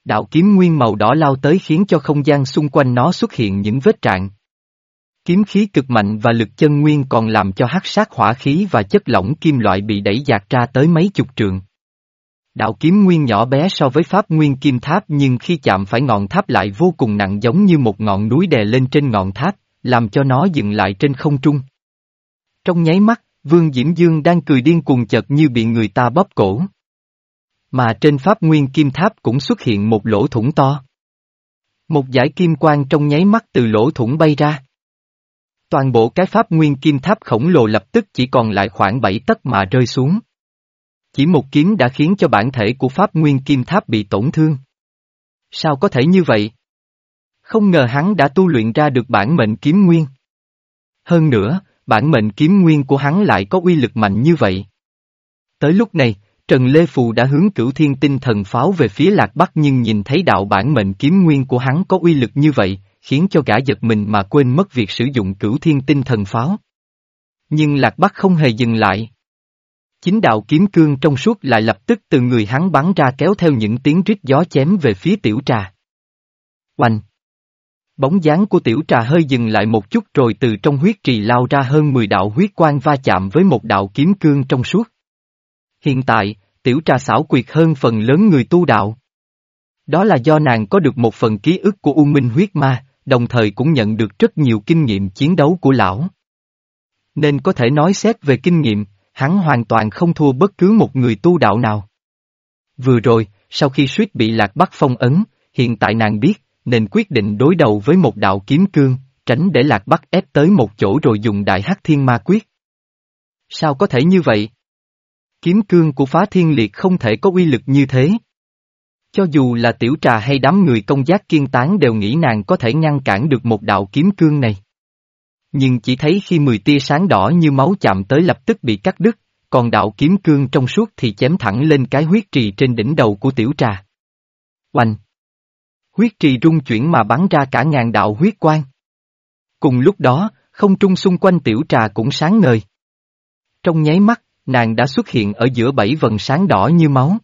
Đạo kiếm nguyên màu đỏ lao tới khiến cho không gian xung quanh nó xuất hiện những vết trạng. Kiếm khí cực mạnh và lực chân nguyên còn làm cho hắc sát hỏa khí và chất lỏng kim loại bị đẩy dạt ra tới mấy chục trường. Đạo kiếm nguyên nhỏ bé so với pháp nguyên kim tháp nhưng khi chạm phải ngọn tháp lại vô cùng nặng giống như một ngọn núi đè lên trên ngọn tháp, làm cho nó dừng lại trên không trung. Trong nháy mắt, Vương Diễm Dương đang cười điên cuồng chợt như bị người ta bóp cổ. Mà trên pháp nguyên kim tháp cũng xuất hiện một lỗ thủng to. Một dải kim quang trong nháy mắt từ lỗ thủng bay ra. Toàn bộ cái pháp nguyên kim tháp khổng lồ lập tức chỉ còn lại khoảng bảy tấc mà rơi xuống. Chỉ một kiếm đã khiến cho bản thể của pháp nguyên kim tháp bị tổn thương. Sao có thể như vậy? Không ngờ hắn đã tu luyện ra được bản mệnh kiếm nguyên. Hơn nữa, bản mệnh kiếm nguyên của hắn lại có uy lực mạnh như vậy. Tới lúc này, Trần Lê Phù đã hướng cửu thiên tinh thần pháo về phía lạc bắc nhưng nhìn thấy đạo bản mệnh kiếm nguyên của hắn có uy lực như vậy, khiến cho gã giật mình mà quên mất việc sử dụng cửu thiên tinh thần pháo. Nhưng lạc bắc không hề dừng lại. Chính đạo kiếm cương trong suốt lại lập tức từ người hắn bắn ra kéo theo những tiếng rít gió chém về phía tiểu trà. Oanh! Bóng dáng của tiểu trà hơi dừng lại một chút rồi từ trong huyết trì lao ra hơn 10 đạo huyết quang va chạm với một đạo kiếm cương trong suốt. Hiện tại, tiểu trà xảo quyệt hơn phần lớn người tu đạo. Đó là do nàng có được một phần ký ức của U Minh huyết ma, đồng thời cũng nhận được rất nhiều kinh nghiệm chiến đấu của lão. Nên có thể nói xét về kinh nghiệm, hắn hoàn toàn không thua bất cứ một người tu đạo nào. Vừa rồi, sau khi suýt bị lạc bắt phong ấn, hiện tại nàng biết, nên quyết định đối đầu với một đạo kiếm cương, tránh để lạc bắt ép tới một chỗ rồi dùng đại hắc thiên ma quyết. Sao có thể như vậy? Kiếm cương của phá thiên liệt không thể có uy lực như thế. Cho dù là tiểu trà hay đám người công giác kiên tán đều nghĩ nàng có thể ngăn cản được một đạo kiếm cương này. Nhưng chỉ thấy khi mười tia sáng đỏ như máu chạm tới lập tức bị cắt đứt, còn đạo kiếm cương trong suốt thì chém thẳng lên cái huyết trì trên đỉnh đầu của tiểu trà. Oanh! Huyết trì rung chuyển mà bắn ra cả ngàn đạo huyết quang. Cùng lúc đó, không trung xung quanh tiểu trà cũng sáng ngời. Trong nháy mắt, nàng đã xuất hiện ở giữa bảy vần sáng đỏ như máu.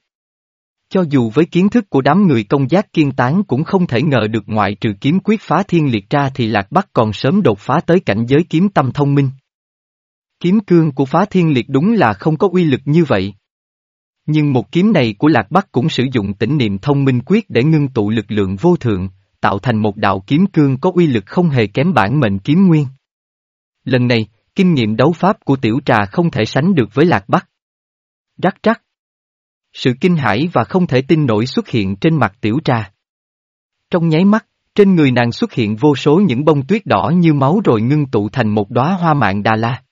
Cho dù với kiến thức của đám người công giác kiên tán cũng không thể ngờ được ngoại trừ kiếm quyết phá thiên liệt ra thì Lạc Bắc còn sớm đột phá tới cảnh giới kiếm tâm thông minh. Kiếm cương của phá thiên liệt đúng là không có uy lực như vậy. Nhưng một kiếm này của Lạc Bắc cũng sử dụng tỉnh niệm thông minh quyết để ngưng tụ lực lượng vô thượng, tạo thành một đạo kiếm cương có uy lực không hề kém bản mệnh kiếm nguyên. Lần này, kinh nghiệm đấu pháp của tiểu trà không thể sánh được với Lạc Bắc. Rắc rắc. Sự kinh hãi và không thể tin nổi xuất hiện trên mặt tiểu trà. Trong nháy mắt, trên người nàng xuất hiện vô số những bông tuyết đỏ như máu rồi ngưng tụ thành một đóa hoa mạng đà la.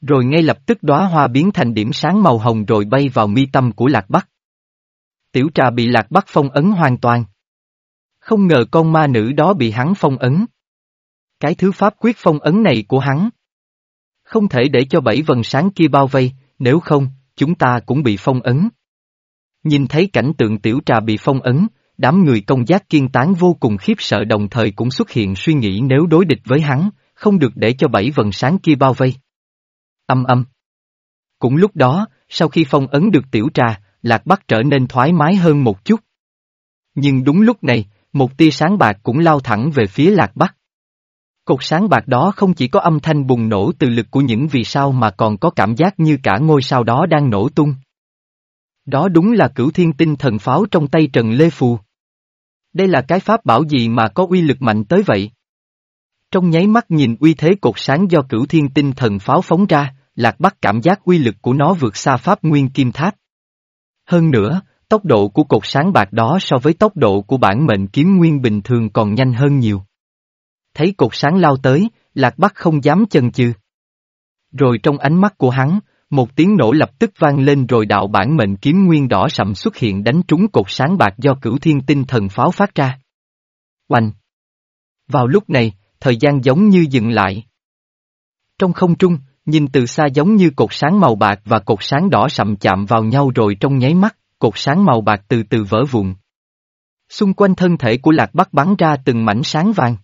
Rồi ngay lập tức đóa hoa biến thành điểm sáng màu hồng rồi bay vào mi tâm của Lạc Bắc. Tiểu trà bị Lạc Bắc phong ấn hoàn toàn. Không ngờ con ma nữ đó bị hắn phong ấn. Cái thứ pháp quyết phong ấn này của hắn. Không thể để cho bảy vần sáng kia bao vây, nếu không, chúng ta cũng bị phong ấn. Nhìn thấy cảnh tượng tiểu trà bị phong ấn, đám người công giác kiên tán vô cùng khiếp sợ đồng thời cũng xuất hiện suy nghĩ nếu đối địch với hắn, không được để cho bảy vần sáng kia bao vây. Âm âm. Cũng lúc đó, sau khi phong ấn được tiểu trà, Lạc Bắc trở nên thoải mái hơn một chút. Nhưng đúng lúc này, một tia sáng bạc cũng lao thẳng về phía Lạc Bắc. Cột sáng bạc đó không chỉ có âm thanh bùng nổ từ lực của những vì sao mà còn có cảm giác như cả ngôi sao đó đang nổ tung. Đó đúng là cửu thiên tinh thần pháo trong tay Trần Lê Phù. Đây là cái pháp bảo gì mà có uy lực mạnh tới vậy? Trong nháy mắt nhìn uy thế cột sáng do cửu thiên tinh thần pháo phóng ra, Lạc Bắc cảm giác uy lực của nó vượt xa pháp nguyên kim tháp. Hơn nữa, tốc độ của cột sáng bạc đó so với tốc độ của bản mệnh kiếm nguyên bình thường còn nhanh hơn nhiều. Thấy cột sáng lao tới, Lạc Bắc không dám chần chừ. Rồi trong ánh mắt của hắn, một tiếng nổ lập tức vang lên rồi đạo bản mệnh kiếm nguyên đỏ sậm xuất hiện đánh trúng cột sáng bạc do cửu thiên tinh thần pháo phát ra. Oanh! Vào lúc này, thời gian giống như dừng lại. Trong không trung, nhìn từ xa giống như cột sáng màu bạc và cột sáng đỏ sậm chạm vào nhau rồi trong nháy mắt, cột sáng màu bạc từ từ vỡ vụn. Xung quanh thân thể của Lạc Bắc bắn ra từng mảnh sáng vàng.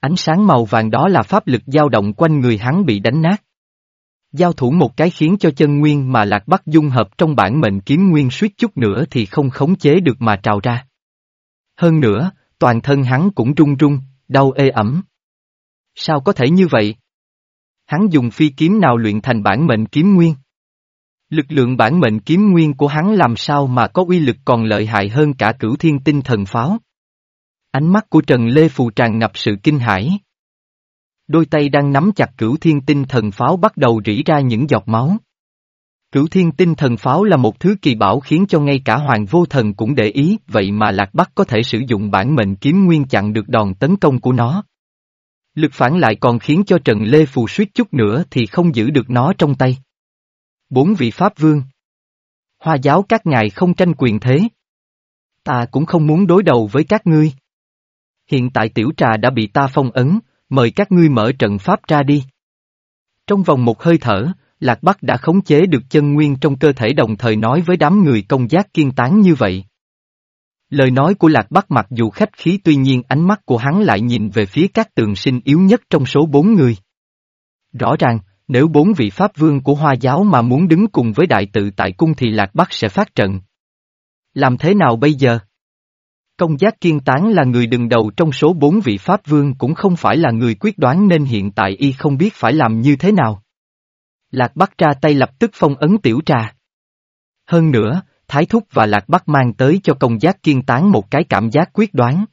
Ánh sáng màu vàng đó là pháp lực dao động quanh người hắn bị đánh nát. Giao thủ một cái khiến cho chân nguyên mà Lạc Bắc dung hợp trong bản mệnh kiếm nguyên suýt chút nữa thì không khống chế được mà trào ra. Hơn nữa, toàn thân hắn cũng run run, đau ê ẩm. Sao có thể như vậy? Hắn dùng phi kiếm nào luyện thành bản mệnh kiếm nguyên? Lực lượng bản mệnh kiếm nguyên của hắn làm sao mà có uy lực còn lợi hại hơn cả cửu thiên tinh thần pháo? Ánh mắt của Trần Lê Phù tràn ngập sự kinh hãi. Đôi tay đang nắm chặt cửu thiên tinh thần pháo bắt đầu rỉ ra những giọt máu. Cửu thiên tinh thần pháo là một thứ kỳ bảo khiến cho ngay cả hoàng vô thần cũng để ý, vậy mà Lạc Bắc có thể sử dụng bản mệnh kiếm nguyên chặn được đòn tấn công của nó. Lực phản lại còn khiến cho Trần Lê Phù suýt chút nữa thì không giữ được nó trong tay. Bốn vị Pháp Vương Hoa giáo các ngài không tranh quyền thế. Ta cũng không muốn đối đầu với các ngươi. Hiện tại tiểu trà đã bị ta phong ấn, mời các ngươi mở trận pháp ra đi. Trong vòng một hơi thở, Lạc Bắc đã khống chế được chân nguyên trong cơ thể đồng thời nói với đám người công giác kiên tán như vậy. Lời nói của Lạc Bắc mặc dù khách khí tuy nhiên ánh mắt của hắn lại nhìn về phía các tường sinh yếu nhất trong số bốn người. Rõ ràng, nếu bốn vị Pháp Vương của Hoa giáo mà muốn đứng cùng với đại tự tại cung thì Lạc Bắc sẽ phát trận. Làm thế nào bây giờ? Công giác kiên tán là người đứng đầu trong số bốn vị Pháp Vương cũng không phải là người quyết đoán nên hiện tại y không biết phải làm như thế nào. Lạc Bắc ra tay lập tức phong ấn tiểu trà. Hơn nữa, Thái Thúc và Lạc Bắc mang tới cho công giác kiên tán một cái cảm giác quyết đoán.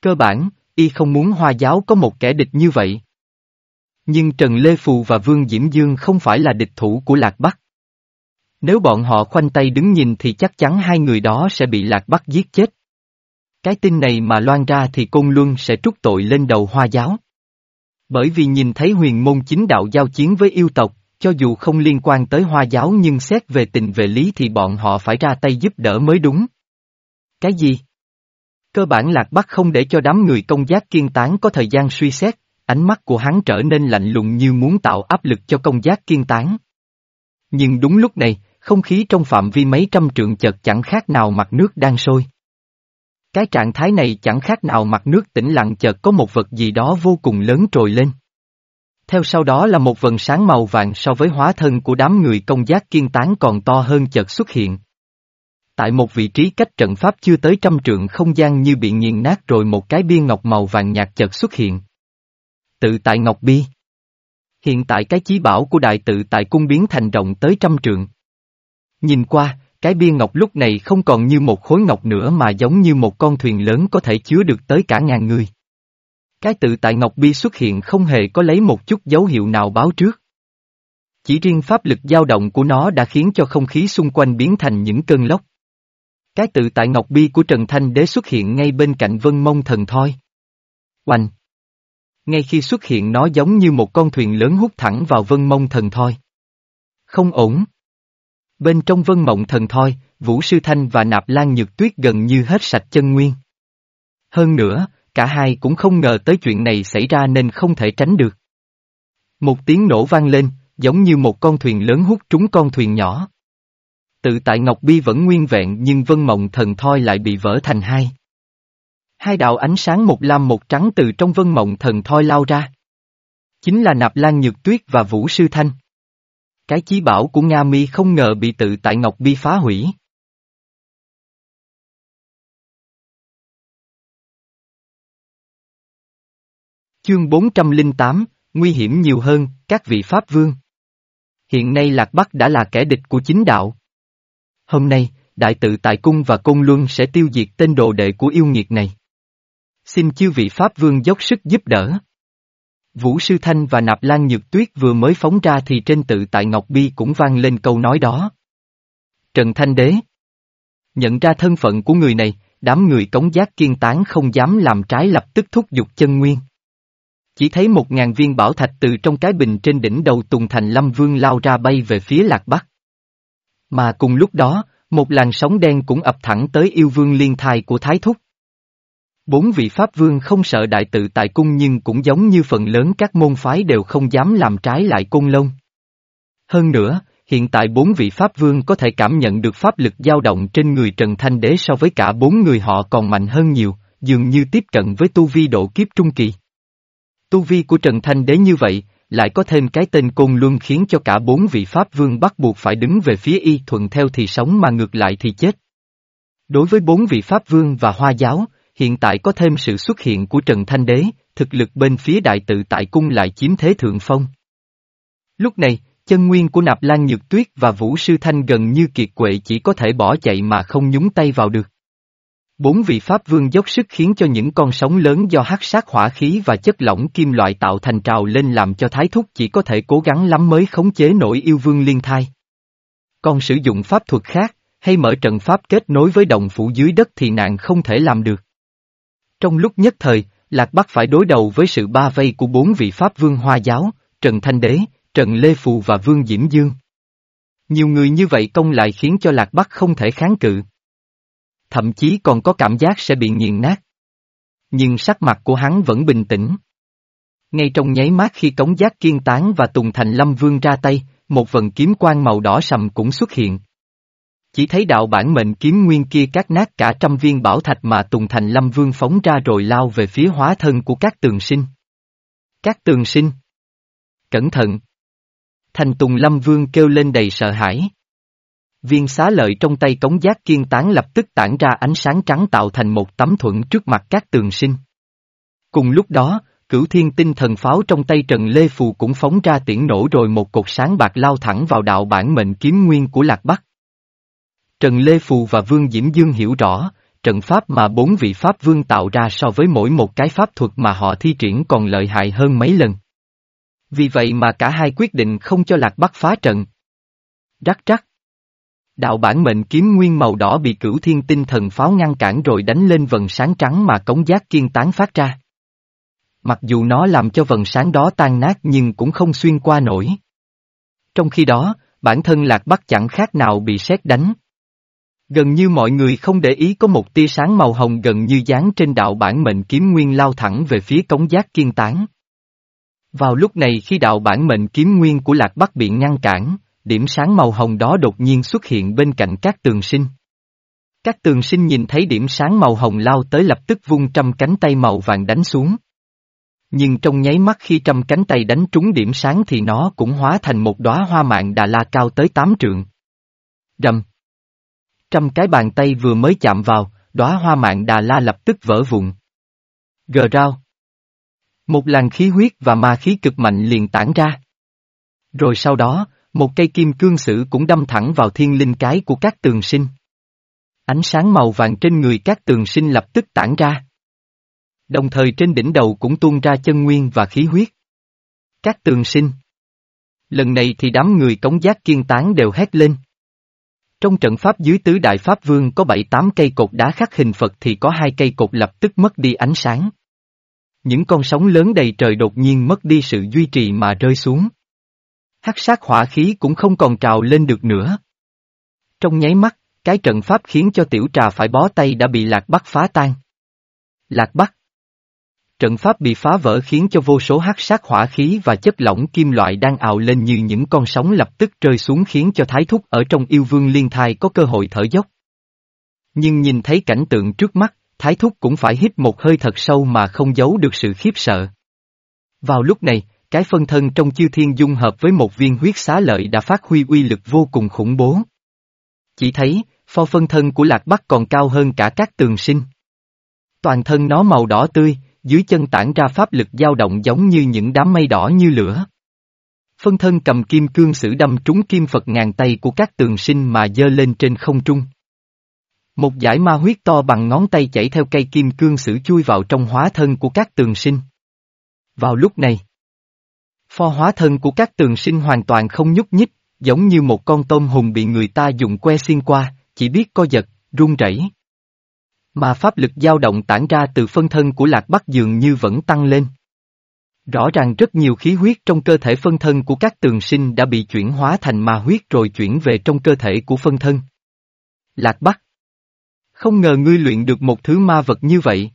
Cơ bản, y không muốn hoa giáo có một kẻ địch như vậy. Nhưng Trần Lê Phù và Vương Diễm Dương không phải là địch thủ của Lạc Bắc. Nếu bọn họ khoanh tay đứng nhìn thì chắc chắn hai người đó sẽ bị Lạc Bắc giết chết. Cái tin này mà loan ra thì Côn Luân sẽ trút tội lên đầu hoa giáo. Bởi vì nhìn thấy huyền môn chính đạo giao chiến với yêu tộc, cho dù không liên quan tới hoa giáo nhưng xét về tình về lý thì bọn họ phải ra tay giúp đỡ mới đúng. Cái gì? Cơ bản Lạc Bắc không để cho đám người công giác kiên tán có thời gian suy xét, ánh mắt của hắn trở nên lạnh lùng như muốn tạo áp lực cho công giác kiên tán. Nhưng đúng lúc này, không khí trong phạm vi mấy trăm trượng chợt chẳng khác nào mặt nước đang sôi. Cái trạng thái này chẳng khác nào mặt nước tĩnh lặng chợt có một vật gì đó vô cùng lớn trồi lên. Theo sau đó là một vần sáng màu vàng so với hóa thân của đám người công giác kiên tán còn to hơn chợt xuất hiện. Tại một vị trí cách trận pháp chưa tới trăm trượng không gian như bị nghiền nát rồi một cái bia ngọc màu vàng nhạt chợt xuất hiện. Tự tại ngọc bi. Hiện tại cái chí bảo của đại tự tại cung biến thành rộng tới trăm trượng. Nhìn qua, cái bia ngọc lúc này không còn như một khối ngọc nữa mà giống như một con thuyền lớn có thể chứa được tới cả ngàn người. Cái tự tại ngọc bi xuất hiện không hề có lấy một chút dấu hiệu nào báo trước. Chỉ riêng pháp lực dao động của nó đã khiến cho không khí xung quanh biến thành những cơn lốc. Cái tự tại ngọc bi của Trần Thanh Đế xuất hiện ngay bên cạnh vân mông thần thoi. Oanh! Ngay khi xuất hiện nó giống như một con thuyền lớn hút thẳng vào vân mông thần thoi. Không ổn. Bên trong vân mộng thần thoi, Vũ Sư Thanh và Nạp Lan Nhược Tuyết gần như hết sạch chân nguyên. Hơn nữa, cả hai cũng không ngờ tới chuyện này xảy ra nên không thể tránh được. Một tiếng nổ vang lên, giống như một con thuyền lớn hút trúng con thuyền nhỏ. Tự tại Ngọc Bi vẫn nguyên vẹn nhưng vân mộng thần thoi lại bị vỡ thành hai. Hai đạo ánh sáng một lam một trắng từ trong vân mộng thần thoi lao ra. Chính là Nạp Lan Nhược Tuyết và Vũ Sư Thanh. Cái chí bảo của Nga Mi không ngờ bị tự tại Ngọc Bi phá hủy. Chương 408, nguy hiểm nhiều hơn, các vị Pháp Vương. Hiện nay Lạc Bắc đã là kẻ địch của chính đạo. Hôm nay, Đại tự Tại Cung và Côn Luân sẽ tiêu diệt tên đồ đệ của yêu nghiệt này. Xin chư vị Pháp Vương dốc sức giúp đỡ. Vũ Sư Thanh và Nạp Lan Nhược Tuyết vừa mới phóng ra thì trên tự tại Ngọc Bi cũng vang lên câu nói đó. Trần Thanh Đế Nhận ra thân phận của người này, đám người cống giác kiên tán không dám làm trái lập tức thúc giục chân nguyên. Chỉ thấy một ngàn viên bảo thạch từ trong cái bình trên đỉnh đầu Tùng Thành Lâm Vương lao ra bay về phía Lạc Bắc. Mà cùng lúc đó, một làn sóng đen cũng ập thẳng tới yêu vương liên thai của Thái Thúc. Bốn vị Pháp Vương không sợ đại tự tại cung nhưng cũng giống như phần lớn các môn phái đều không dám làm trái lại cung lông. Hơn nữa, hiện tại bốn vị Pháp Vương có thể cảm nhận được pháp lực dao động trên người Trần Thanh Đế so với cả bốn người họ còn mạnh hơn nhiều, dường như tiếp cận với tu vi độ kiếp trung kỳ. Tu vi của Trần Thanh Đế như vậy, lại có thêm cái tên Côn Luân khiến cho cả bốn vị Pháp Vương bắt buộc phải đứng về phía y thuận theo thì sống mà ngược lại thì chết. Đối với bốn vị Pháp Vương và Hoa Giáo, hiện tại có thêm sự xuất hiện của Trần Thanh Đế, thực lực bên phía đại tự tại cung lại chiếm thế thượng phong. Lúc này, chân nguyên của Nạp Lan Nhược Tuyết và Vũ Sư Thanh gần như kiệt quệ chỉ có thể bỏ chạy mà không nhúng tay vào được. Bốn vị Pháp Vương dốc sức khiến cho những con sóng lớn do hắc sát hỏa khí và chất lỏng kim loại tạo thành trào lên làm cho Thái Thúc chỉ có thể cố gắng lắm mới khống chế nổi yêu vương liên thai. Còn sử dụng pháp thuật khác, hay mở trận pháp kết nối với đồng phủ dưới đất thì nạn không thể làm được. Trong lúc nhất thời, Lạc Bắc phải đối đầu với sự ba vây của bốn vị Pháp Vương Hoa Giáo, Trần Thanh Đế, Trần Lê Phù và Vương Diễm Dương. Nhiều người như vậy công lại khiến cho Lạc Bắc không thể kháng cự thậm chí còn có cảm giác sẽ bị nghiền nát. Nhưng sắc mặt của hắn vẫn bình tĩnh. Ngay trong nháy mắt khi cống giác kiên tán và Tùng Thành Lâm Vương ra tay, một vần kiếm quang màu đỏ sầm cũng xuất hiện. Chỉ thấy đạo bản mệnh kiếm nguyên kia cắt nát cả trăm viên bảo thạch mà Tùng Thành Lâm Vương phóng ra rồi lao về phía hóa thân của các tường sinh. Các tường sinh. Cẩn thận. Thành Tùng Lâm Vương kêu lên đầy sợ hãi. Viên xá lợi trong tay cống giác kiên tán lập tức tản ra ánh sáng trắng tạo thành một tấm thuẫn trước mặt các tường sinh. Cùng lúc đó, cửu thiên tinh thần pháo trong tay Trần Lê Phù cũng phóng ra tiễn nổ rồi một cột sáng bạc lao thẳng vào đạo bản mệnh kiếm nguyên của Lạc Bắc. Trần Lê Phù và Vương Diễm Dương hiểu rõ, trận pháp mà bốn vị Pháp Vương tạo ra so với mỗi một cái pháp thuật mà họ thi triển còn lợi hại hơn mấy lần. Vì vậy mà cả hai quyết định không cho Lạc Bắc phá trận. Rắc rắc. Đạo bản mệnh kiếm nguyên màu đỏ bị cửu thiên tinh thần pháo ngăn cản rồi đánh lên vần sáng trắng mà cống giác kiên tán phát ra. Mặc dù nó làm cho vần sáng đó tan nát nhưng cũng không xuyên qua nổi. Trong khi đó, bản thân lạc bắc chẳng khác nào bị sét đánh. Gần như mọi người không để ý có một tia sáng màu hồng gần như dán trên đạo bản mệnh kiếm nguyên lao thẳng về phía cống giác kiên tán. Vào lúc này khi đạo bản mệnh kiếm nguyên của lạc bắc bị ngăn cản, điểm sáng màu hồng đó đột nhiên xuất hiện bên cạnh các tường sinh. Các tường sinh nhìn thấy điểm sáng màu hồng lao tới lập tức vung trăm cánh tay màu vàng đánh xuống. Nhưng trong nháy mắt khi trăm cánh tay đánh trúng điểm sáng thì nó cũng hóa thành một đóa hoa mạng đà la cao tới tám trượng. Rầm. Trăm cái bàn tay vừa mới chạm vào, đóa hoa mạng đà la lập tức vỡ vụn. Gờ rao. Một làn khí huyết và ma khí cực mạnh liền tản ra. Rồi sau đó, một cây kim cương sử cũng đâm thẳng vào thiên linh cái của các tường sinh. Ánh sáng màu vàng trên người các tường sinh lập tức tản ra. Đồng thời trên đỉnh đầu cũng tuôn ra chân nguyên và khí huyết. Các tường sinh. Lần này thì đám người cống giác kiên tán đều hét lên. Trong trận pháp dưới tứ đại pháp vương có bảy tám cây cột đá khắc hình Phật thì có hai cây cột lập tức mất đi ánh sáng. Những con sóng lớn đầy trời đột nhiên mất đi sự duy trì mà rơi xuống hắc sát hỏa khí cũng không còn trào lên được nữa. Trong nháy mắt, cái trận pháp khiến cho tiểu trà phải bó tay đã bị lạc bắc phá tan. Lạc bắc. Trận pháp bị phá vỡ khiến cho vô số hắc sát hỏa khí và chất lỏng kim loại đang ào lên như những con sóng lập tức rơi xuống khiến cho thái thúc ở trong yêu vương liên thai có cơ hội thở dốc. Nhưng nhìn thấy cảnh tượng trước mắt, thái thúc cũng phải hít một hơi thật sâu mà không giấu được sự khiếp sợ. Vào lúc này, cái phân thân trong chư thiên dung hợp với một viên huyết xá lợi đã phát huy uy lực vô cùng khủng bố. Chỉ thấy, pho phân thân của lạc bắc còn cao hơn cả các tường sinh. Toàn thân nó màu đỏ tươi, dưới chân tản ra pháp lực dao động giống như những đám mây đỏ như lửa. Phân thân cầm kim cương sử đâm trúng kim Phật ngàn tay của các tường sinh mà dơ lên trên không trung. Một giải ma huyết to bằng ngón tay chảy theo cây kim cương sử chui vào trong hóa thân của các tường sinh. Vào lúc này, pho hóa thân của các tường sinh hoàn toàn không nhúc nhích, giống như một con tôm hùng bị người ta dùng que xiên qua, chỉ biết co giật, run rẩy. Mà pháp lực dao động tản ra từ phân thân của Lạc Bắc dường như vẫn tăng lên. Rõ ràng rất nhiều khí huyết trong cơ thể phân thân của các tường sinh đã bị chuyển hóa thành ma huyết rồi chuyển về trong cơ thể của phân thân. Lạc Bắc Không ngờ ngươi luyện được một thứ ma vật như vậy.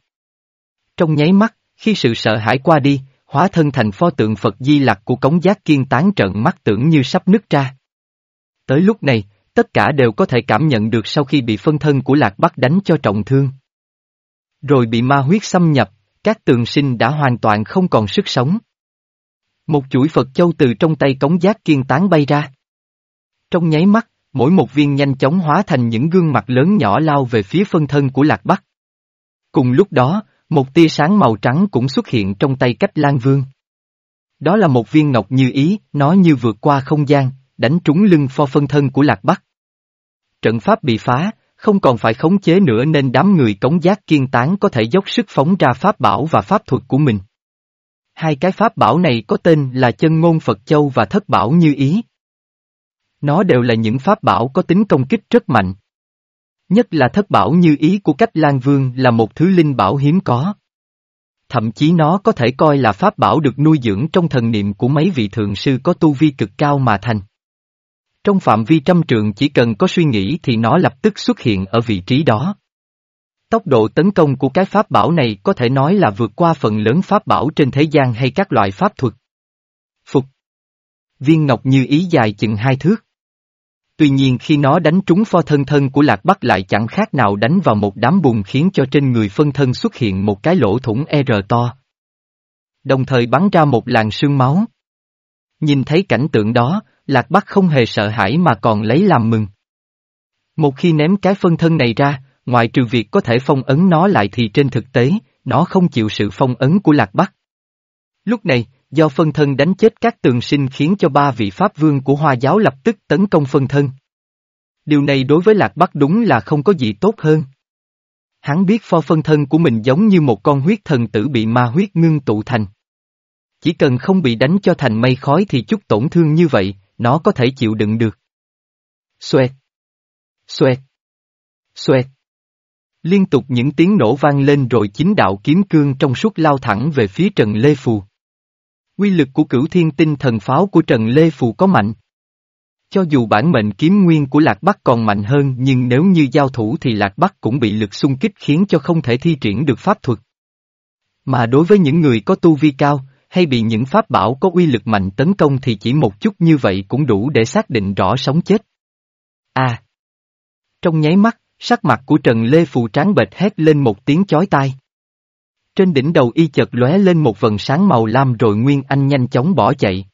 Trong nháy mắt, khi sự sợ hãi qua đi, hóa thân thành pho tượng Phật Di Lặc của cống giác kiên tán trận mắt tưởng như sắp nứt ra. Tới lúc này, tất cả đều có thể cảm nhận được sau khi bị phân thân của Lạc Bắc đánh cho trọng thương. Rồi bị ma huyết xâm nhập, các tường sinh đã hoàn toàn không còn sức sống. Một chuỗi Phật châu từ trong tay cống giác kiên tán bay ra. Trong nháy mắt, mỗi một viên nhanh chóng hóa thành những gương mặt lớn nhỏ lao về phía phân thân của Lạc Bắc. Cùng lúc đó, một tia sáng màu trắng cũng xuất hiện trong tay cách Lan Vương. Đó là một viên ngọc như ý, nó như vượt qua không gian, đánh trúng lưng pho phân thân của Lạc Bắc. Trận pháp bị phá, không còn phải khống chế nữa nên đám người cống giác kiên tán có thể dốc sức phóng ra pháp bảo và pháp thuật của mình. Hai cái pháp bảo này có tên là chân ngôn Phật Châu và thất bảo như ý. Nó đều là những pháp bảo có tính công kích rất mạnh. Nhất là thất bảo như ý của cách Lan Vương là một thứ linh bảo hiếm có. Thậm chí nó có thể coi là pháp bảo được nuôi dưỡng trong thần niệm của mấy vị thượng sư có tu vi cực cao mà thành. Trong phạm vi trăm trường chỉ cần có suy nghĩ thì nó lập tức xuất hiện ở vị trí đó. Tốc độ tấn công của cái pháp bảo này có thể nói là vượt qua phần lớn pháp bảo trên thế gian hay các loại pháp thuật. Phục Viên ngọc như ý dài chừng hai thước. Tuy nhiên khi nó đánh trúng pho thân thân của Lạc Bắc lại chẳng khác nào đánh vào một đám bùn khiến cho trên người phân thân xuất hiện một cái lỗ thủng R to. Đồng thời bắn ra một làn sương máu. Nhìn thấy cảnh tượng đó, Lạc Bắc không hề sợ hãi mà còn lấy làm mừng. Một khi ném cái phân thân này ra, ngoại trừ việc có thể phong ấn nó lại thì trên thực tế, nó không chịu sự phong ấn của Lạc Bắc. Lúc này, do phân thân đánh chết các tường sinh khiến cho ba vị Pháp vương của Hoa giáo lập tức tấn công phân thân. Điều này đối với Lạc Bắc đúng là không có gì tốt hơn. Hắn biết pho phân thân của mình giống như một con huyết thần tử bị ma huyết ngưng tụ thành. Chỉ cần không bị đánh cho thành mây khói thì chút tổn thương như vậy, nó có thể chịu đựng được. Xoẹt. Xoẹt. Xoẹt. Liên tục những tiếng nổ vang lên rồi chính đạo kiếm cương trong suốt lao thẳng về phía Trần Lê Phù. Quy lực của cửu thiên tinh thần pháo của Trần Lê Phù có mạnh. Cho dù bản mệnh kiếm nguyên của Lạc Bắc còn mạnh hơn nhưng nếu như giao thủ thì Lạc Bắc cũng bị lực xung kích khiến cho không thể thi triển được pháp thuật. Mà đối với những người có tu vi cao, hay bị những pháp bảo có uy lực mạnh tấn công thì chỉ một chút như vậy cũng đủ để xác định rõ sống chết. À! Trong nháy mắt, sắc mặt của Trần Lê Phù tráng bệch hét lên một tiếng chói tai. Trên đỉnh đầu y chợt lóe lên một vần sáng màu lam rồi Nguyên Anh nhanh chóng bỏ chạy.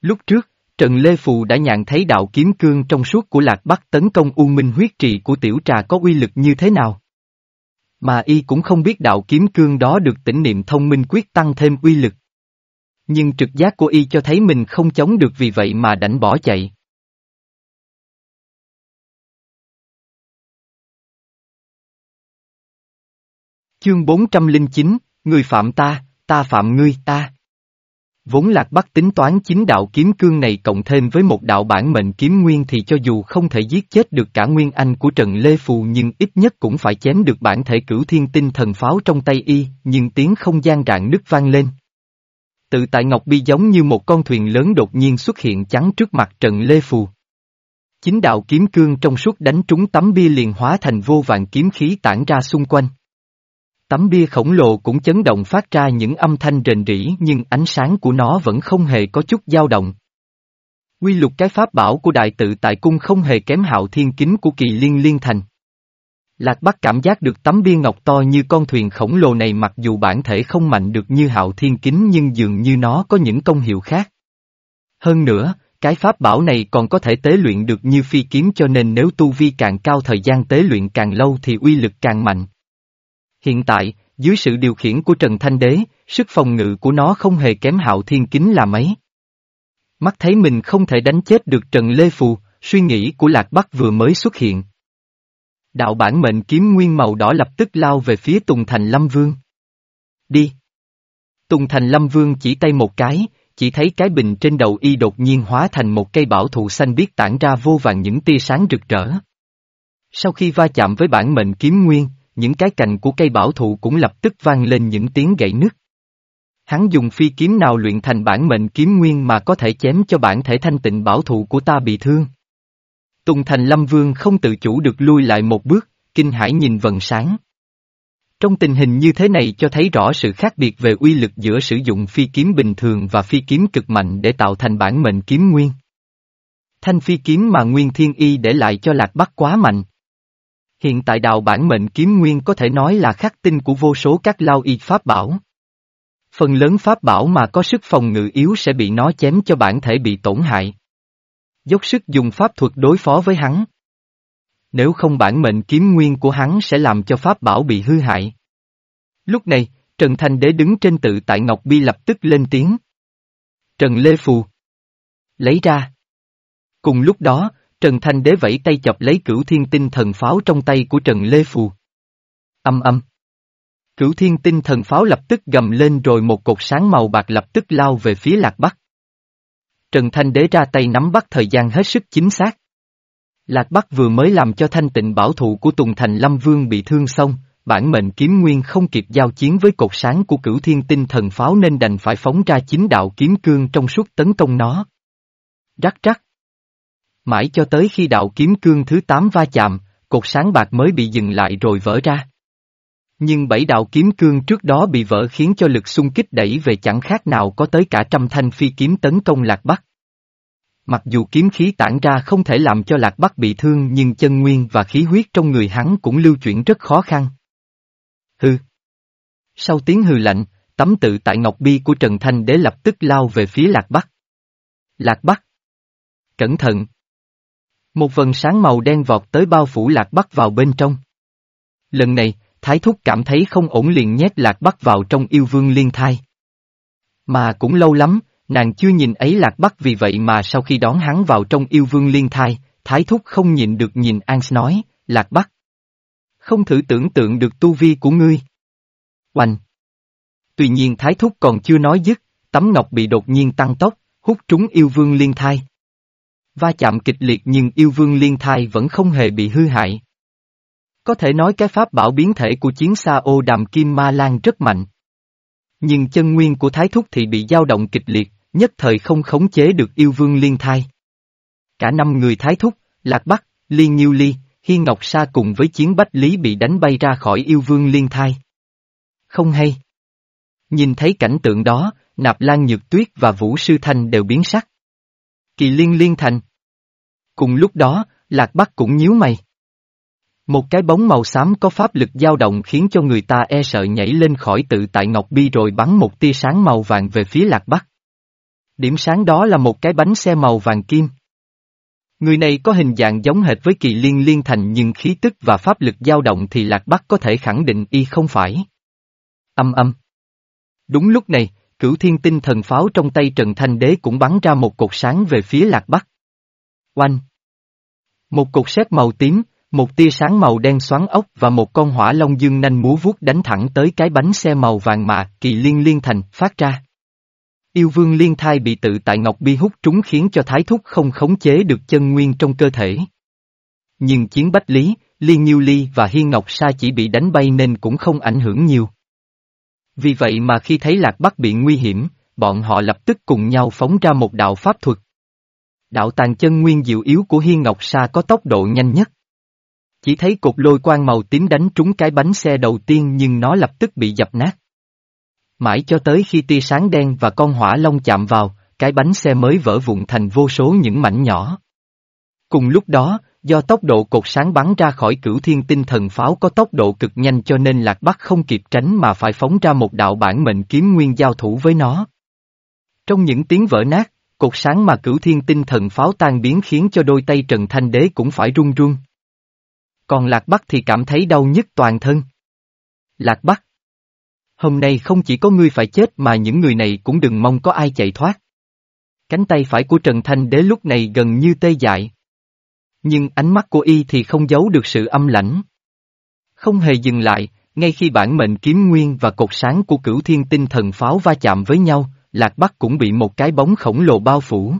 Lúc trước, Trần Lê Phù đã nhận thấy đạo kiếm cương trong suốt của Lạc Bắc tấn công U Minh huyết trì của tiểu trà có uy lực như thế nào. Mà y cũng không biết đạo kiếm cương đó được tỉnh niệm thông minh quyết tăng thêm uy lực. Nhưng trực giác của y cho thấy mình không chống được vì vậy mà đảnh bỏ chạy. Chương 409, Người phạm ta, ta phạm ngươi, ta. Vốn lạc bắc tính toán chính đạo kiếm cương này cộng thêm với một đạo bản mệnh kiếm nguyên thì cho dù không thể giết chết được cả nguyên anh của Trần Lê Phù nhưng ít nhất cũng phải chém được bản thể cửu thiên tinh thần pháo trong tay y, nhưng tiếng không gian rạn nứt vang lên. Tự tại Ngọc Bi giống như một con thuyền lớn đột nhiên xuất hiện chắn trước mặt Trần Lê Phù. Chính đạo kiếm cương trong suốt đánh trúng tấm bia liền hóa thành vô vàng kiếm khí tản ra xung quanh. Tấm bia khổng lồ cũng chấn động phát ra những âm thanh rền rỉ nhưng ánh sáng của nó vẫn không hề có chút dao động. Quy lục cái pháp bảo của đại tự tại cung không hề kém hạo thiên kính của kỳ liên liên thành. Lạc Bắc cảm giác được tấm bia ngọc to như con thuyền khổng lồ này mặc dù bản thể không mạnh được như hạo thiên kính nhưng dường như nó có những công hiệu khác. Hơn nữa, cái pháp bảo này còn có thể tế luyện được như phi kiếm cho nên nếu tu vi càng cao thời gian tế luyện càng lâu thì uy lực càng mạnh. Hiện tại, dưới sự điều khiển của Trần Thanh Đế, sức phòng ngự của nó không hề kém hạo thiên kính là mấy. Mắt thấy mình không thể đánh chết được Trần Lê Phù, suy nghĩ của Lạc Bắc vừa mới xuất hiện. Đạo bản mệnh kiếm nguyên màu đỏ lập tức lao về phía Tùng Thành Lâm Vương. Đi! Tùng Thành Lâm Vương chỉ tay một cái, chỉ thấy cái bình trên đầu y đột nhiên hóa thành một cây bảo thụ xanh biếc tản ra vô vàng những tia sáng rực rỡ. Sau khi va chạm với bản mệnh kiếm nguyên, những cái cành của cây bảo thụ cũng lập tức vang lên những tiếng gãy nứt. Hắn dùng phi kiếm nào luyện thành bản mệnh kiếm nguyên mà có thể chém cho bản thể thanh tịnh bảo thụ của ta bị thương. Tùng Thành Lâm Vương không tự chủ được lui lại một bước, kinh hãi nhìn vần sáng. Trong tình hình như thế này cho thấy rõ sự khác biệt về uy lực giữa sử dụng phi kiếm bình thường và phi kiếm cực mạnh để tạo thành bản mệnh kiếm nguyên. Thanh phi kiếm mà Nguyên Thiên Y để lại cho Lạc Bắc quá mạnh. Hiện tại đào bản mệnh kiếm nguyên có thể nói là khắc tinh của vô số các lao y pháp bảo. Phần lớn pháp bảo mà có sức phòng ngự yếu sẽ bị nó chém cho bản thể bị tổn hại. Dốc sức dùng pháp thuật đối phó với hắn. Nếu không bản mệnh kiếm nguyên của hắn sẽ làm cho pháp bảo bị hư hại. Lúc này, Trần Thanh Đế đứng trên tự tại Ngọc Bi lập tức lên tiếng. Trần Lê Phù. Lấy ra. Cùng lúc đó, Trần Thanh Đế vẫy tay chọc lấy cửu thiên tinh thần pháo trong tay của Trần Lê Phù. Âm âm. Cửu thiên tinh thần pháo lập tức gầm lên rồi một cột sáng màu bạc lập tức lao về phía lạc bắc. Trần Thanh Đế ra tay nắm bắt thời gian hết sức chính xác. Lạc Bắc vừa mới làm cho thanh tịnh bảo thụ của Tùng Thành Lâm Vương bị thương xong, bản mệnh kiếm nguyên không kịp giao chiến với cột sáng của cửu thiên tinh thần pháo nên đành phải phóng ra chính đạo kiếm cương trong suốt tấn công nó. Rắc rắc. Mãi cho tới khi đạo kiếm cương thứ 8 va chạm, cột sáng bạc mới bị dừng lại rồi vỡ ra. Nhưng bảy đạo kiếm cương trước đó bị vỡ khiến cho lực xung kích đẩy về chẳng khác nào có tới cả trăm thanh phi kiếm tấn công Lạc Bắc. Mặc dù kiếm khí tản ra không thể làm cho Lạc Bắc bị thương nhưng chân nguyên và khí huyết trong người hắn cũng lưu chuyển rất khó khăn. Hư. Sau tiếng hừ lạnh, tấm tự tại Ngọc Bi của Trần Thanh Đế lập tức lao về phía Lạc Bắc. Lạc Bắc. Cẩn thận. Một vần sáng màu đen vọt tới bao phủ Lạc Bắc vào bên trong. Lần này, Thái Thúc cảm thấy không ổn liền nhét Lạc Bắc vào trong yêu vương liên thai. Mà cũng lâu lắm, nàng chưa nhìn ấy Lạc Bắc vì vậy mà sau khi đón hắn vào trong yêu vương liên thai, Thái Thúc không nhìn được nhìn Ans nói, Lạc Bắc. Không thử tưởng tượng được tu vi của ngươi. Oanh! Tuy nhiên Thái Thúc còn chưa nói dứt, tấm ngọc bị đột nhiên tăng tốc, hút trúng yêu vương liên thai. Va chạm kịch liệt nhưng yêu vương liên thai vẫn không hề bị hư hại. Có thể nói cái pháp bảo biến thể của chiến xa ô đàm kim ma lan rất mạnh. Nhưng chân nguyên của thái thúc thì bị dao động kịch liệt, nhất thời không khống chế được yêu vương liên thai. Cả năm người thái thúc, lạc bắc, liên nhiêu ly, hiên ngọc sa cùng với chiến bách lý bị đánh bay ra khỏi yêu vương liên thai. Không hay. Nhìn thấy cảnh tượng đó, nạp lan nhược tuyết và vũ sư thanh đều biến sắc. Kỳ liên liên thành. Cùng lúc đó, lạc bắc cũng nhíu mày. Một cái bóng màu xám có pháp lực dao động khiến cho người ta e sợ nhảy lên khỏi tự tại Ngọc Bi rồi bắn một tia sáng màu vàng về phía lạc bắc. Điểm sáng đó là một cái bánh xe màu vàng kim. Người này có hình dạng giống hệt với kỳ liên liên thành nhưng khí tức và pháp lực dao động thì lạc bắc có thể khẳng định y không phải. Âm âm. Đúng lúc này, cửu thiên tinh thần pháo trong tay Trần Thanh Đế cũng bắn ra một cột sáng về phía lạc bắc. Oanh. Một cột sét màu tím, một tia sáng màu đen xoắn ốc và một con hỏa long dương nanh múa vuốt đánh thẳng tới cái bánh xe màu vàng mạ kỳ liên liên thành phát ra. Yêu vương liên thai bị tự tại ngọc bi hút trúng khiến cho thái thúc không khống chế được chân nguyên trong cơ thể. Nhưng chiến bách lý, liên nhiêu ly và hiên ngọc sa chỉ bị đánh bay nên cũng không ảnh hưởng nhiều. Vì vậy mà khi thấy lạc bắc bị nguy hiểm, bọn họ lập tức cùng nhau phóng ra một đạo pháp thuật. Đạo tàn chân nguyên diệu yếu của hiên ngọc sa có tốc độ nhanh nhất. Chỉ thấy cột lôi quang màu tím đánh trúng cái bánh xe đầu tiên nhưng nó lập tức bị dập nát. Mãi cho tới khi tia sáng đen và con hỏa long chạm vào, cái bánh xe mới vỡ vụn thành vô số những mảnh nhỏ. Cùng lúc đó, do tốc độ cột sáng bắn ra khỏi cửu thiên tinh thần pháo có tốc độ cực nhanh cho nên Lạc Bắc không kịp tránh mà phải phóng ra một đạo bản mệnh kiếm nguyên giao thủ với nó. Trong những tiếng vỡ nát, cột sáng mà cửu thiên tinh thần pháo tan biến khiến cho đôi tay Trần Thanh Đế cũng phải run run. Còn Lạc Bắc thì cảm thấy đau nhức toàn thân. Lạc Bắc. Hôm nay không chỉ có ngươi phải chết mà những người này cũng đừng mong có ai chạy thoát. Cánh tay phải của Trần Thanh Đế lúc này gần như tê dại. Nhưng ánh mắt của y thì không giấu được sự âm lãnh. Không hề dừng lại, ngay khi bản mệnh kiếm nguyên và cột sáng của cửu thiên tinh thần pháo va chạm với nhau, Lạc Bắc cũng bị một cái bóng khổng lồ bao phủ.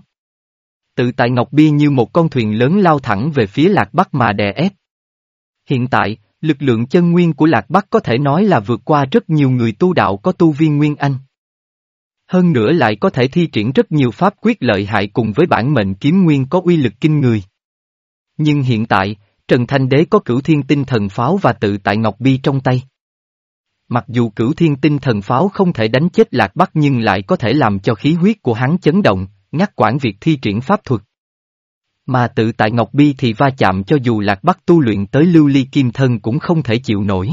Tự tại Ngọc Bia như một con thuyền lớn lao thẳng về phía Lạc Bắc mà đè ép. Hiện tại, lực lượng chân nguyên của Lạc Bắc có thể nói là vượt qua rất nhiều người tu đạo có tu viên Nguyên Anh. Hơn nữa lại có thể thi triển rất nhiều pháp quyết lợi hại cùng với bản mệnh kiếm nguyên có uy lực kinh người. Nhưng hiện tại, Trần Thanh Đế có cửu thiên tinh thần pháo và tự tại Ngọc Bi trong tay. Mặc dù cửu thiên tinh thần pháo không thể đánh chết Lạc Bắc nhưng lại có thể làm cho khí huyết của hắn chấn động, ngắt quản việc thi triển pháp thuật. Mà tự tại Ngọc Bi thì va chạm cho dù Lạc Bắc tu luyện tới lưu ly kim thân cũng không thể chịu nổi.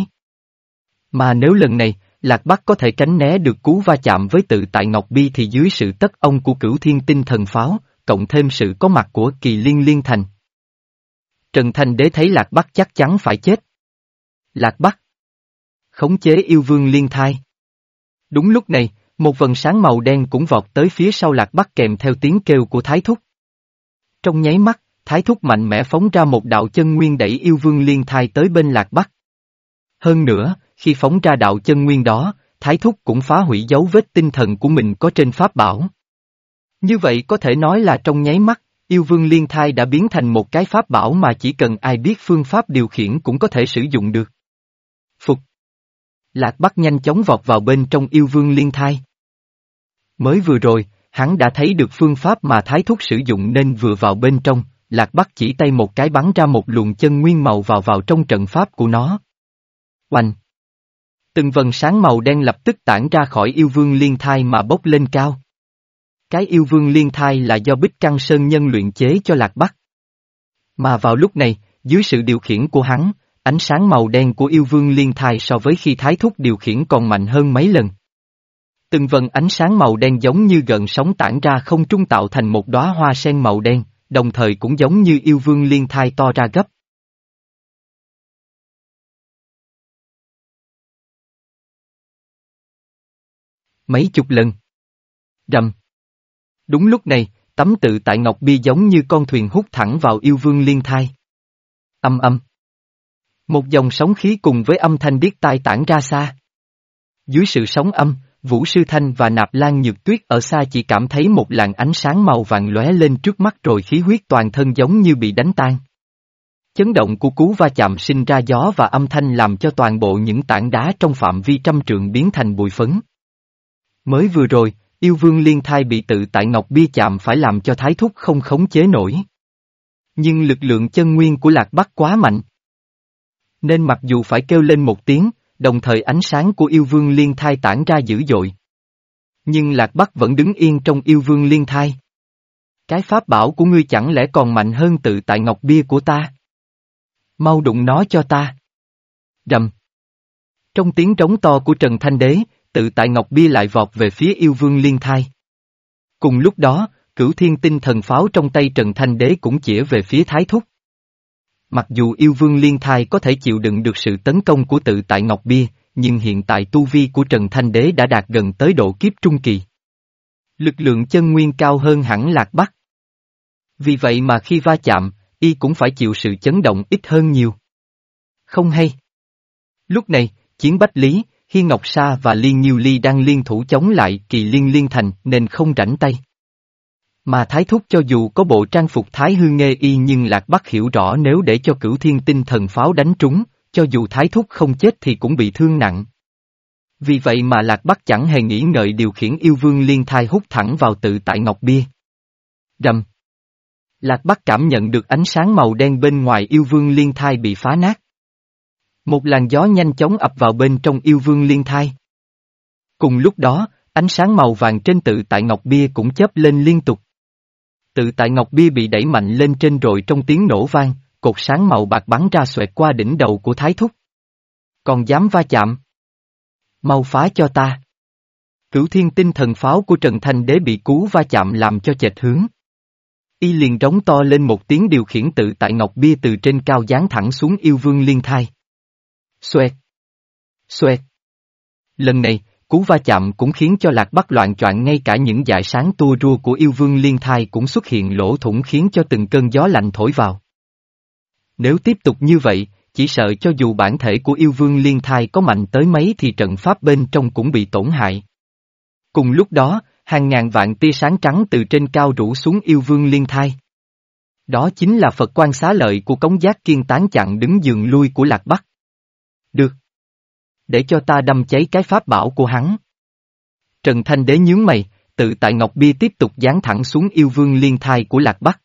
Mà nếu lần này, Lạc Bắc có thể tránh né được cú va chạm với tự tại Ngọc Bi thì dưới sự tất ông của cửu thiên tinh thần pháo, cộng thêm sự có mặt của kỳ liên liên thành. Trần Thành Đế thấy Lạc Bắc chắc chắn phải chết. Lạc Bắc Khống chế yêu vương liên thai. Đúng lúc này, một vần sáng màu đen cũng vọt tới phía sau Lạc Bắc kèm theo tiếng kêu của Thái Thúc. Trong nháy mắt, Thái Thúc mạnh mẽ phóng ra một đạo chân nguyên đẩy yêu vương liên thai tới bên Lạc Bắc. Hơn nữa, khi phóng ra đạo chân nguyên đó, Thái Thúc cũng phá hủy dấu vết tinh thần của mình có trên pháp bảo. Như vậy có thể nói là trong nháy mắt, yêu vương liên thai đã biến thành một cái pháp bảo mà chỉ cần ai biết phương pháp điều khiển cũng có thể sử dụng được. Phục. Lạc Bắc nhanh chóng vọt vào bên trong yêu vương liên thai. Mới vừa rồi, hắn đã thấy được phương pháp mà Thái Thúc sử dụng nên vừa vào bên trong, Lạc Bắc chỉ tay một cái bắn ra một luồng chân nguyên màu vào vào trong trận pháp của nó. Oanh! Từng vần sáng màu đen lập tức tản ra khỏi yêu vương liên thai mà bốc lên cao. Cái yêu vương liên thai là do Bích Căng Sơn Nhân luyện chế cho Lạc Bắc. Mà vào lúc này, dưới sự điều khiển của hắn, ánh sáng màu đen của yêu vương liên thai so với khi thái thúc điều khiển còn mạnh hơn mấy lần. Từng vần ánh sáng màu đen giống như gần sóng tản ra không trung tạo thành một đóa hoa sen màu đen, đồng thời cũng giống như yêu vương liên thai to ra gấp. Mấy chục lần. Rầm. Đúng lúc này, tấm tự tại Ngọc Bi giống như con thuyền hút thẳng vào yêu vương liên thai. Âm âm. Một dòng sóng khí cùng với âm thanh điếc tai tản ra xa. Dưới sự sóng âm, Vũ Sư Thanh và Nạp Lan Nhược Tuyết ở xa chỉ cảm thấy một làn ánh sáng màu vàng lóe lên trước mắt rồi khí huyết toàn thân giống như bị đánh tan. Chấn động của cú va chạm sinh ra gió và âm thanh làm cho toàn bộ những tảng đá trong phạm vi trăm trượng biến thành bụi phấn. Mới vừa rồi, yêu vương liên thai bị tự tại Ngọc Bia chạm phải làm cho thái thúc không khống chế nổi. Nhưng lực lượng chân nguyên của Lạc Bắc quá mạnh. Nên mặc dù phải kêu lên một tiếng, đồng thời ánh sáng của yêu vương liên thai tản ra dữ dội. Nhưng Lạc Bắc vẫn đứng yên trong yêu vương liên thai. Cái pháp bảo của ngươi chẳng lẽ còn mạnh hơn tự tại ngọc bia của ta? Mau đụng nó cho ta. Rầm. Trong tiếng trống to của Trần Thanh Đế, tự tại ngọc bia lại vọt về phía yêu vương liên thai. Cùng lúc đó, cửu thiên tinh thần pháo trong tay Trần Thanh Đế cũng chĩa về phía Thái Thúc. Mặc dù yêu vương liên thai có thể chịu đựng được sự tấn công của tự tại Ngọc Bia, nhưng hiện tại tu vi của Trần Thanh Đế đã đạt gần tới độ kiếp trung kỳ. Lực lượng chân nguyên cao hơn hẳn Lạc Bắc. Vì vậy mà khi va chạm, y cũng phải chịu sự chấn động ít hơn nhiều. Không hay. Lúc này, chiến Bách Lý, Hi Ngọc Sa và Liên Nhiêu Ly đang liên thủ chống lại kỳ liên liên thành nên không rảnh tay. Mà thái thúc cho dù có bộ trang phục thái hư nghê y nhưng lạc bắc hiểu rõ nếu để cho cửu thiên tinh thần pháo đánh trúng, cho dù thái thúc không chết thì cũng bị thương nặng. Vì vậy mà lạc bắc chẳng hề nghĩ ngợi điều khiển yêu vương liên thai hút thẳng vào tự tại ngọc bia. Rầm. Lạc Bắc cảm nhận được ánh sáng màu đen bên ngoài yêu vương liên thai bị phá nát. Một làn gió nhanh chóng ập vào bên trong yêu vương liên thai. Cùng lúc đó, ánh sáng màu vàng trên tự tại ngọc bia cũng chớp lên liên tục. Tự tại ngọc bia bị đẩy mạnh lên trên rồi trong tiếng nổ vang, cột sáng màu bạc bắn ra xoẹt qua đỉnh đầu của Thái Thúc. Còn dám va chạm? Mau phá cho ta. Cửu thiên tinh thần pháo của Trần Thanh Đế bị cú va chạm làm cho chệch hướng. Y liền trống to lên một tiếng điều khiển tự tại ngọc bia từ trên cao giáng thẳng xuống yêu vương liên thai. Xoẹt! Xoẹt! Lần này, cú va chạm cũng khiến cho lạc bắc loạn choạng ngay cả những dải sáng tua rua của yêu vương liên thai cũng xuất hiện lỗ thủng khiến cho từng cơn gió lạnh thổi vào. Nếu tiếp tục như vậy, chỉ sợ cho dù bản thể của yêu vương liên thai có mạnh tới mấy thì trận pháp bên trong cũng bị tổn hại. Cùng lúc đó, hàng ngàn vạn tia sáng trắng từ trên cao rủ xuống yêu vương liên thai. Đó chính là Phật quan xá lợi của cống giác kiên tán chặn đứng giường lui của Lạc Bắc. Được. Để cho ta đâm cháy cái pháp bảo của hắn. Trần Thanh Đế nhướng mày, tự tại Ngọc Bia tiếp tục dán thẳng xuống yêu vương liên thai của Lạc Bắc.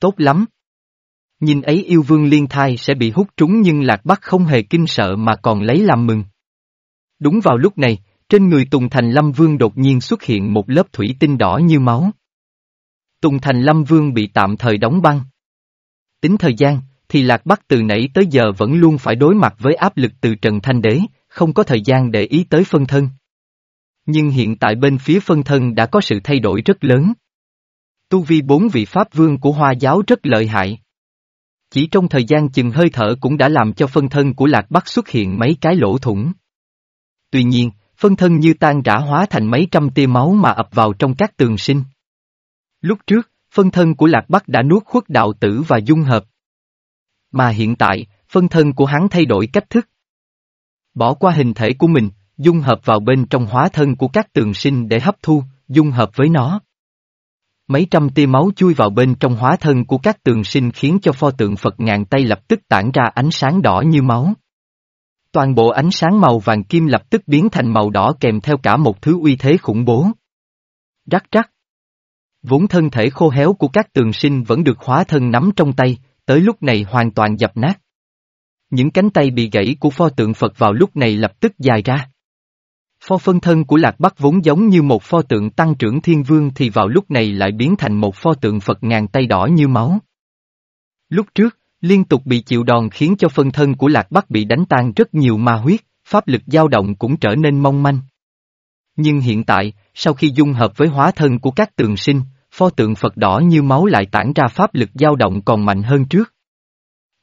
Tốt lắm. Nhìn ấy yêu vương liên thai sẽ bị hút trúng nhưng Lạc Bắc không hề kinh sợ mà còn lấy làm mừng. Đúng vào lúc này, trên người Tùng Thành Lâm Vương đột nhiên xuất hiện một lớp thủy tinh đỏ như máu. Tùng Thành Lâm Vương bị tạm thời đóng băng. Tính thời gian, thì Lạc Bắc từ nãy tới giờ vẫn luôn phải đối mặt với áp lực từ Trần Thanh Đế, không có thời gian để ý tới phân thân. Nhưng hiện tại bên phía phân thân đã có sự thay đổi rất lớn. Tu vi bốn vị Pháp Vương của Hoa giáo rất lợi hại. Chỉ trong thời gian chừng hơi thở cũng đã làm cho phân thân của Lạc Bắc xuất hiện mấy cái lỗ thủng. Tuy nhiên, phân thân như tan rã hóa thành mấy trăm tia máu mà ập vào trong các tường sinh. Lúc trước, phân thân của Lạc Bắc đã nuốt khuất đạo tử và dung hợp. Mà hiện tại, phân thân của hắn thay đổi cách thức. Bỏ qua hình thể của mình, dung hợp vào bên trong hóa thân của các tường sinh để hấp thu, dung hợp với nó. Mấy trăm tia máu chui vào bên trong hóa thân của các tường sinh khiến cho pho tượng Phật ngàn tay lập tức tản ra ánh sáng đỏ như máu. Toàn bộ ánh sáng màu vàng kim lập tức biến thành màu đỏ kèm theo cả một thứ uy thế khủng bố. Rắc rắc. Vốn thân thể khô héo của các tường sinh vẫn được hóa thân nắm trong tay, tới lúc này hoàn toàn dập nát. Những cánh tay bị gãy của pho tượng Phật vào lúc này lập tức dài ra. Pho phân thân của Lạc Bắc vốn giống như một pho tượng tăng trưởng thiên vương thì vào lúc này lại biến thành một pho tượng Phật ngàn tay đỏ như máu. Lúc trước, liên tục bị chịu đòn khiến cho phân thân của Lạc Bắc bị đánh tan rất nhiều ma huyết, pháp lực dao động cũng trở nên mong manh. Nhưng hiện tại, sau khi dung hợp với hóa thân của các tường sinh, pho tượng Phật đỏ như máu lại tản ra pháp lực dao động còn mạnh hơn trước.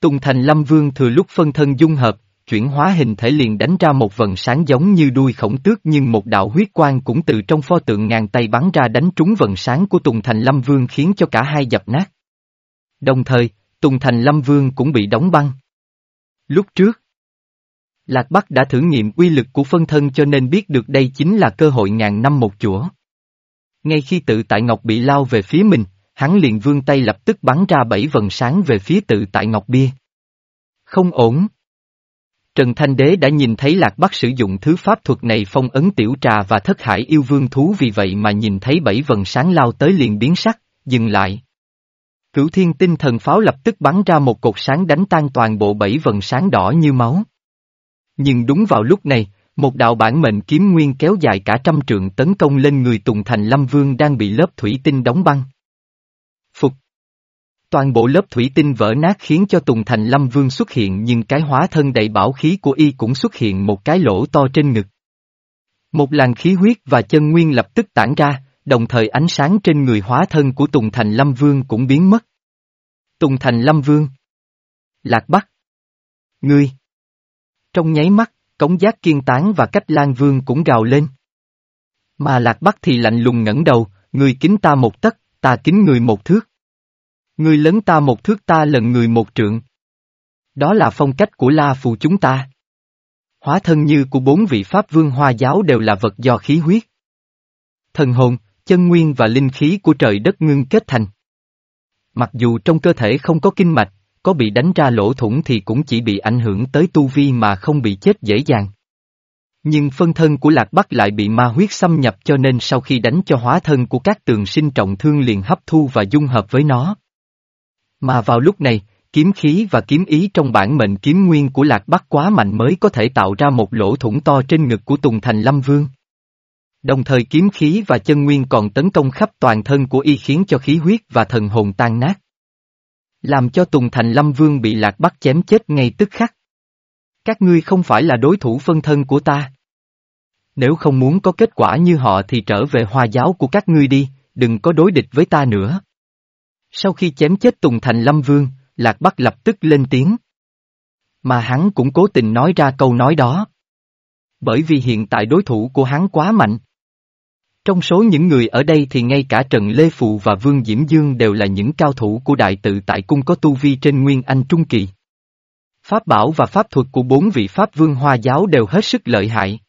Tùng Thành Lâm Vương thừa lúc phân thân dung hợp, chuyển hóa hình thể liền đánh ra một vần sáng giống như đuôi khổng tước nhưng một đạo huyết quang cũng từ trong pho tượng ngàn tay bắn ra đánh trúng vần sáng của Tùng Thành Lâm Vương khiến cho cả hai dập nát. Đồng thời, Tùng Thành Lâm Vương cũng bị đóng băng. Lúc trước, Lạc Bắc đã thử nghiệm uy lực của phân thân cho nên biết được đây chính là cơ hội ngàn năm một chủa. Ngay khi tự tại Ngọc bị lao về phía mình, hắn liền vươn tay lập tức bắn ra bảy vần sáng về phía tự tại Ngọc Bia. Không ổn. Trần Thanh Đế đã nhìn thấy Lạc Bắc sử dụng thứ pháp thuật này phong ấn tiểu trà và thất hải yêu vương thú vì vậy mà nhìn thấy bảy vần sáng lao tới liền biến sắc, dừng lại. Cửu thiên tinh thần pháo lập tức bắn ra một cột sáng đánh tan toàn bộ bảy vần sáng đỏ như máu. Nhưng đúng vào lúc này, một đạo bản mệnh kiếm nguyên kéo dài cả trăm trượng tấn công lên người Tùng Thành Lâm Vương đang bị lớp thủy tinh đóng băng. Phục. Toàn bộ lớp thủy tinh vỡ nát khiến cho Tùng Thành Lâm Vương xuất hiện nhưng cái hóa thân đầy bảo khí của y cũng xuất hiện một cái lỗ to trên ngực. Một làn khí huyết và chân nguyên lập tức tản ra, đồng thời ánh sáng trên người hóa thân của Tùng Thành Lâm Vương cũng biến mất. Tùng Thành Lâm Vương Lạc Bắc Ngươi Trong nháy mắt, cống giác kiên tán và cách Lan Vương cũng gào lên. Mà Lạc Bắc thì lạnh lùng ngẩng đầu, người kính ta một tấc, ta kính người một thước. Người lớn ta một thước ta lần người một trượng. Đó là phong cách của La Phù chúng ta. Hóa thân như của bốn vị Pháp Vương Hoa giáo đều là vật do khí huyết. Thần hồn, chân nguyên và linh khí của trời đất ngưng kết thành. Mặc dù trong cơ thể không có kinh mạch, có bị đánh ra lỗ thủng thì cũng chỉ bị ảnh hưởng tới tu vi mà không bị chết dễ dàng. Nhưng phân thân của Lạc Bắc lại bị ma huyết xâm nhập cho nên sau khi đánh cho hóa thân của các tường sinh trọng thương liền hấp thu và dung hợp với nó. Mà vào lúc này, kiếm khí và kiếm ý trong bản mệnh kiếm nguyên của Lạc Bắc quá mạnh mới có thể tạo ra một lỗ thủng to trên ngực của Tùng Thành Lâm Vương. Đồng thời kiếm khí và chân nguyên còn tấn công khắp toàn thân của y khiến cho khí huyết và thần hồn tan nát. Làm cho Tùng Thành Lâm Vương bị Lạc bắt chém chết ngay tức khắc. Các ngươi không phải là đối thủ phân thân của ta. Nếu không muốn có kết quả như họ thì trở về hòa giáo của các ngươi đi, đừng có đối địch với ta nữa. Sau khi chém chết Tùng Thành Lâm Vương, Lạc Bắc lập tức lên tiếng. Mà hắn cũng cố tình nói ra câu nói đó. Bởi vì hiện tại đối thủ của hắn quá mạnh. Trong số những người ở đây thì ngay cả Trần Lê Phụ và Vương Diễm Dương đều là những cao thủ của đại tự tại cung có tu vi trên Nguyên Anh Trung Kỳ. Pháp bảo và pháp thuật của bốn vị Pháp Vương Hoa Giáo đều hết sức lợi hại.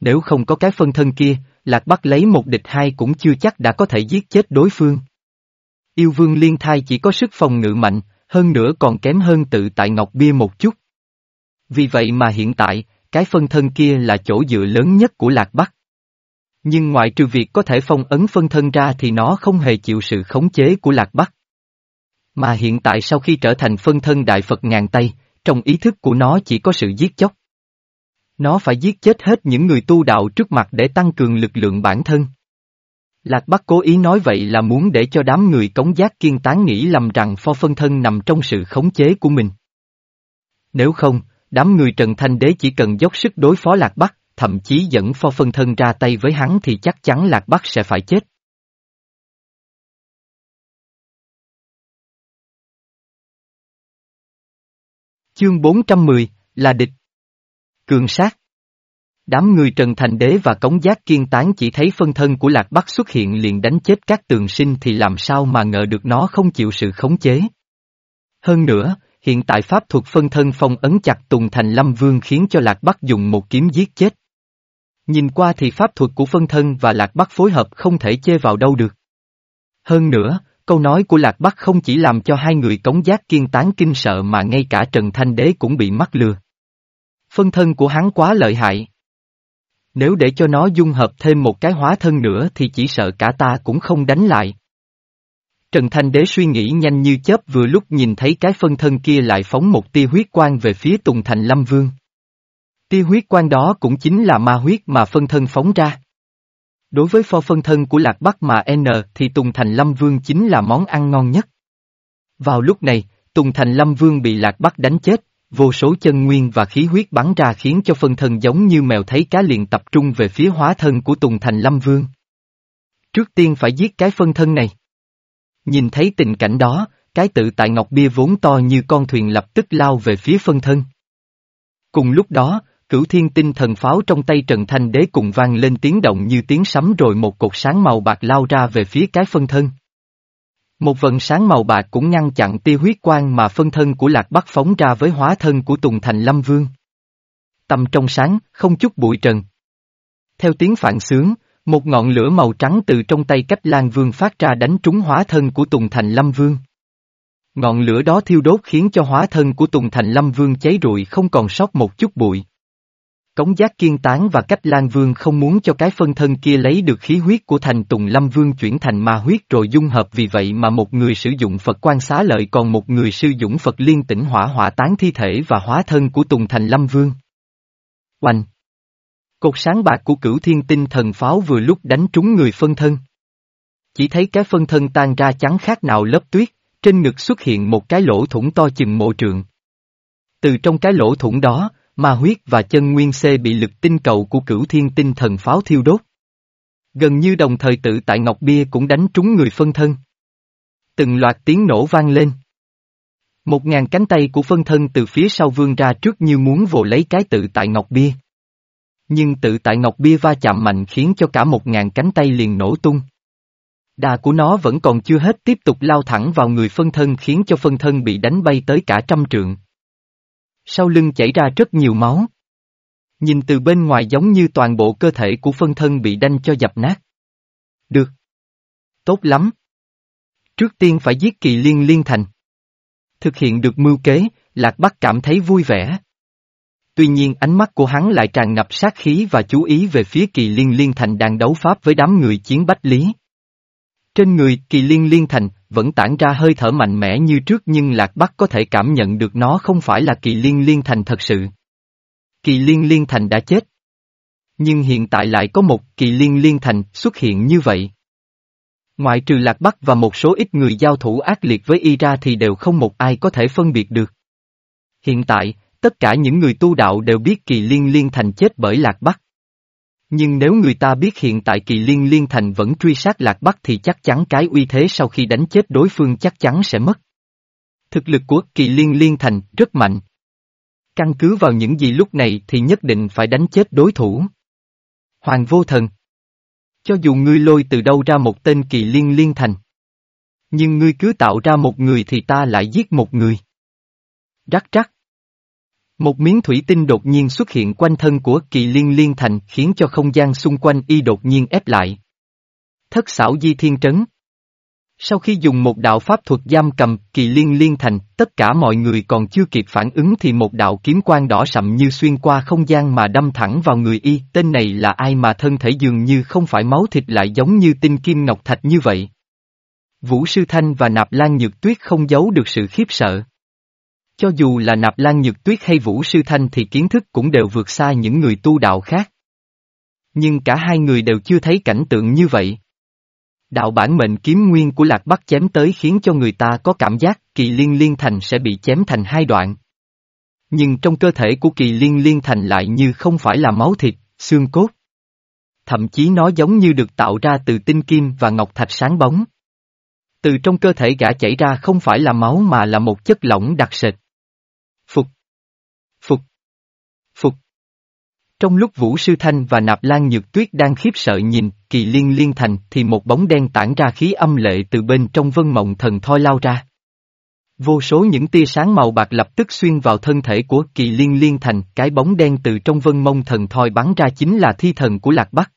Nếu không có cái phân thân kia, Lạc Bắc lấy một địch hai cũng chưa chắc đã có thể giết chết đối phương. Yêu Vương Liên Thai chỉ có sức phòng ngự mạnh, hơn nữa còn kém hơn tự tại Ngọc Bia một chút. Vì vậy mà hiện tại, cái phân thân kia là chỗ dựa lớn nhất của Lạc Bắc. Nhưng ngoại trừ việc có thể phong ấn phân thân ra thì nó không hề chịu sự khống chế của Lạc Bắc. Mà hiện tại sau khi trở thành phân thân Đại Phật ngàn tay, trong ý thức của nó chỉ có sự giết chóc. Nó phải giết chết hết những người tu đạo trước mặt để tăng cường lực lượng bản thân. Lạc Bắc cố ý nói vậy là muốn để cho đám người cống giác kiên tán nghĩ lầm rằng pho phân thân nằm trong sự khống chế của mình. Nếu không, đám người Trần Thanh Đế chỉ cần dốc sức đối phó Lạc Bắc, thậm chí dẫn pho phân thân ra tay với hắn thì chắc chắn Lạc Bắc sẽ phải chết. Chương 410, là địch. Cường sát. Đám người Trần Thành Đế và Cống Giác Kiên Tán chỉ thấy phân thân của Lạc Bắc xuất hiện liền đánh chết các tường sinh thì làm sao mà ngờ được nó không chịu sự khống chế. Hơn nữa, hiện tại pháp thuật phân thân phong ấn chặt Tùng Thành Lâm Vương khiến cho Lạc Bắc dùng một kiếm giết chết. Nhìn qua thì pháp thuật của phân thân và Lạc Bắc phối hợp không thể chê vào đâu được. Hơn nữa, câu nói của Lạc Bắc không chỉ làm cho hai người cống giác kiên tán kinh sợ mà ngay cả Trần Thanh Đế cũng bị mắc lừa. Phân thân của hắn quá lợi hại. Nếu để cho nó dung hợp thêm một cái hóa thân nữa thì chỉ sợ cả ta cũng không đánh lại. Trần Thanh Đế suy nghĩ nhanh như chớp vừa lúc nhìn thấy cái phân thân kia lại phóng một tia huyết quang về phía Tùng Thành Lâm Vương. Tia huyết quang đó cũng chính là ma huyết mà phân thân phóng ra. Đối với pho phân thân của Lạc Bắc mà N thì Tùng Thành Lâm Vương chính là món ăn ngon nhất. Vào lúc này, Tùng Thành Lâm Vương bị Lạc Bắc đánh chết, vô số chân nguyên và khí huyết bắn ra khiến cho phân thân giống như mèo thấy cá liền tập trung về phía hóa thân của Tùng Thành Lâm Vương. Trước tiên phải giết cái phân thân này. Nhìn thấy tình cảnh đó, cái tự tại ngọc bia vốn to như con thuyền lập tức lao về phía phân thân. Cùng lúc đó, cửu thiên tinh thần pháo trong tay Trần Thanh Đế cùng vang lên tiếng động như tiếng sấm rồi một cột sáng màu bạc lao ra về phía cái phân thân. Một vần sáng màu bạc cũng ngăn chặn tia huyết quang mà phân thân của Lạc Bắc phóng ra với hóa thân của Tùng Thành Lâm Vương. Tâm trong sáng, không chút bụi trần. Theo tiếng phản sướng, một ngọn lửa màu trắng từ trong tay cách Lan Vương phát ra đánh trúng hóa thân của Tùng Thành Lâm Vương. Ngọn lửa đó thiêu đốt khiến cho hóa thân của Tùng Thành Lâm Vương cháy rụi không còn sót một chút bụi. Cống giác kiên tán và cách Lan Vương không muốn cho cái phân thân kia lấy được khí huyết của thành Tùng Lâm Vương chuyển thành ma huyết rồi dung hợp vì vậy mà một người sử dụng Phật quan xá lợi còn một người sử dụng Phật liên tỉnh hỏa hỏa tán thi thể và hóa thân của Tùng Thành Lâm Vương. Oanh! Cột sáng bạc của cửu thiên tinh thần pháo vừa lúc đánh trúng người phân thân. Chỉ thấy cái phân thân tan ra trắng khác nào lớp tuyết, trên ngực xuất hiện một cái lỗ thủng to chừng mộ trượng. Từ trong cái lỗ thủng đó, ma huyết và chân nguyên C bị lực tinh cầu của cửu thiên tinh thần pháo thiêu đốt. Gần như đồng thời tự tại Ngọc Bia cũng đánh trúng người phân thân. Từng loạt tiếng nổ vang lên. Một ngàn cánh tay của phân thân từ phía sau vươn ra trước như muốn vồ lấy cái tự tại Ngọc Bia. Nhưng tự tại Ngọc Bia va chạm mạnh khiến cho cả một ngàn cánh tay liền nổ tung. Đà của nó vẫn còn chưa hết tiếp tục lao thẳng vào người phân thân khiến cho phân thân bị đánh bay tới cả trăm trượng. Sau lưng chảy ra rất nhiều máu. Nhìn từ bên ngoài giống như toàn bộ cơ thể của phân thân bị đanh cho dập nát. Được. Tốt lắm. Trước tiên phải giết kỳ liên liên thành. Thực hiện được mưu kế, Lạc Bắc cảm thấy vui vẻ. Tuy nhiên ánh mắt của hắn lại tràn ngập sát khí và chú ý về phía kỳ liên liên thành đang đấu pháp với đám người chiến bách lý. Trên người, kỳ liên liên thành, vẫn tản ra hơi thở mạnh mẽ như trước nhưng Lạc Bắc có thể cảm nhận được nó không phải là kỳ liên liên thành thật sự. Kỳ liên liên thành đã chết. Nhưng hiện tại lại có một kỳ liên liên thành xuất hiện như vậy. Ngoại trừ Lạc Bắc và một số ít người giao thủ ác liệt với y ra thì đều không một ai có thể phân biệt được. Hiện tại, tất cả những người tu đạo đều biết kỳ liên liên thành chết bởi Lạc Bắc. Nhưng nếu người ta biết hiện tại kỳ liên liên thành vẫn truy sát Lạc Bắc thì chắc chắn cái uy thế sau khi đánh chết đối phương chắc chắn sẽ mất. Thực lực của kỳ liên liên thành rất mạnh. Căn cứ vào những gì lúc này thì nhất định phải đánh chết đối thủ. Hoàng vô thần. Cho dù ngươi lôi từ đâu ra một tên kỳ liên liên thành. Nhưng ngươi cứ tạo ra một người thì ta lại giết một người. Rắc rắc. Một miếng thủy tinh đột nhiên xuất hiện quanh thân của kỳ liên liên thành khiến cho không gian xung quanh y đột nhiên ép lại. Thất xảo di thiên trấn. Sau khi dùng một đạo pháp thuật giam cầm kỳ liên liên thành, tất cả mọi người còn chưa kịp phản ứng thì một đạo kiếm quang đỏ sậm như xuyên qua không gian mà đâm thẳng vào người y. Tên này là ai mà thân thể dường như không phải máu thịt lại giống như tinh kim ngọc thạch như vậy. Vũ Sư Thanh và Nạp Lan Nhược Tuyết không giấu được sự khiếp sợ. Cho dù là Nạp Lan Nhược Tuyết hay Vũ Sư Thanh thì kiến thức cũng đều vượt xa những người tu đạo khác. Nhưng cả hai người đều chưa thấy cảnh tượng như vậy. Đạo bản mệnh kiếm nguyên của Lạc Bắc chém tới khiến cho người ta có cảm giác kỳ liên liên thành sẽ bị chém thành hai đoạn. Nhưng trong cơ thể của kỳ liên liên thành lại như không phải là máu thịt, xương cốt. Thậm chí nó giống như được tạo ra từ tinh kim và ngọc thạch sáng bóng. Từ trong cơ thể gã chảy ra không phải là máu mà là một chất lỏng đặc sệt. Phục. Phục. Phục. Trong lúc Vũ Sư Thanh và Nạp Lan Nhược Tuyết đang khiếp sợ nhìn, kỳ liên liên thành thì một bóng đen tản ra khí âm lệ từ bên trong vân mộng thần thoi lao ra. Vô số những tia sáng màu bạc lập tức xuyên vào thân thể của kỳ liên liên thành, cái bóng đen từ trong vân mông thần thoi bắn ra chính là thi thần của Lạc Bắc.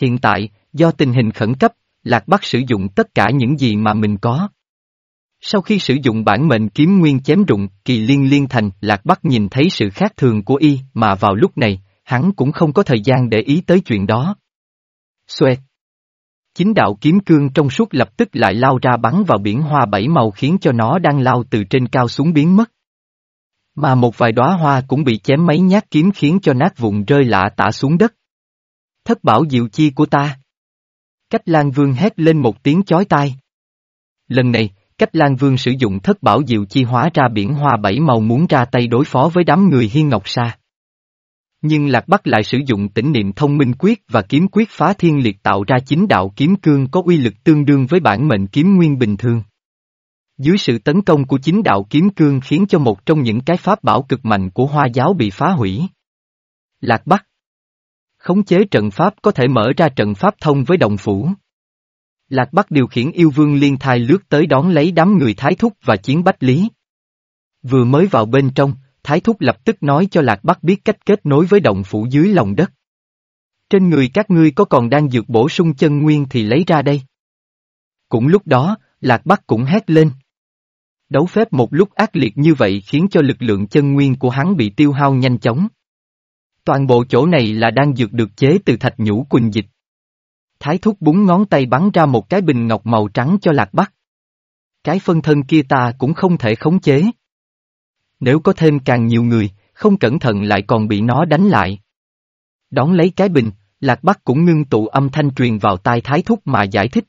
Hiện tại, do tình hình khẩn cấp, Lạc Bắc sử dụng tất cả những gì mà mình có. Sau khi sử dụng bản mệnh kiếm nguyên chém rụng, kỳ liên liên thành, Lạc Bắc nhìn thấy sự khác thường của y, mà vào lúc này, hắn cũng không có thời gian để ý tới chuyện đó. Xoẹt! Chính đạo kiếm cương trong suốt lập tức lại lao ra bắn vào biển hoa bảy màu khiến cho nó đang lao từ trên cao xuống biến mất. Mà một vài đóa hoa cũng bị chém mấy nhát kiếm khiến cho nát vụn rơi lạ tả xuống đất. Thất bảo diệu chi của ta. Cách Lan Vương hét lên một tiếng chói tai. Lần này, Cách Lan Vương sử dụng thất bảo diệu chi hóa ra biển hoa bảy màu muốn ra tay đối phó với đám người Hiên Ngọc Sa. Nhưng Lạc Bắc lại sử dụng tỉnh niệm thông minh quyết và kiếm quyết phá thiên liệt tạo ra chính đạo kiếm cương có uy lực tương đương với bản mệnh kiếm nguyên bình thường. Dưới sự tấn công của chính đạo kiếm cương khiến cho một trong những cái pháp bảo cực mạnh của hoa giáo bị phá hủy. Lạc Bắc Khống chế trận pháp có thể mở ra trận pháp thông với đồng phủ. Lạc Bắc điều khiển yêu vương liên thai lướt tới đón lấy đám người thái thúc và chiến bách lý. Vừa mới vào bên trong, thái thúc lập tức nói cho Lạc Bắc biết cách kết nối với động phủ dưới lòng đất. Trên người các ngươi có còn đang dược bổ sung chân nguyên thì lấy ra đây. Cũng lúc đó, Lạc Bắc cũng hét lên. Đấu phép một lúc ác liệt như vậy khiến cho lực lượng chân nguyên của hắn bị tiêu hao nhanh chóng. Toàn bộ chỗ này là đang dược được chế từ thạch nhũ quỳnh dịch. Thái thúc búng ngón tay bắn ra một cái bình ngọc màu trắng cho lạc bắc. Cái phân thân kia ta cũng không thể khống chế. Nếu có thêm càng nhiều người, không cẩn thận lại còn bị nó đánh lại. Đón lấy cái bình, lạc bắc cũng ngưng tụ âm thanh truyền vào tai thái thúc mà giải thích.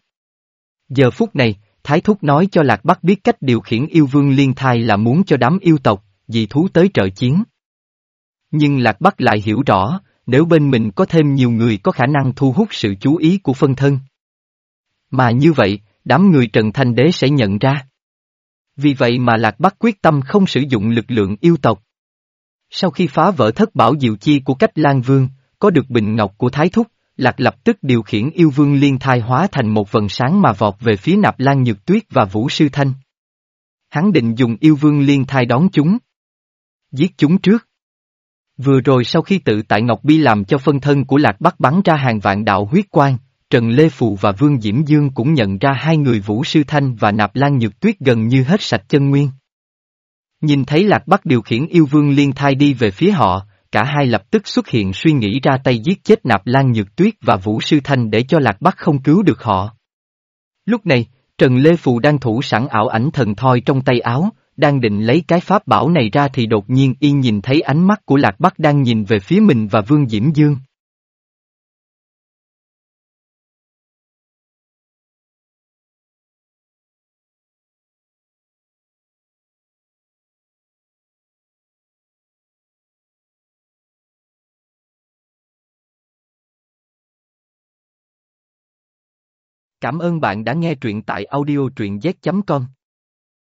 Giờ phút này, thái thúc nói cho lạc bắc biết cách điều khiển yêu vương liên thai là muốn cho đám yêu tộc, dị thú tới trợ chiến. Nhưng lạc bắc lại hiểu rõ, nếu bên mình có thêm nhiều người có khả năng thu hút sự chú ý của phân thân. Mà như vậy, đám người Trần Thanh Đế sẽ nhận ra. Vì vậy mà Lạc Bắc quyết tâm không sử dụng lực lượng yêu tộc. Sau khi phá vỡ thất bảo diệu chi của cách Lan Vương, có được bình ngọc của Thái Thúc, Lạc lập tức điều khiển yêu vương liên thai hóa thành một vần sáng mà vọt về phía nạp Lan Nhược Tuyết và Vũ Sư Thanh. Hắn định dùng yêu vương liên thai đón chúng. Giết chúng trước. Vừa rồi sau khi tự tại Ngọc Bi làm cho phân thân của Lạc Bắc bắn ra hàng vạn đạo huyết quang, Trần Lê Phù và Vương Diễm Dương cũng nhận ra hai người Vũ Sư Thanh và Nạp Lan Nhược Tuyết gần như hết sạch chân nguyên. Nhìn thấy Lạc Bắc điều khiển yêu vương liên thai đi về phía họ, cả hai lập tức xuất hiện suy nghĩ ra tay giết chết Nạp Lan Nhược Tuyết và Vũ Sư Thanh để cho Lạc Bắc không cứu được họ. Lúc này, Trần Lê Phù đang thủ sẵn ảo ảnh thần thoi trong tay áo, đang định lấy cái pháp bảo này ra thì đột nhiên yên nhìn thấy ánh mắt của Lạc Bắc đang nhìn về phía mình và Vương Diễm Dương. Cảm ơn bạn đã nghe truyện tại audio truyện z.com.